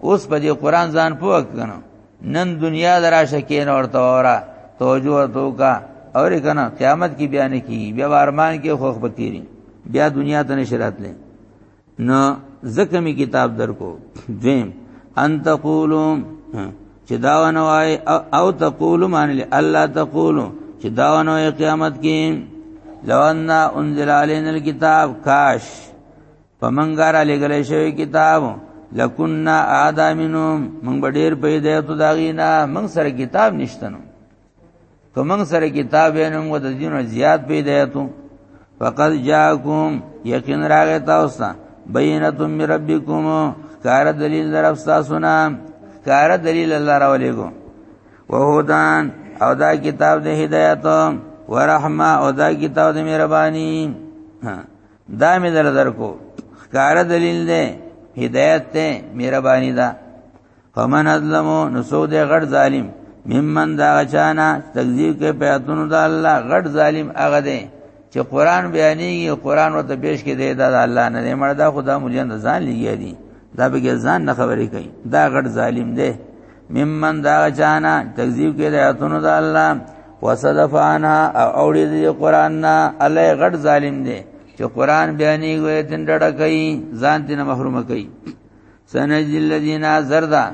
اوس په دې قران ځان پوه کنه نن دنیا دراشه کین ورته اورا توجه تو کا اور کنه قیامت کی بیان کی بیا ارمان کې خوخ بکیری بیا دنیا ته نشرات لې نو زکمی کتاب درکو دویم ان تقولو چې دا ونوای او تقولو معنی الله تقولو چې دا ونوای قیامت کې لو ان انزل علينا الكتاب کاش پمنګار علی ګلې شوی کتاب لکنا آدمینو موږ به ډیر پیدا ته داغینا موږ سره کتاب نشتنو که موږ سره کتاب یې نو موږ د دینو زیات پیدا ته فقد جاءکم یقین راغی تاسو ته بینۃ من ربکم کار دلیل درف تاسو نه کار دلیل الله را ولېګو وهدان او دا کتاب د هدایت ورحمه او دا کتاب د مهرباني دا مې در درکو خکار دلیل دی هدایت ته مهرباني ده فمن ازلمو نسو دې غړ ظالم ممن دا چانا تکذیب کې پیاتونو د الله غړ ظالم هغه دی چې قران بیانېږي قران ورته پیش کې دی دا الله نه دی مړ دا خدا مليان ځان لګیا دي دا به ځان نه خبرې کوي دا غړ ظالم دی ممن دا چانا تکذیب کې د آیاتونو د الله وصدف عنها او اوړي د قران نه الله غټ ظالم دی چې قران بیانې وي تن ډډه کوي ځان تنه محروم کوي سنجل الذين زردا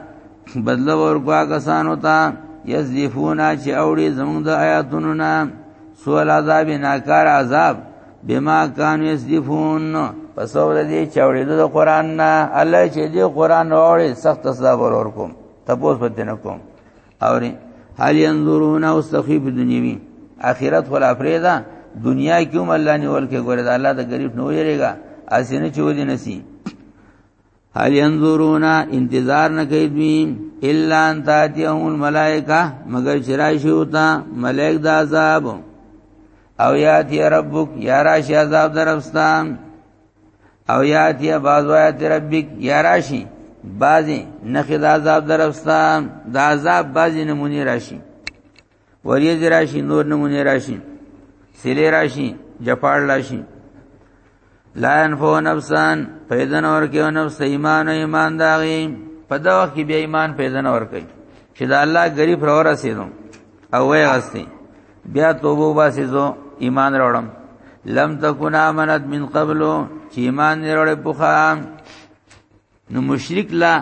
بدل ورکوا کسانو ته یذفونا چې اوړي زموږ د آیاتونو نه سوال عذاب ناکار عذاب بما کان یسدفون پس ور دي چاوړې د قران نه الله چې دې قران وړي سخت سزا ورور کوم تپوس پد نه کوم اوري هل ينظرون او استخيب دنیوي اخرت خلا فریدا دنیا کې هم الله نه ورکه ګوره دا الله د غریب نو یریګا اسینه چولې نسی هل ينظرون انتظار نه کوي دوی الا ان تاتيهم الملائکه مگر چرای شوتا ملائک د عذاب او یاتی ربک یا راشی عذاب درفستان او یاتی باز وایت ربک یا راشی بازی نخی د عذاب درفستان د عذاب بازی نمونی راشی وریځ راشي نور نمونه راشي سلی راشي جپاړ راشي لا انفو نفسان پیدن اور کیو نفس ایمان و ایمان داغی په دا وخت کې بیا ایمان پیدن اور کوي چې دا الله غریب را ورسېدو او وای غستې بیا توبه واسې زو ایمان راوړم لم تکون امنت من قبل چې ایمان نه راوړې پوخا نو مشرک لا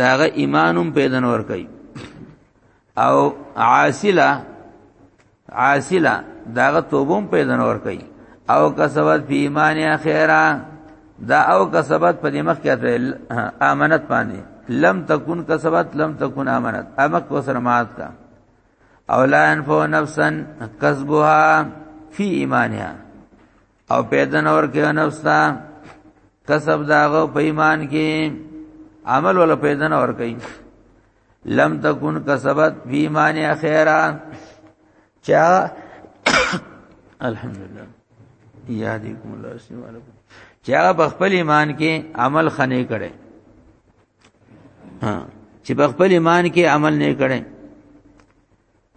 داغه ایمانم پیدن ور کوي او عاسله عاسله داغه توبوم پیدا نور کوي او کسبت فی ایمان خیره دا او کسبت په دې مخ کې امانت باندې لم تکون کسبت لم تکون امانت امک کو سره مات کا او لا انفو نفسا کسبها فی ایمانها او پیدا نور کې نفس تا کسب داغه په ایمان کې عمل ولا پیدا نور کوي لم تکون کسبت فی مان خیرا چا الحمدلله یادیکم الله السلام علیکم چا په خپل ایمان کې عمل خنه کړي ها چې په خپل ایمان کې عمل نه کړي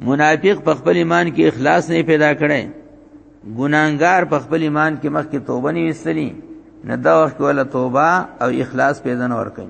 منافق په خپل ایمان کې اخلاص نه پیدا کړي ګناګار په خپل ایمان کې مخ کې توبه نه وستلی نه دا وخت ولا توبه او اخلاص پیدا نه ورکړي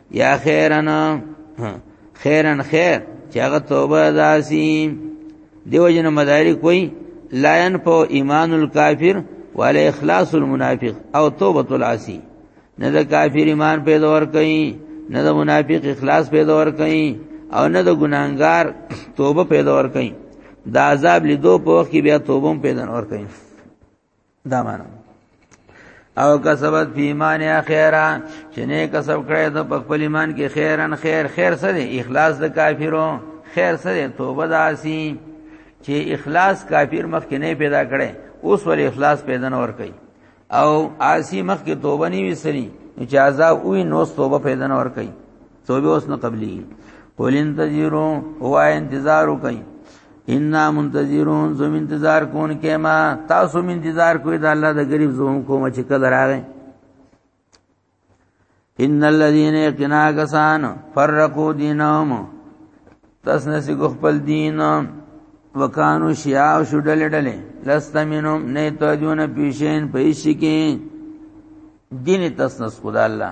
یا خیرنا خیرن خیر چې هغه توبه داسي دیو جن مدارک وای لا ينفع ایمان الکافر ولا اخلاص المنافق او توبه العاصی نه د کافر ایمان پیدا ور کوي نه د منافق اخلاص پیدا ور کوي او نه د ګناګار توبه پیدا ور کوي دا عذاب لیدو په وخت کې بیا توبه پیدا ور کوي دا معنا او کسبت فی ایمان خیرا چې نه کسب کړی ته په خپل ایمان کې خیرن خیر خیر سره اخلاص د کافرو خیر سره توبه داسی چې اخلاص کافر مخ کې نه پیدا کړي اوس ول اخلاص پیدا نه ور کوي او عاصی مخ کې توبه نه وسري چې عذاب وي نو توبه پیدا نه ور کوي توبه اوس نه قبلي قول انتظروا هو انتظار وکي ان منتظرون زم انتظار کون کې ما تاسو من انتظار کوی دا الله د غریب زوم کوم چې کله راغی ان الذين يقنا كسان فرقوا دينهم تسنسی کو خپل دین وکانو شیاء شډل ډلې لست منهم نه توجونه پیشین پیش کې دین تسنس خدا الله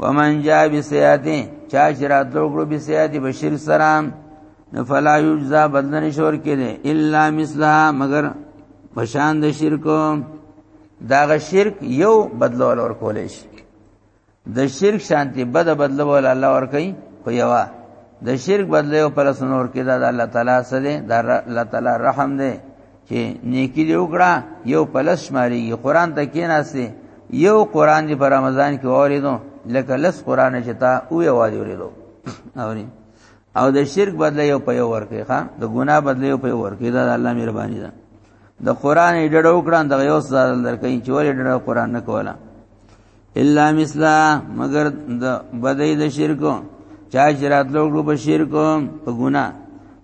ومن جاء بسیاتی چا چې راتلو کړو بسیاتی بشیر سلام نو فلا یجزا بدلن شور کړي الا مثلها مگر بشان د شرکو دا غ شرک یو بدلول ور کولې شي د شرک شانتی بد بدلول الله ور کوي خو یوا د شرک بدلو پر سنور کې دا الله تعالی سره دا الله تعالی رحم دی چې نیکی دی وکړه یو پلس ماریږي قران ته کیناسي یو قران دی په رمضان کې اوریدو لکه لس قران چې تا او یو اوریدو اوري او د شرک بدله یو په یو ورکه ښا د ګناه بدله یو په یو ورکه دا الله مهرباني ده د قران ډډه وکړه د یو سره درکې چې ولې ډډه قران نه کوله الا مثلا مگر د بدای د شرکو چا جرات لوګو په شرکو په ګنا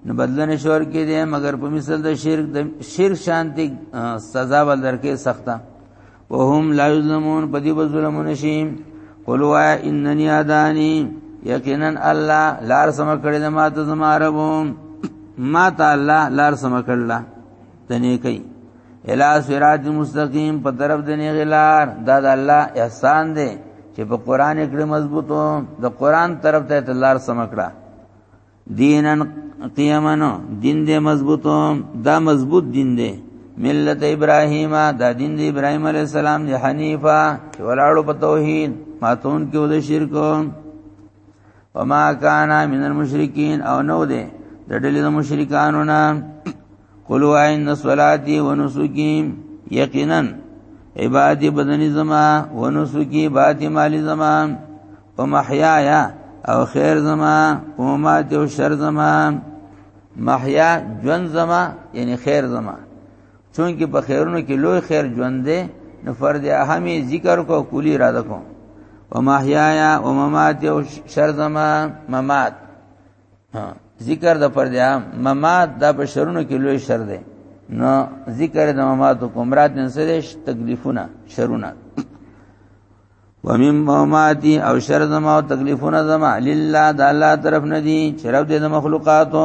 نو بدلنه شور کې دي مگر په مثل د شرک د شرک شانتي سزا ول درکې سخته وهم لا یظلمون په دې ظلمون شي قلوا انني اداني یقینا الله لار سم کړی ما ته زما رب ما ته الله لار سم کړلا د نیکی الا صراط مستقیم په طرف د نیغلار دا د الله احسان دی چې په قران کې مضبوطو د قران طرف ته تلار سمکړه دینن قیمنو دین دې مضبوطو دا مضبوط دین دی ملت ابراهیم دا دین دی ابراهیم علی السلام دی حنیفه چې ولاړو په توحید ماتون کې ود شرک وما کان من المشرکین او نو دې د ډلې د مشرکانو نه قلوا ان صلاتي ونسكي یقینا عبادی بدنی زما ونسکی باتی مالی زما ومحیایا او خیر زما ومات او شر زما محیا جون زما یعنی خیر زما چونکه په خیرونو کې لوی خیر ژوند دی نو فرد اهمي ذکر کو کلی را دکو ومحیایا وممات او شر زما ممات ها ذکر د فرد عام ممات د بشرونو کې لوی شر دی نو ذکر د ممات کوم رات نه سره تکلیفونه شرونه ومن مماتی او شر زما او تکلیفونه زما لله د الله طرف نه دي چې رب دې د مخلوقاتو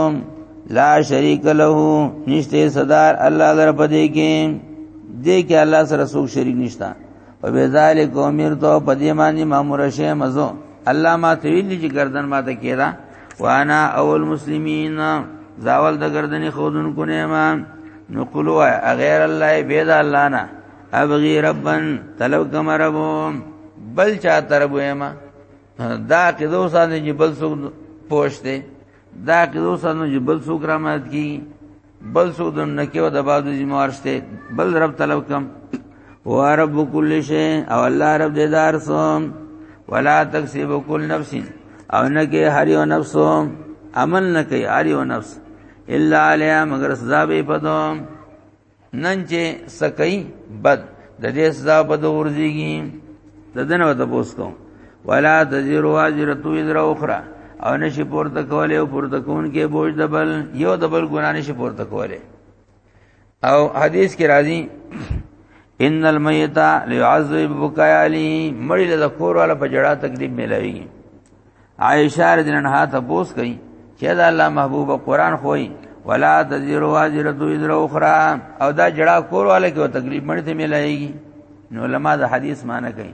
لا شریک له نشته صدر الله در پدې کې دې کې الله سره څوک شریک نشته وبذالک امرت په دې باندې مامور شې مزو الله ما ته ویل چې گردن ما ته کېدا وانا اول مسلمین زاول د گردنې خودن کو نه ما نو قلوا غیر الله بيد الله نه ابغي ربن طلب کما ربو بل چا تربو ما دا کې دو سانه چې بل سو پوښته دا کې دو سانه چې بل سو کرامت کی بل سو د نکي او د بعد ذمہوار شته بل رب طلب کم هو رب کل شی او الله رب دې دار سو ولا تکسب کل نفس او نه کې هر یو نفس عمل نه کوي هر یو نفس الا علیا مگر سزا به پدو نن چې سکای بد د دې سزا بد ورځيږي د دنه وته پوسکو ولا تزر واجره وزر اخرى او نشي پورته کوله او پورته کون کې بوج دبل یو دبل ګنا نشي پورته کوله او حدیث کې راځي ان المیت ليعذب بکایا علی مړی له کور والا په جړه تکلیف ملایي عائشہ رضی الله عنها تاسو کوي چې دا الله محبوب قرآن خوې ولا تزر واجره وزر اخرى او دا جړه کور والا کې تکلیف مړ ته ملایي نو علما دا حدیث معنی کوي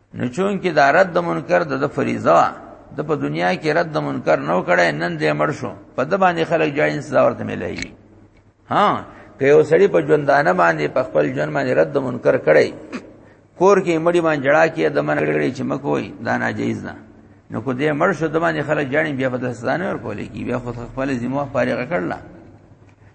نو چون کې دا رد منکر د فریضه وا د په دنیا کې رد منکر نو کړه نن دې مړ شو په د باندې خلک جای انسان ورته ملایي ها که یو سړی په ژوندانه باندې په خپل ژوند باندې رد منکر کړي کور کې مړی باندې جړا کې د من کړي چې مکوې دا ناجیز ده نو کو دې مړ شو د باندې خلک جاړي بیا په دستانه ور کولې کی بیا خود خپل ذمہ فارغ کړل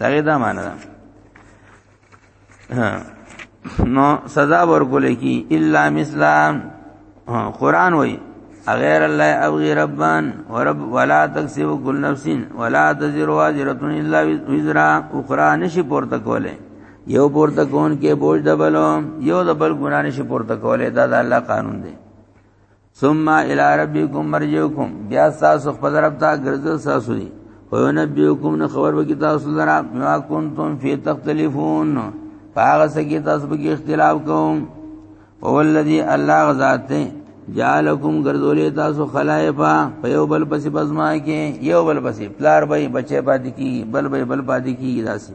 دا دا معنی ده نو سزا ورکول کی الا مثلا قران وای غیر الله او غیر ربان ورب ولا تکسب کل نفس ولا تزر واجره الا وزر اخرى نشی پورته کوله یو پورته کون کې بوج دبلو یو دبل ګنا نشی پورته کوله دا د الله قانون دی ثم الى ربكم مرجعكم بیا تاسو خپل رب ته ګرځو تاسو دي او نبيكم نو خبر وکي تاسو لرا ما كنتم في تختلفون هغه سګي تاسو به اختلاف کوم او الذي الله ذات جعلكم ګرځولې تاسو خلائفا په یو بل پسې بزما کې یو بل پسې پلار به بچي پاتې کی بل به بل پاتې کی داسي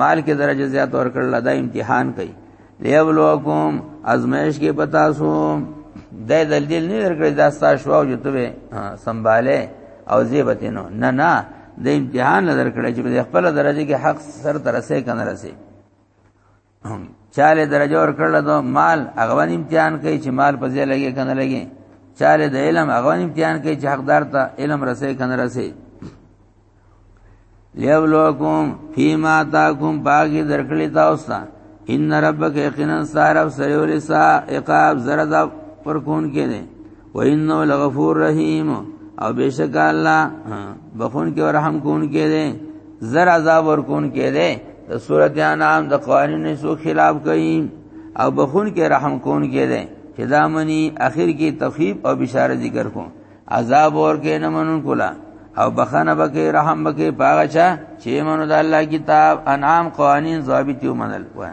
مال کې درجه زیات ورکړل دا امتحان کوي لیبلوکم ازمائش کې پتا سو د دلیل نه ورکړي دا ستاسو شواو چې ته سنباله او زیبت نو نه نه د امتحان نظر کړی چې په خپل درجه کې حق سر تر رسې کنه رسې چاله درجه ور کړل دو مال اغوان امتحان کوي چې مال په ځای لګي کنه لګي چاله د علم اغوان امتحان کوي چې حقدار ته علم رسې کنه رسې لیبلوکم فیما تاکم باقی درکړی تاسو ته ان ربک یقینا سارب سریول سا عقاب زرد پر کون کې نه و انه لغفور رحیم او بیشک الله بخون کې رحم کون کې نه زر عذاب ور کون کې نه د سورته انعام د قوانینو سو خلاف کوي او بخون کې رحم کون کې نه چې دا منی اخر کې تخفیف او بشاره ذکر کوم عذاب ورکې نه منون کولا او بخنه بکې رحم بکې پاغه چا چې منو د الله کتاب انعام قوانین ضابط یو منل وای